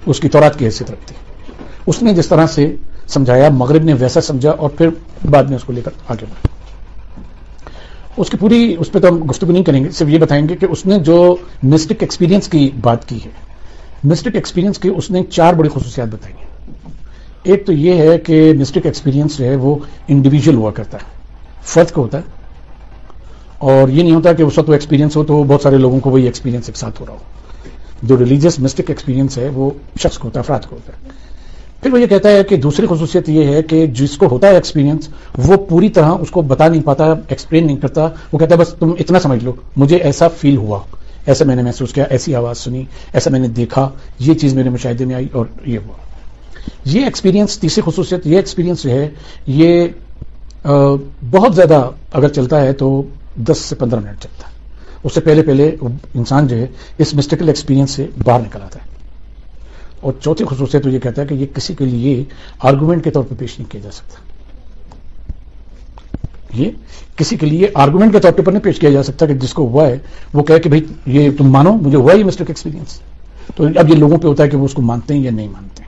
اس کی تورات کی حیثیت رکھتی اس نے جس طرح سے سمجھایا، مغرب نے ویسا سمجھا اور پھر بعد میں اس کو لے کر آگے بڑھا۔ اس کی پوری، اس پہ تو ہم گفتگو نہیں کریں گے، صرف یہ بتائیں گے کہ اس نے جو مسٹک ایکسپیرینس کی بات کی ہے مسٹک ایکسپیرینس کی اس نے چار بڑی خصوصیات بتائی ہیں۔ ایک تو یہ ہے کہ مسٹک ایکسپیرینس جو ہے وہ انڈیویجل ہوا کرتا ہے۔ فرد کو ہوتا ہے۔ اور یہ نہیں ہوتا کہ اس وقت وہ ایکسپیرینس ہو تو بہت سارے لوگوں کو وہی ایکسپیرینس ایک ساتھ ہو رہا ہو۔ جو ریلیجیس مسٹک ایکسپیرینس ہے وہ شخص کو ہوتا ہے، افراد کو ہوتا ہے۔ پھر وہ یہ کہتا ہے کہ دوسری خصوصیت یہ ہے کہ جس کو ہوتا ہے ایکسپیرینس وہ پوری طرح اس کو بتا نہیں پاتا ایکسپلین نہیں کرتا۔ وہ کہتا ہے، بس تم اتنا سمجھ لو، مجھے ایسا فیل ہوا۔ ایسا میں نے محسوس کیا، ایسی آواز سنی، ایسا میں نے دیکھا، یہ چیز میرے مشاہدے میں آئی اور یہ ہوا۔ یہ ایکسپیرینس تیسری خصوصیت یہ ایکسپیرینس جو ہے، یہ بہت زیادہ اگر چلتا ہے تو دس سے پندرہ منٹ چلتا ہے۔ اس سے پہلے پہلے انسان جو ہے اس مسٹیکل ایکسپیرینس سے باہر نکل آتا ہے۔ اور چوتھی خصوصیت یہ کہتا ہے کہ یہ کسی کے لیے آرگومنٹ کے طور پہ پیش نہیں کیا جا سکتا۔ یہ کسی کے لیے آرگومنٹ کے طور پر نہیں پیش کیا جا سکتا کہ جس کو ہوا ہے، وہ کہے کہ بھائی یہ تم مانو، مجھے ہوا یہ مسٹک ایکسپیرینس تو اب یہ لوگوں پہ ہوتا ہے کہ وہ اس کو مانتے ہیں یا نہیں مانتے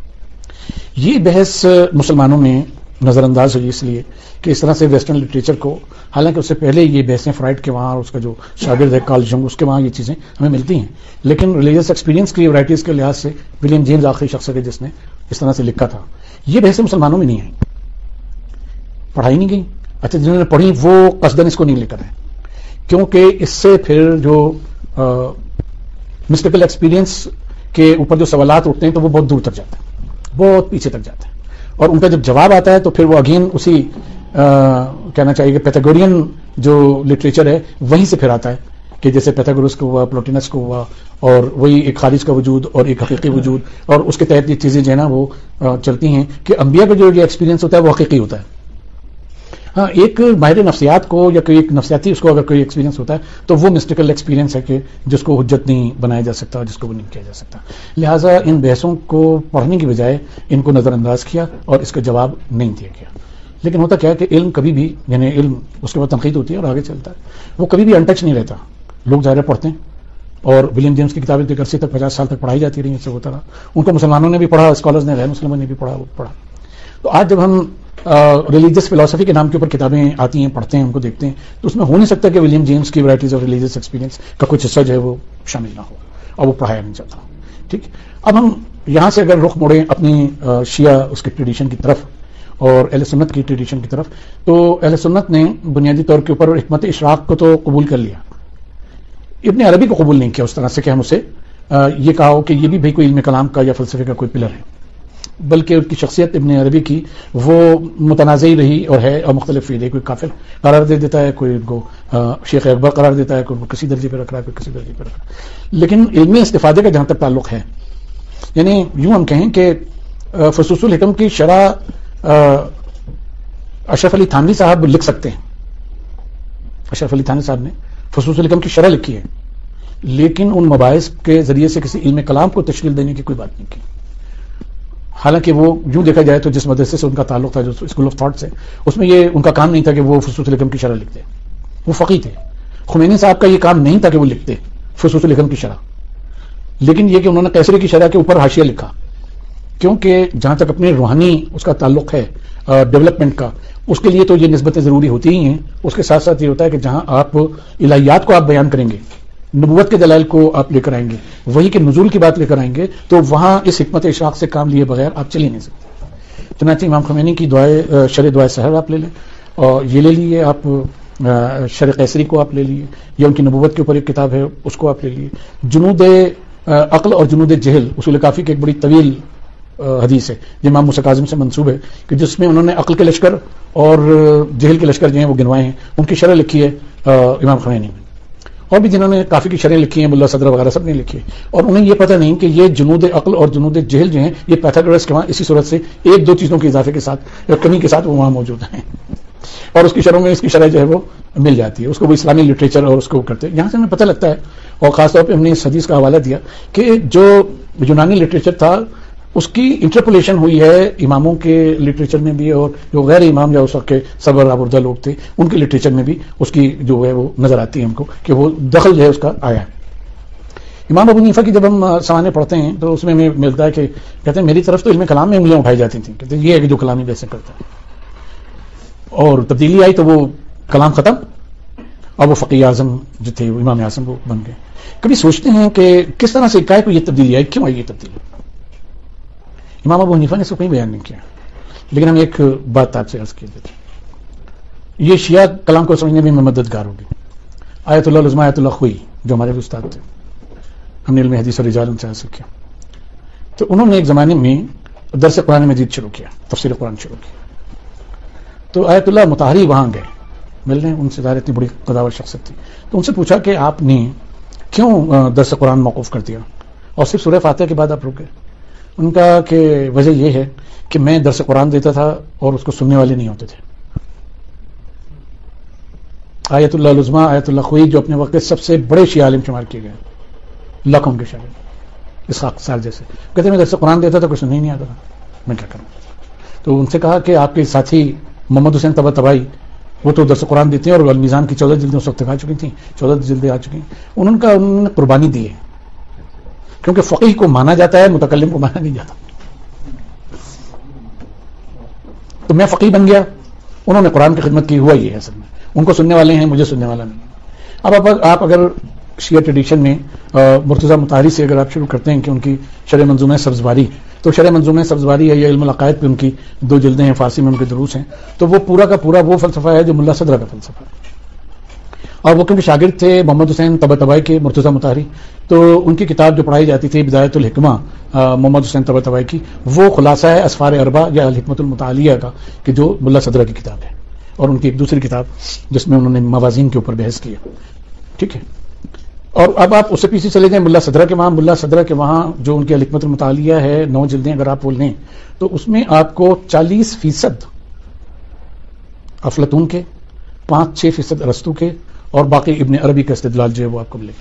یہ بحث مسلمانوں میں نظر انداز ہوئی اس لیے کہ اس طرح سے ویسٹرن لٹریچر کو، حالانکہ اس سے پہلے یہ بحثیں فرائڈ کے وہاں اور اس کا جو شاگرد ہے کال جنگ اس کے وہاں یہ چیزیں ہمیں ملتی ہیں۔ لیکن ریلیجس ایکسپیرینس کی ورائٹیز کے لحاظ سے ولیم جیمز آخری شخص ہے جس نے اس طرح سے لکھا تھا۔ یہ بحثیں مسلمانوں میں نہیں آئیں۔ پڑھائی نہیں گئی اچھا جنہوں نے پڑھی وہ قصدن اس کو نہیں لے کر ہیں کیونکہ اس سے پھر جو مسٹیکل ایکسپیرینس کے اوپر جو سوالات اٹھتے ہیں تو وہ بہت دور تک جاتے ہیں۔ بہت پیچھے تک جاتا ہے۔ اور ان کا جب جواب آتا ہے تو پھر وہ اگین اسی کہنا چاہیے کہ پیتھاگورین جو لٹریچر ہے، وہیں سے پھر آتا ہے کہ جیسے پیتھاگورس کو ہوا پلوٹینس کو ہوا، اور وہی ایک خارج کا وجود اور ایک حقیقی وجود۔ اور اس کے تحت یہ چیزیں جو ہے نا وہ چلتی ہیں کہ انبیاء کا جو یہ ایکسپیرینس ہوتا ہے وہ حقیقی ہوتا ہے۔ ہاں ایک ماہر نفسیات کو یا کوئی ایک نفسیاتی اس کو اگر کوئی ایکسپیرینس ہوتا ہے، تو وہ مسٹیکل ایکسپیرینس ہے کہ جس کو حجت نہیں بنایا جا سکتا، جس کو وہ نہیں کیا جا سکتا۔ لہٰذا ان بحثوں کو پڑھنے کی بجائے ان کو نظر انداز کیا اور اس کا جواب نہیں دیا گیا۔ لیکن ہوتا کیا ہے کہ علم کبھی بھی یعنی علم اس کے بعد تنقید ہوتی ہے اور آگے چلتا ہے۔ وہ کبھی بھی انٹچ نہیں رہتا۔ لوگ ظاہر پڑھتے ہیں اور ولیم جیمس کی کتابیں دیکھ عرصے تک پچاس سال تک پڑھائی جاتی رہی اس سے ہوتا رہا ان کو مسلمانوں نے بھی پڑھا اسکالرز نے، غیر مسلموں نے بھی پڑھا پڑھا۔ تو آج جب ہم ریلیجس فلاسفی کے نام کے اوپر کتابیں آتی ہیں، پڑھتے ہیں، ان کو دیکھتے ہیں۔ تو اس میں ہو نہیں سکتا کہ ولیم جیمس کی ورائٹیز آف ریلیجس ایکسپیرینس کا کچھ حصہ جو ہے وہ شامل نہ ہو اور وہ پڑھایا نہیں جاتا۔ ٹھیک؟ اب ہم یہاں سے اگر رخ موڑیں اپنی شیعہ اس کی ٹریڈیشن کی طرف اور اہل سنت کی ٹریڈیشن کی طرف، تو اہل سنت نے بنیادی طور کے اوپر حکمت اشراق کو تو قبول کر لیا۔ ابن عربی کو قبول نہیں کیا اس طرح سے کہ ہم اسے یہ کہا ہو کہ یہ بھی بھائی کوئی علم کلام کا یا فلسفے کا کوئی پلر ہے۔ بلکہ ان کی شخصیت ابن عربی کی وہ متنازعی رہی اور ہے اور مختلف فیل ہے کوئی کافر قرار دے دیتا ہے، کوئی ان کو شیخ اکبر قرار دیتا ہے، کوئی ان کو کسی درجے پہ رکھ رہا ہے، کوئی کسی درجے پہ رکھ رہا ہے۔ لیکن علمی استفادے کا جہاں تک تعلق ہے یعنی یوں ہم کہیں کہ فصوص الحکم کی شرح اشرف علی تھانوی صاحب لکھ سکتے ہیں۔ اشرف علی تھانوی صاحب نے فصوص الحکم کی شرح لکھی ہے، لیکن ان مباحث کے ذریعے سے کسی علم کلام کو تشکیل دینے کی کوئی بات نہیں کی۔ حالانکہ وہ یوں دیکھا جائے تو جس مدرسے سے ان کا تعلق تھا، جو اسکول آف تھاٹ سے اس میں یہ ان کا کام نہیں تھا کہ وہ فصوص الحکم کی شرح لکھتے۔ وہ فقی تھے۔ خمینی صاحب کا یہ کام نہیں تھا کہ وہ لکھتے فصوص الحکم کی شرح۔ لیکن یہ کہ انہوں نے کیسری کی شرح کے اوپر حاشیہ لکھا۔ کیونکہ جہاں تک اپنی روحانی اس کا تعلق ہے ڈیولپمنٹ کا، اس کے لیے تو یہ نسبتیں ضروری ہوتی ہی ہیں۔ اس کے ساتھ ساتھ یہ ہوتا ہے کہ جہاں آپ الہیات کو آپ بیان کریں گے نبوت کے دلائل کو آپ لے کر آئیں گے، وہی کے نزول کی بات لے کر آئیں گے، تو وہاں اس حکمت اشراق سے کام لیے بغیر آپ چل ہی نہیں سکتے۔ چنانچہ امام خمینی کی دعائیں شر دعائیں سہر آپ لے لیں، اور یہ لے لیے آپ شر قیسری کو آپ لے لیے، یا ان کی نبوت کے اوپر ایک کتاب ہے، اس کو آپ لے لیے۔ جنود عقل اور جنود جہل، اصول کافی کی ایک بڑی طویل حدیث ہے جو امام مسکاظم سے منسوب ہے کہ جس میں انہوں نے عقل کے لشکر اور جہل کے لشکر جو ہیں وہ گنوائے ہیں، ان کی شرح لکھی ہے امام خمینی نے اور بھی جنہوں نے کافی کی شرح لکھی ہیں، ملا صدر وغیرہ سب نے لکھی اور انہیں یہ پتہ نہیں کہ یہ جنود عقل اور جنود جہل جو ہیں، یہ پیتھاگرس کے وہاں اسی صورت سے ایک دو چیزوں کے اضافے کے ساتھ یا کمی کے ساتھ وہ وہاں موجود ہیں۔ اور اس کی شرح میں اس کی شرح جو ہے وہ مل جاتی ہے۔ اس کو وہ اسلامی لٹریچر اور اس کو کرتے ہیں۔ یہاں سے ہمیں پتہ لگتا ہے اور خاص طور پہ ہم نے اس حدیث کا حوالہ دیا کہ جو یونانی لٹریچر تھا اس کی انٹرپولیشن ہوئی ہے اماموں کے لٹریچر میں بھی اور جو غیر امام یا اس وقت کے صبر آبردہ لوگ تھے، ان کے لٹریچر میں بھی اس کی جو ہے وہ نظر آتی ہے ہم کو کہ وہ دخل جو ہے اس کا آیا ہے۔ امام ابو نیفا کی جب ہم سوانے پڑھتے ہیں تو اس میں ہمیں ملتا ہے کہ کہتے ہیں، میری طرف تو علم کلام میں انگلیاں اٹھائی جاتی تھیں۔ کہتے ہیں، یہ ہے کہ جو کلامی ویسے کرتا ہے۔ اور تبدیلی آئی تو وہ کلام ختم۔ اور وہ فقی اعظم جو تھے، وہ امام اعظم وہ بن گئے۔ کبھی سوچتے ہیں کہ کس طرح سے کو یہ تبدیلی آئی؟ کیوں آئی یہ تبدیلی؟ امام ابو حنیفہ نے اس کو کہیں بیان نہیں کیا۔ لیکن ہم ایک بات آپ سے عرض کی دیتے یہ شیعہ کلام کو سمجھنے میں مددگار ہوگی۔ آیت اللہ لزما آیت اللہ خوئی جو ہمارے استاد تھے۔ ہم نے علم حدیث اور رجال ان سے حاصل کیا۔ تو انہوں نے ایک زمانے میں درس قرآن مجید شروع کیا، تفسیر قرآن شروع کیا۔ تو آیت اللہ متحری وہاں گئے۔ ملنے ان سے ظاہر اتنی بڑی قداور شخصیت تھی۔ تو ان سے پوچھا کہ آپ نے کیوں درس قرآن موقف کر دیا؟ اور صرف سورہ فاتح کے بعد آپ رک گئے۔ ان کا کہ وجہ یہ ہے کہ میں درس قرآن دیتا تھا اور اس کو سننے والے نہیں ہوتے تھے۔ آیت اللہ لزما آیت اللہ خوئی جو اپنے وقت کے سب سے بڑے شی عالم شمار کیے گئے۔ لاکھوں کے شاگرد۔ اس سال جیسے۔ کہتے میں درس قرآن دیتا تھا کچھ نہیں آتا تھا۔ میں کیا کروں؟ تو ان سے کہا کہ آپ کے ساتھی محمد حسین تبا تبائی وہ تو درس قرآن دیتے ہیں اور المیزان کی چودہ جلدیں اس وقت آ چکی تھیں، چودہ جلدیں آ چکی۔ ہیں انہوں کا انہوں نے قربانی دی ہے۔ کیونکہ فقی کو مانا جاتا ہے، متکلم کو مانا نہیں جاتا۔ تو میں فقی بن گیا۔ انہوں نے قرآن کی خدمت کی، ہوا یہ ہے اصل میں۔ ان کو سننے والے ہیں، مجھے سننے والا نہیں۔ اب اب آپ اگر شیعہ ٹریڈیشن میں مرتضی متحری سے اگر آپ شروع کرتے ہیں کہ ان کی شرح منظوم سبزواری، تو شرح منظوم سبزواری ہے یہ علم العقائد پہ ان کی دو جلدیں ہیں، فارسی میں ان کے دروس ہیں، تو وہ پورا کا پورا وہ فلسفہ ہے جو ملا صدرہ کا فلسفہ ہے۔ اور وہ کیونکہ شاگرد تھے محمد حسین طب طبائی کے مرتضی متحری تو ان کی کتاب جو پڑھائی جاتی تھی بدایت الحکمہ محمد حسین طب طبائی کی، وہ خلاصہ ہے اسفار اربا یا الحکمت المطالیہ کا، کہ جو ملا صدرہ کی کتاب ہے، اور ان کی ایک دوسری کتاب جس میں انہوں نے موازین کے اوپر بحث کیا ٹھیک ہے؟ اور اب آپ اس سے پیچھے چلے جائیں، ملا صدرہ کے وہاں، ملا صدرہ کے وہاں جو ان کی الحکمت المطالیہ ہے، نو جلدیں اگر آپ بول لیں، تو اس میں آپ کو چالیس فیصد افلتون کے، پانچ چھ فیصد رستو کے اور باقی ابن عربی کا استدلال جو ہے وہ آپ کو ملے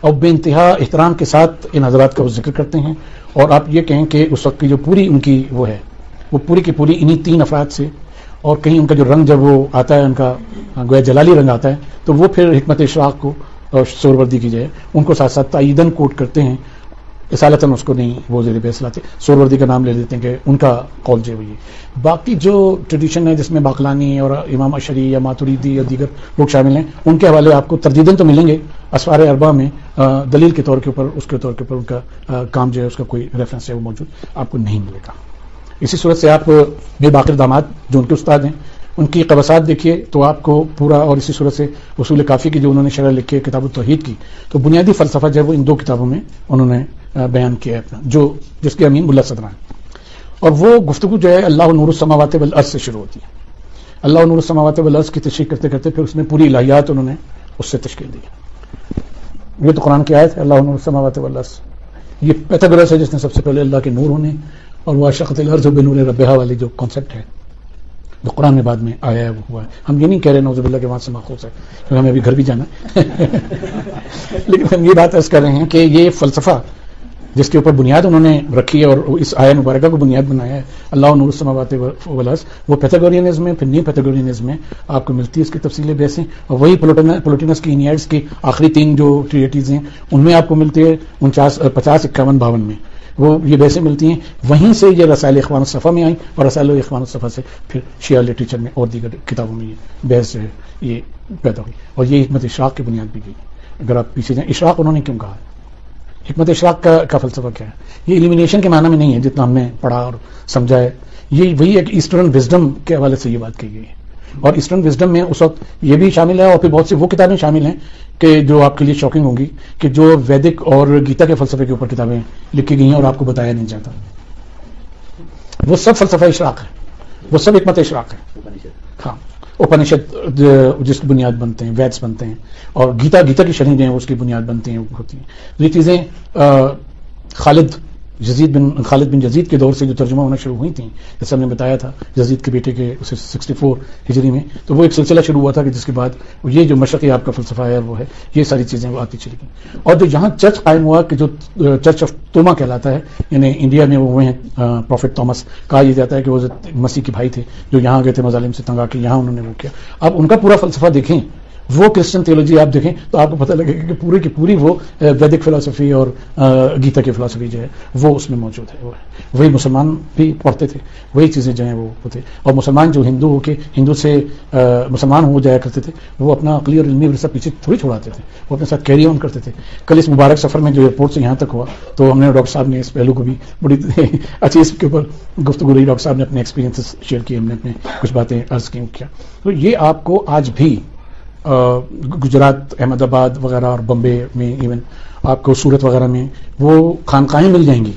اور بے انتہا احترام کے ساتھ ان حضرات کا وہ ذکر کرتے ہیں اور آپ یہ کہیں کہ اس وقت کی جو پوری ان کی وہ ہے، وہ پوری کی پوری انہی تین افراد سے اور کہیں ان کا جو رنگ جب وہ آتا ہے، ان کا گویا جلالی رنگ آتا ہے، تو وہ پھر حکمت اشراق کو سوروردی کی جائے۔ ان کو ساتھ ساتھ تعیدن کوٹ کرتے ہیں اصالتاً اس کو نہیں، وہ زیر بحث لاتے۔ سوروردی کا نام لے لیتے ہیں کہ ان کا قول جو ہے باقی جو ٹریڈیشن ہے جس میں باقلانی اور امام اشری یا ماتوریدی یا دیگر لوگ شامل ہیں، ان کے حوالے آپ کو تردیدن تو ملیں گے۔ اسوار اربا میں دلیل کے طور کے اوپر، اس کے طور کے اوپر ان کا کام جو ہے اس کا کوئی ریفرنس ہے وہ موجود، آپ کو نہیں ملے گا۔ اسی صورت سے آپ بے باقر داماد، جو ان کے استاد ہیں ان کی قبصات دیکھیے تو آپ کو پورا اور اسی صورت سے اصول کافی کی جو انہوں نے شرح لکھی ہے کتاب التوحید کی۔ تو بنیادی فلسفہ جو ہے وہ ان دو کتابوں میں انہوں نے بیان کیا ہے اپنا، جو جس کے امین ملا صدران۔ اور وہ گفتگو جو ہے اللہ نور السماوات والارض سے شروع ہوتی ہے۔ اللہ نور السماوات والارض کی تشریح کرتے کرتے پھر اس میں پوری الہیات انہوں نے اس سے تشکیل دی۔ یہ تو قرآن کی آیت ہے، اللہ نور السماوات والارض۔ یہ پیتھاگرس ہے جس نے سب سے پہلے اللہ کے نور ہونے اور وہ شخص الارض بنور ربحہ والی جو کانسیپٹ ہے۔ جو قرآن میں بعد میں آیا ہے، وہ ہوا ہے۔ ہم یہ نہیں کہہ رہے نوزب اللہ کے وہاں سے ماخوذ ہے، کیونکہ ہمیں ابھی گھر بھی جانا ہے۔ [laughs] لیکن ہم یہ بات ایسا کر رہے ہیں کہ یہ فلسفہ جس کے اوپر بنیاد انہوں نے رکھی ہے اور اس آیا مبارکہ کو بنیاد بنایا ہے، اللہ نور السماوات ولس وہ پیتھاگورینزم میں پھر نیو پیتھاگورینزم میں آپ کو ملتی ہے اس کی تفصیلیں بیس ہیں۔ اور وہی پلوٹینس کی انیائڈس کی آخری تین جو ٹریٹیز ہیں، ان میں آپ کو ملتی ہے انچاس پچاس اکاون باون میں۔ وہ یہ بیسیں ملتی ہیں۔ وہیں سے یہ رسائل اخوان الصفا میں آئیں اور رسائل اخوان الصفا سے پھر شیعہ لٹریچر میں اور دیگر کتابوں میں یہ بحث جو ہے یہ پیدا ہوئی۔ اور یہ حکمت اشراق کی بنیاد بھی گئی۔ اگر آپ پیچھے جائیں، اشراق انہوں نے کیوں کہا؟ ہے حکمت اشراق کا کا فلسفہ کیا ہے؟ یہ ایلیمینیشن کے معنی میں نہیں ہے جتنا ہم نے پڑھا اور سمجھا ہے۔ یہ وہی ایک ایسٹرن وزڈم کے حوالے سے یہ بات کی گئی ہے۔ اور ایسٹرن وزڈم میں اس وقت یہ بھی شامل ہے اور پھر بہت سی وہ کتابیں شامل ہیں کہ جو آپ کے لیے شاکنگ ہوں گی کہ جو ویدک اور گیتا کے فلسفے کے اوپر کتابیں لکھی گئی ہیں اور آپ کو بتایا نہیں جاتا۔ وہ سب فلسفہ اشراق ہے وہ سب حکمت اشراق ہے ہاں۔ اپنشد، جس کی بنیاد بنتے ہیں، ویدس بنتے ہیں۔ اور گیتا گیتا کی شرح جو ہیں اس کی بنیاد بنتے ہیں، ہوتی ہیں۔ یہ چیزیں خالد جزید بن خالد بن جزید کے دور سے جو ترجمہ ہونا شروع ہوئی تھیں، جیسے ہم نے بتایا تھا جزید کے بیٹے کے اسے سکسٹی فور ہجری میں، تو وہ ایک سلسلہ شروع ہوا تھا کہ جس کے بعد یہ جو مشرقی آپ کا فلسفہ ہے، وہ ہے، یہ ساری چیزیں وہ آتی چلی گئیں۔ اور جو یہاں چرچ قائم ہوا کہ جو چرچ آف توما کہلاتا ہے یعنی انڈیا میں وہ ہوئے ہیں پروفٹ تھامس کہا یہ جاتا ہے کہ وہ مسیح کے بھائی تھے جو یہاں گئے تھے، مظالم سے تنگا کے یہاں انہوں نے وہ کیا۔ اب ان کا پورا فلسفہ دیکھیں وہ کرسچن تھیولوجی آپ دیکھیں تو آپ کو پتہ لگے گا کہ پوری کی پوری وہ ویدک فلاسفی اور گیتا کی فلاسفی جو ہے وہ اس میں موجود ہے وہی مسلمان بھی پڑھتے تھے، وہی چیزیں جو ہیں وہ ہوتے اور مسلمان جو ہندو ہو کے ہندو سے مسلمان ہو جایا کرتے تھے، وہ اپنا عقلی اور علمی ورثہ پیچھے تھوڑی چھوڑاتے تھے۔ وہ اپنے ساتھ کیری آن کرتے تھے۔ کل اس مبارک سفر میں جو ایئرپورٹ سے یہاں تک ہوا، تو ہم نے ڈاکٹر صاحب نے اس پہلو کو بھی بڑی [laughs] اچھی اس کے اوپر گفتگو رہی۔ ڈاکٹر صاحب نے اپنے ایکسپیرینس شیئر کیے، ہم نے اپنے کچھ باتیں عرض کی، کیا۔ تو یہ آپ کو آج بھی گجرات، احمد آباد وغیرہ اور بمبے میں ایون آپ کو سورت وغیرہ میں وہ خانقاہیں مل جائیں گی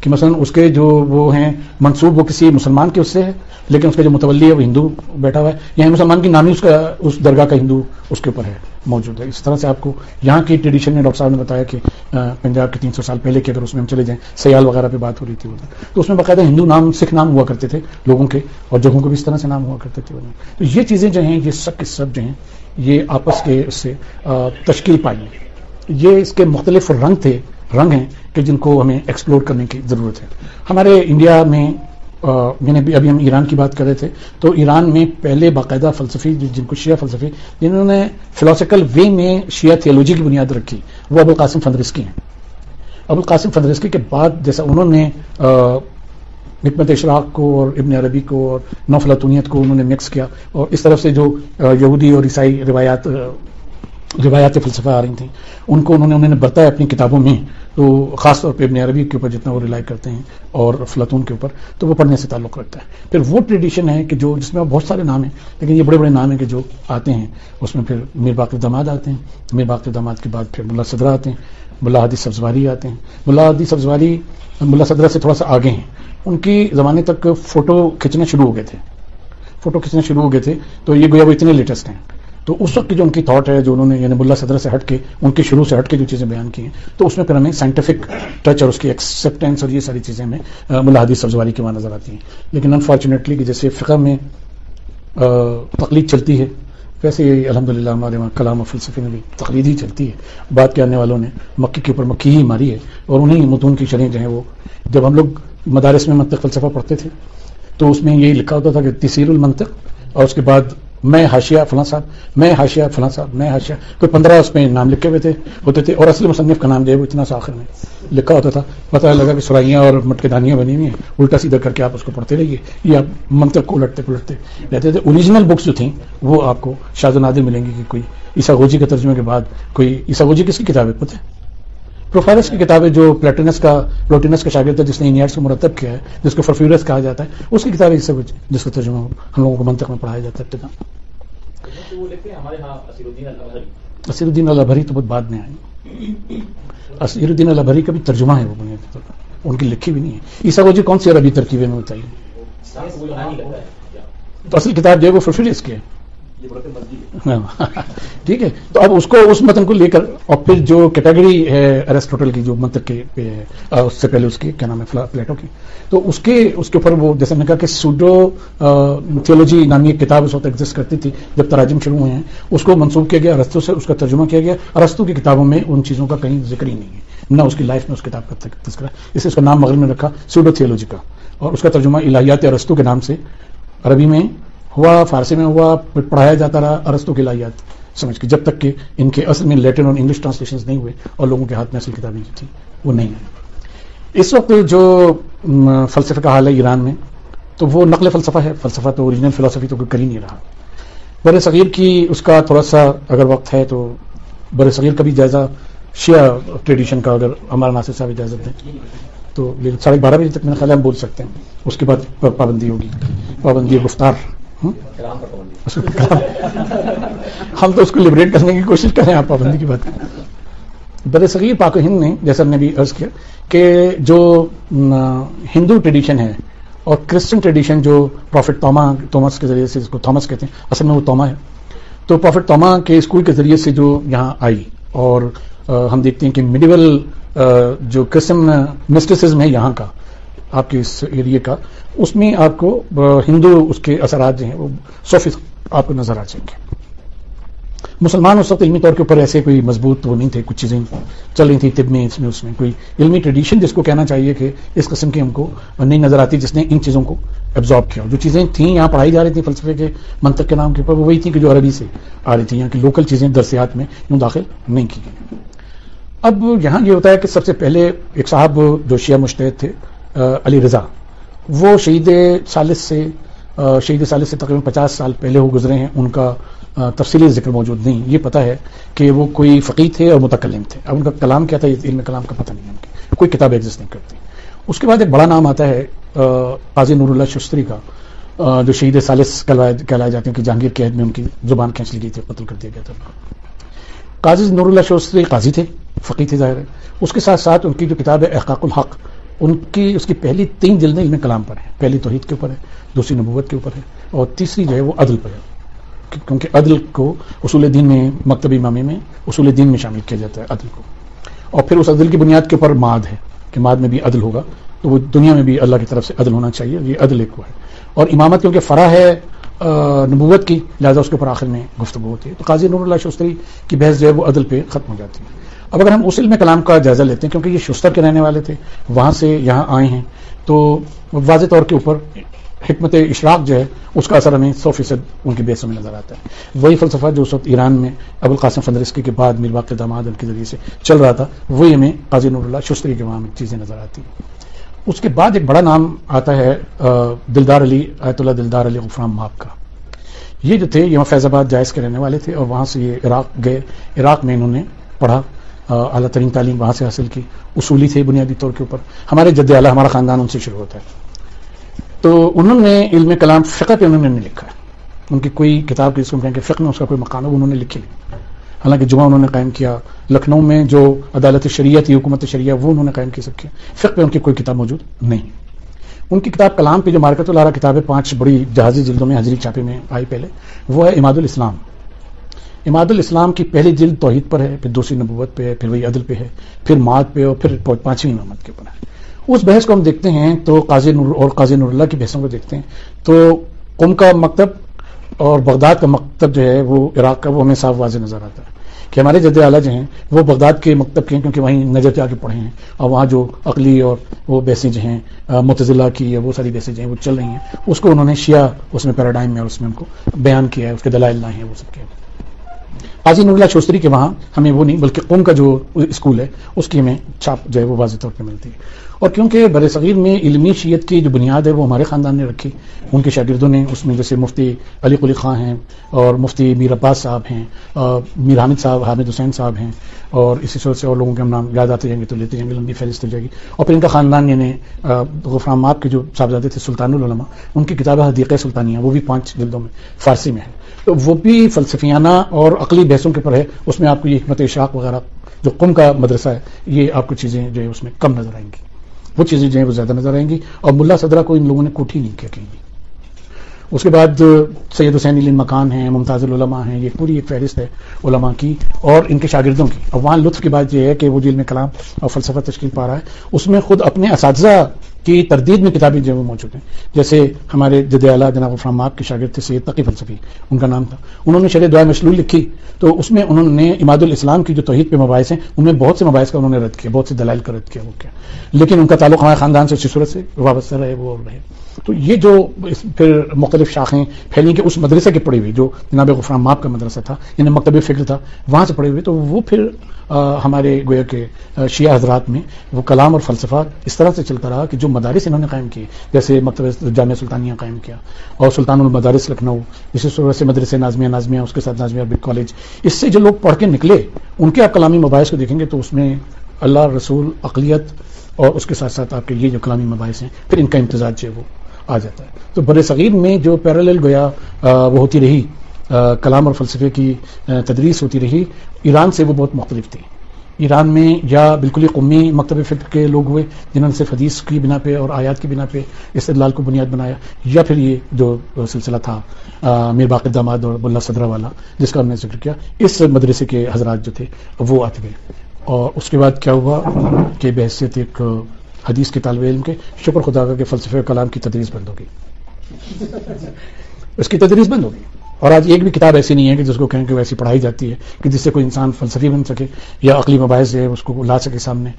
کہ مثلا اس کے جو وہ ہیں، منصوب وہ کسی مسلمان کے اس سے ہے، لیکن اس کا جو متولی ہے، وہ ہندو بیٹھا ہوا ہے یہاں مسلمان کی نامی اس کا، اس درگاہ کا ہندو اس کے اوپر ہے، موجود ہے۔ اس طرح سے آپ کو یہاں کی ٹریڈیشن میں ڈاکٹر صاحب نے بتایا کہ پنجاب کے تین سو سال پہلے کے اگر اس میں ہم چلے جائیں، سیال وغیرہ پہ بات ہو رہی تھی تو اس میں باقاعدہ ہندو نام، سکھ نام ہوا کرتے تھے لوگوں کے، اور جگہوں کو بھی اس طرح سے نام ہوا کرتے تھے۔ تو یہ چیزیں جو ہیں، یہ سب کے سب جو ہیں یہ آپس کے اس سے تشکیل پائی یہ اس کے مختلف رنگ تھے، رنگ ہیں کہ جن کو ہمیں ایکسپلور کرنے کی ضرورت ہے۔ ہمارے انڈیا میں یعنی ابھی ہم ایران کی بات کر رہے تھے، تو ایران میں پہلے باقاعدہ فلسفی جن کو شیعہ فلسفی، جنہوں نے فلاسفیکل وے میں شیعہ تھیولوجی کی بنیاد رکھی، وہ ابو القاسم فندرسکی ہیں۔ ابو القاسم فندرسکی کے بعد جیسا انہوں نے حکمت اشراق کو اور ابن عربی کو اور نوفلاطونیت کو انہوں نے مکس کیا اور اس طرف سے جو یہودی اور عیسائی روایات روایات فلسفہ آ رہی تھیں، ان کو انہوں نے انہوں نے برتا ہے اپنی کتابوں میں، تو خاص طور پہ ابن عربی کے اوپر جتنا وہ ریلائی کرتے ہیں اور فلطون کے اوپر، تو وہ پڑھنے سے تعلق رکھتا ہے۔ پھر وہ ٹریڈیشن ہے کہ جو، جس میں بہت سارے نام ہیں، لیکن یہ بڑے بڑے نام ہیں کہ جو آتے ہیں، اس میں پھر میر باقر داماد آتے ہیں، میر باقر داماد کے بعد پھر ملا صدرہ آتے ہیں، ملا حدیث سبزواری آتے ہیں۔ ملا حدیث سبزواری، ملا صدرہ سے تھوڑا سا آگے ہیں۔ ان کی زمانے تک فوٹو کھینچنے شروع ہو گئے تھے۔ فوٹو کھینچنے شروع ہو گئے تھے۔ تو یہ گویا وہ اتنے لیٹسٹ ہیں۔ تو اس وقت کی جو ان کی تھاٹ ہے، جو انہوں نے یعنی ملا صدر سے ہٹ کے ان کے شروع سے ہٹ کے جو چیزیں بیان کی ہیں، تو اس میں پھر ہمیں سائنٹیفک ٹچ اور اس کی ایکسیپٹینس اور یہ ساری چیزیں ہمیں ملا حدیث سبزواری کی وہاں نظر آتی ہیں۔ لیکن انفارچونیٹلی کہ جیسے فقہ میں تقلید چلتی ہے، ویسے یہ الحمد للہ ہمارے وہاں کلام و فلسفے میں بھی تقلید ہی چلتی ہے۔ بات کے آنے والوں نے مکی کے اوپر مکی ہی ماری ہے اور انہیں متون کی شرح جو ہیں وہ، جب ہم لوگ مدارس میں منطق فلسفہ پڑھتے تھے، تو اس میں یہی لکھا ہوتا تھا کہ تسیر المنطق، اور اس کے بعد میں ہاشیا فلاں صاحب، میں ہاشیا فلاں صاحب، میں ہاشیا کوئی پندرہ اس میں نام لکھے ہوئے تھے، ہوتے تھے، اور اصل مصنف کا نام جو ہے وہ اتنا سا آخر میں لکھا ہوتا تھا، پتہ لگا کہ سرائیاں اور مٹکے دانیاں بنی ہوئی ہیں، الٹا سیدھا کر کے آپ اس کو پڑھتے رہیے، یہ آپ منطق کو الٹتے پلٹتے رہتے تھے۔ اوریجنل بکس جو تھیں، وہ آپ کو شاید نادر ملیں گی کہ کوئی عیسا گوجی کے ترجمے کے بعد، کوئی عیسا گوجی کس کی کتاب ہے؟ پتہ پروفائلس کی کتابیں جو پلیٹنس کا پلوٹینس کا شاگرد ہے، جس نے انیارس کو مرتب کیا ہے، جس کو فرفیورس کہا جاتا ہے، اس کی کتابیں اس سے جس کا ترجمہ ہم لوگوں کو منطق میں پڑھایا جاتا ہے اسیر الدین اللہ بھری تو بہت بعد میں آئی اسیر الدین اللہ بھری کا بھی ترجمہ ہے وہ بنیادی طور پر ان کی لکھی بھی نہیں ہے۔ عیسا وہ جی کون سی عربی ترکیبیں میں بتائیے؟ تو اصل کتاب جو ہے وہ فرفیورس کی ہے۔ ہاں۔ ٹھیک ہے۔ تو اب اس کو اس متن کو لے کر، اور پھر جو کیٹیگری ہے ارسٹوٹل کی، جو منطق کے اس سے پہلے اس کی، کیا نام ہے پلیٹو کی۔ تو اس کے اس کے اوپر وہ، جیسے میں نے کہا کہ سوڈو تھیولوجی نامی ایک کتاب اس وقت ایگزسٹ کرتی تھی، جب تراجم شروع ہوئے ہیں، اس کو منسوخ کیا گیا، ارستو سے، اس کا ترجمہ کیا گیا۔ ارستو کی کتابوں میں ان چیزوں کا کہیں ذکر ہی نہیں ہے، نہ اس کی لائف میں اس کتاب کا تذکرہ۔ اس اس کا نام مغرب میں رکھا سوڈو تھیولوجی کا اور اس کا ترجمہ الہیات ارستو کے نام سے، عربی میں ہوا، فارسی میں ہوا، پڑھایا جاتا رہا ارستوں کی لائیات۔ سمجھ کے، جب تک کہ ان کے اصل میں لیٹن اور انگلش ٹرانسلیشن نہیں ہوئے اور لوگوں کے ہاتھ میں اصل کتابیں جو تھیں، وہ نہیں ہیں اس وقت جو فلسفے کا حال ہے ایران میں، تو وہ نقل فلسفہ ہے۔ فلسفہ تو اوریجنل فلسفی تو کوئی کر ہی نہیں رہا۔ بر صغیر کی اس کا تھوڑا سا اگر وقت ہے تو بر صغیر کا بھی جائزہ، شیعہ ٹریڈیشن کا اگر ہمارا ناصر صاحب اجازت دیں، تو ساڑھے بارہ بجے تک میرا خیال ہم بول سکتے ہیں۔ اس کے بعد پابندی ہوگی۔ پابندی گفتار۔ ہاں؟ ہم تو اس کو لبریٹ کرنے کی کوشش کریں، آپ پابندی کی بات کریں۔ بر صغیر پاک و ہند نے جیسا نے بھی عرض کیا، کہ جو ہندو ٹریڈیشن ہے اور کرسچن ٹریڈیشن جو پروفٹ توما تومس کے ذریعے سے جس کو تھامس کہتے ہیں، اصل میں وہ توما ہے۔ تو پروفٹ توما کے اسکول کے ذریعے سے جو یہاں آئی اور ہم دیکھتے ہیں کہ میڈیول جو کرسچن مسٹسزم ہے یہاں کا۔ آپ کے اس ایریے کا، اس میں آپ کو ہندو اس کے اثرات جو ہیں وہ سو فیصد آپ کو نظر آ جائیں گے۔ مسلمان اس وقت علمی طور کے اوپر ایسے کوئی مضبوط وہ نہیں تھے، کچھ چیزیں چل رہی تھیں طب میں، اس میں اس میں۔ کوئی علمی ٹریڈیشن جس کو کہنا چاہیے کہ اس قسم کی ہم کو نہیں نظر آتی جس نے ان چیزوں کو ایبزارب کیا۔ جو چیزیں تھیں یہاں پڑھائی جا رہی تھیں فلسفے کے منطق کے نام کے اوپر، وہ وہی تھی کہ جو عربی سے آ رہی تھی یہاں کی لوکل چیزیں درسیات میں یوں داخل نہیں کی گئی اب یہاں یہ ہوتا ہے کہ سب سے پہلے ایک صاحب جو شیعہ مشتحد تھے علی رضا۔ وہ شہید سالس سے شہید سالس سے تقریباً پچاس سال پہلے وہ گزرے ہیں، ان کا تفصیلی ذکر موجود نہیں۔ یہ پتا ہے کہ وہ کوئی فقیر تھے اور متکلم تھے۔ اب ان کا کلام کیا تھا؟ یہ علم کلام کا پتہ نہیں ہے کوئی کتاب ایگزسٹ نہیں کرتی۔ اس کے بعد ایک بڑا نام آتا ہے قاضی نور اللہ شستری کا جو شہید سالس کہلائے جاتے ہیں کہ جہانگیر قید میں ان کی زبان کھینچ لی گئی تھی، قتل کر دیا گیا تھا۔ قاضی نور اللہ شستری قاضی تھے فقیر تھے ظاہر ہے۔ اس کے ساتھ ساتھ ان کی جو کتاب ہے، احقاق الحق ان کی اس کی پہلی تین جلدیں علم کلام پر ہیں۔ پہلی توحید کے اوپر ہے، دوسری نبوت کے اوپر ہے، اور تیسری جو ہے وہ عدل پر ہے۔ کیونکہ عدل کو اصول دین میں، مکتب امامی میں، اصول دین میں شامل کیا جاتا ہے، عدل کو۔ اور پھر اس عدل کی بنیاد کے اوپر ماد ہے، کہ ماد میں بھی عدل ہوگا، تو وہ دنیا میں بھی اللہ کی طرف سے عدل ہونا چاہیے، یہ عدل ایک ہے۔ اور امامت کیونکہ فرا ہے نبوت کی، لہٰذا اس کے اوپر آخر میں گفتگو ہوتی ہے۔ تو قاضی نور اللہ شستری کی بحث جو ہے وہ عدل پہ ختم ہو جاتی ہے۔ اب اگر ہم اس علم کلام کا جائزہ لیتے ہیں، کیونکہ یہ شستر کے رہنے والے تھے، وہاں سے یہاں آئے ہیں، تو واضح طور کے اوپر حکمت اشراق جو ہے، اس کا اثر ہمیں سو فیصد ان کی بیسوں میں نظر آتا ہے۔ وہی فلسفہ جو اس وقت ایران میں ابو القاسم فندرسکی کے بعد میر باقی داماد ان کے ذریعے سے چل رہا تھا، وہی ہمیں قاضی نور اللہ شستری کے وہاں میں چیزیں نظر آتی اس کے بعد ایک بڑا نام آتا ہے دلدار علی، آیت اللہ دلدار علی غفرام ماب کا۔ یہ جو تھے، یہاں فیض آباد جائز کے رہنے والے تھے اور وہاں سے یہ عراق گئے۔ عراق میں انہوں نے پڑھا۔ اعلیٰ ترین تعلیم وہاں سے حاصل کی، اصولی تھے بنیادی طور کے اوپر۔ ہمارے جد اعلیٰ، ہمارا خاندان ان سے شروع ہوتا ہے۔ تو انہوں نے علم کلام فقہ پہ انہوں نے نہیں لکھا۔ ہے ان کی کوئی کتاب کی کہ فقہ میں اس کا کوئی مقام ہے انہوں نے لکھی نہیں۔ حالانکہ جمعہ انہوں نے قائم کیا، لکھنؤ میں جو عدالت شریعت تھی حکومت شریعہ، وہ انہوں نے قائم کی، سب کیا فقہ پہ ان کی کوئی کتاب موجود نہیں۔ ان کی کتاب کلام پہ جو مارکت الارا کتاب ہے، پانچ بڑی جہازی جلدوں میں حضری چھاپے میں آئی پہلے، وہ ہے اماد الاسلام اماد الاسلام کی پہلی جلد توحید پر ہے، پھر دوسری نبوت پہ ہے، پھر وہی عدل پہ ہے، پھر ماد پہ اور پھر پانچویں امامت کے اوپر ہے۔ اس بحث کو ہم دیکھتے ہیں تو قاضی نور اور قاضی نور اللہ کی بحثوں کو دیکھتے ہیں۔ تو قم کا مکتب اور بغداد کا مکتب جو ہے، وہ عراق کا، وہ ہمیں صاف واضح نظر آتا ہے کہ ہمارے جد اعلیٰ جو ہیں، وہ بغداد کے مکتب کے ہیں، کیونکہ وہیں نظر جا کے پڑھے ہیں۔ اور وہاں جو عقلی اور وہ بحثیں جو ہیں متضلہ کی یا وہ ساری بحثیں جو ہیں، وہ چل رہی ہیں۔ اس کو انہوں نے شیعہ اس میں پیراڈائم میں اور اس میں ان کو بیان کیا ہے، اس کے دلائل نہ ہیں، وہ سب کے۔ قاضی نور اللہ چوستری کے وہاں ہمیں وہ نہیں، بلکہ قوم کا جو اسکول ہے، اس کی ہمیں چھاپ جو ہے وہ واضح طور پہ ملتی ہے۔ اور کیونکہ بر صغیر میں علمی شیت کی جو بنیاد ہے وہ ہمارے خاندان نے رکھی۔ ان کے شاگردوں نے، اس میں جیسے مفتی علی قلی خاں ہیں اور مفتی میر عباس صاحب ہیں میر حامد صاحب، حامد حسین صاحب ہیں اور اسی صورت سے اور لوگوں کے ہم نام یاد آتے جائیں گے تو لیتے جائیں گے، لمبی فہرست ہو جائے گی۔ اور پھر ان کا خاندان یعنی غفرام آپ کے جو صاحبزادے تھے، سلطان العلماء، ان کی کتاب حدیقہ سلطانیہ، وہ بھی پانچ جلدوں میں، فارسی میں ہے تو وہ بھی فلسفیانہ اور عقلی بحثوں کے پر ہے، اس میں آپ کو یہ حکمت اشاق وغیرہ جو قم کا مدرسہ ہے، یہ آپ کو چیزیں جو ہے اس میں کم نظر آئیں گی۔ وہ چیزیں جو ہیں وہ زیادہ نظر آئیں گی اور ملا صدرہ کو ان لوگوں نے کوٹھی نہیں کیا کہیں گی۔ اس کے بعد سید حسین علی مکان ہیں، ممتاز العلماء ہیں، یہ پوری ایک فہرست ہے علماء کی اور ان کے شاگردوں کی۔ اور وہاں لطف کی بات یہ ہے کہ وہ جیل میں کلام اور فلسفہ تشکیل پا رہا ہے۔ اس میں خود اپنے اساتذہ کی تردید میں کتابیں جو وہ موجود ہیں۔ جیسے ہمارے جد اعلیٰ جناب افرام آپ کے شاگرد تھے سید تقی فلسفی، ان کا نام تھا۔ انہوں نے شرح دعا مشلول لکھی۔ تو اس میں انہوں نے اماد الاسلام کی جو توحید پہ مباحث ہیں، ان میں بہت سے مباحث کا انہوں نے رد کیا، بہت سے دلائل کا رد کیا، وہ کیا۔ لیکن ان کا تعلق ہمارے خاندان سے اسی صورت سے وابستہ رہے، وہ رہے۔ تو یہ جو پھر مختلف شاخیں پھیلی کہ اس مدرسے کے پڑھی ہوئی جو جناب غفران ماپ کا مدرسہ تھا یعنی مکتب فکر تھا، وہاں سے پڑھے ہوئے، تو وہ پھر ہمارے گویا کے شیعہ حضرات میں وہ کلام اور فلسفہ اس طرح سے چلتا رہا کہ جو مدارس انہوں نے قائم کیے، جیسے مکتب جامعہ سلطانیہ قائم کیا اور سلطان المدارس لکھنؤ، اسی صورت سے مدرسے نازمیہ نازمیہ اس کے ساتھ نازمیہ عربک کالج، اس سے جو لوگ پڑھ کے نکلے، ان کے آپ کلامی مباحث کو دیکھیں گے تو اس میں اللہ، رسول، اقلیت اور اس کے ساتھ ساتھ آپ کے یہ جو کلامی مباحث ہیں، پھر ان کا امتزاج جو ہے وہ آ جاتا ہے۔ تو بر صغیر میں جو پیرالل گویا وہ ہوتی رہی کلام اور فلسفے کی تدریس ہوتی رہی۔ ایران سے وہ بہت مختلف تھی ایران میں یا بالکل ہی قومی مکتب فکر کے لوگ ہوئے، جنہوں نے صرف حدیث کی بنا پہ اور آیات کی بنا پہ استدلال کو بنیاد بنایا، یا پھر یہ جو سلسلہ تھا میر باقر داماد اور بلّہ صدرہ والا، جس کا ہم نے ذکر کیا، اس مدرسے کے حضرات جو تھے، وہ آتے گئے۔ اور اس کے بعد کیا ہوا کہ بحثیت ایک حدیث کے طالب علم کے، شکر خدا کا کہ فلسفہ کلام کی تدریس بند ہو گئی۔ اس کی تدریس بند ہو گئی۔ اور آج ایک بھی کتاب ایسی نہیں ہے کہ جس کو کہیں کہ ویسی پڑھائی جاتی ہے کہ جس سے کوئی انسان فلسفی بن سکے یا عقلی مباحث ہے اس کو لا سکے سامنے۔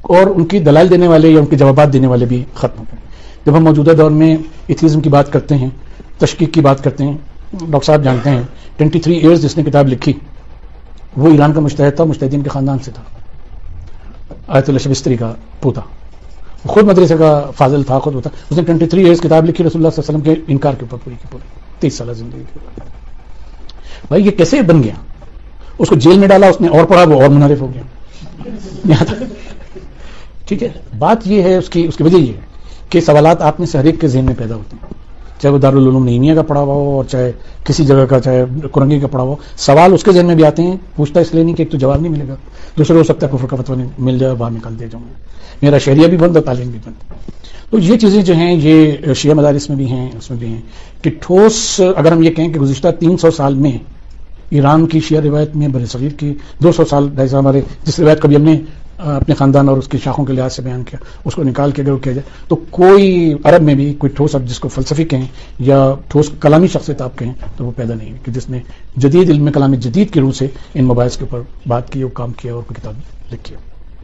اور ان کی دلائل دینے والے یا ان کے جوابات دینے والے بھی ختم ہو گئے۔ جب ہم موجودہ دور میں ایتھیزم کی بات کرتے ہیں، تشکیق کی بات کرتے ہیں، ڈاکٹر صاحب جانتے ہیں ٹوینٹی تھری ایئرز جس نے کتاب لکھی، وہ ایران کا مشتحد تھا مشتحدین کے خاندان سے تھا۔ آیت اللہ شبستری کا پوتا۔ خود مدرسے کا فاضل تھا، خود ہوتا اس نے ٹوینٹی تھری ایئرس کتاب لکھی، رسول اللہ صلی اللہ علیہ وسلم کے انکار کے اوپر پوری کی پوری۔ تیس سالہ زندگی کے بھائی، یہ کیسے بن گیا؟ اس کو جیل میں ڈالا، اس نے اور پڑھا، وہ اور منحرف ہو گیا۔ ٹھیک ہے۔ بات یہ ہے، اس کی اس کی وجہ یہ ہے کہ سوالات آپ میں سے ہر ایک کے ذہن میں پیدا ہوتے ہیں۔ چاہے وہ دارالعلوم نعیمیہ کا پڑھا ہوا ہو اور چاہے کسی جگہ کا، چاہے کرنگی کا پڑھا ہوا ہو، سوال اس کے ذہن میں بھی آتے ہیں، پوچھتا اس لیے نہیں کہ ایک تو جواب نہیں ملے گا دوسرے ہو سکتا ہے کفر کا فتوا مل جائے باہر نکال دے جاؤں گا۔ میرا شہریہ بھی بند اور تعلیم بھی بند۔ تو یہ چیزیں جو ہیں، یہ شیعہ مدارس میں بھی ہیں، اس میں بھی ہیں کہ ٹھوس، اگر ہم یہ کہیں کہ گزشتہ تین سو سال میں ایران کی شیعہ روایت میں بر صغیر کی دو سو سال جیسا ہمارے، جس روایت کبھی ہم نے اپنے خاندان اور اس کی شاخوں کے لحاظ سے بیان کیا، اس کو نکال کے اگر وہ کیا جائے، تو کوئی عرب میں بھی کوئی ٹھوس اب جس کو فلسفی کہیں یا ٹھوس کلامی شخصیت آپ کہیں، تو وہ پیدا نہیں کہ جس نے جدید علم، کلام جدید کے روح سے ان موبائلس کے اوپر بات کی اور کام کیا اور کوئی کتاب لکھی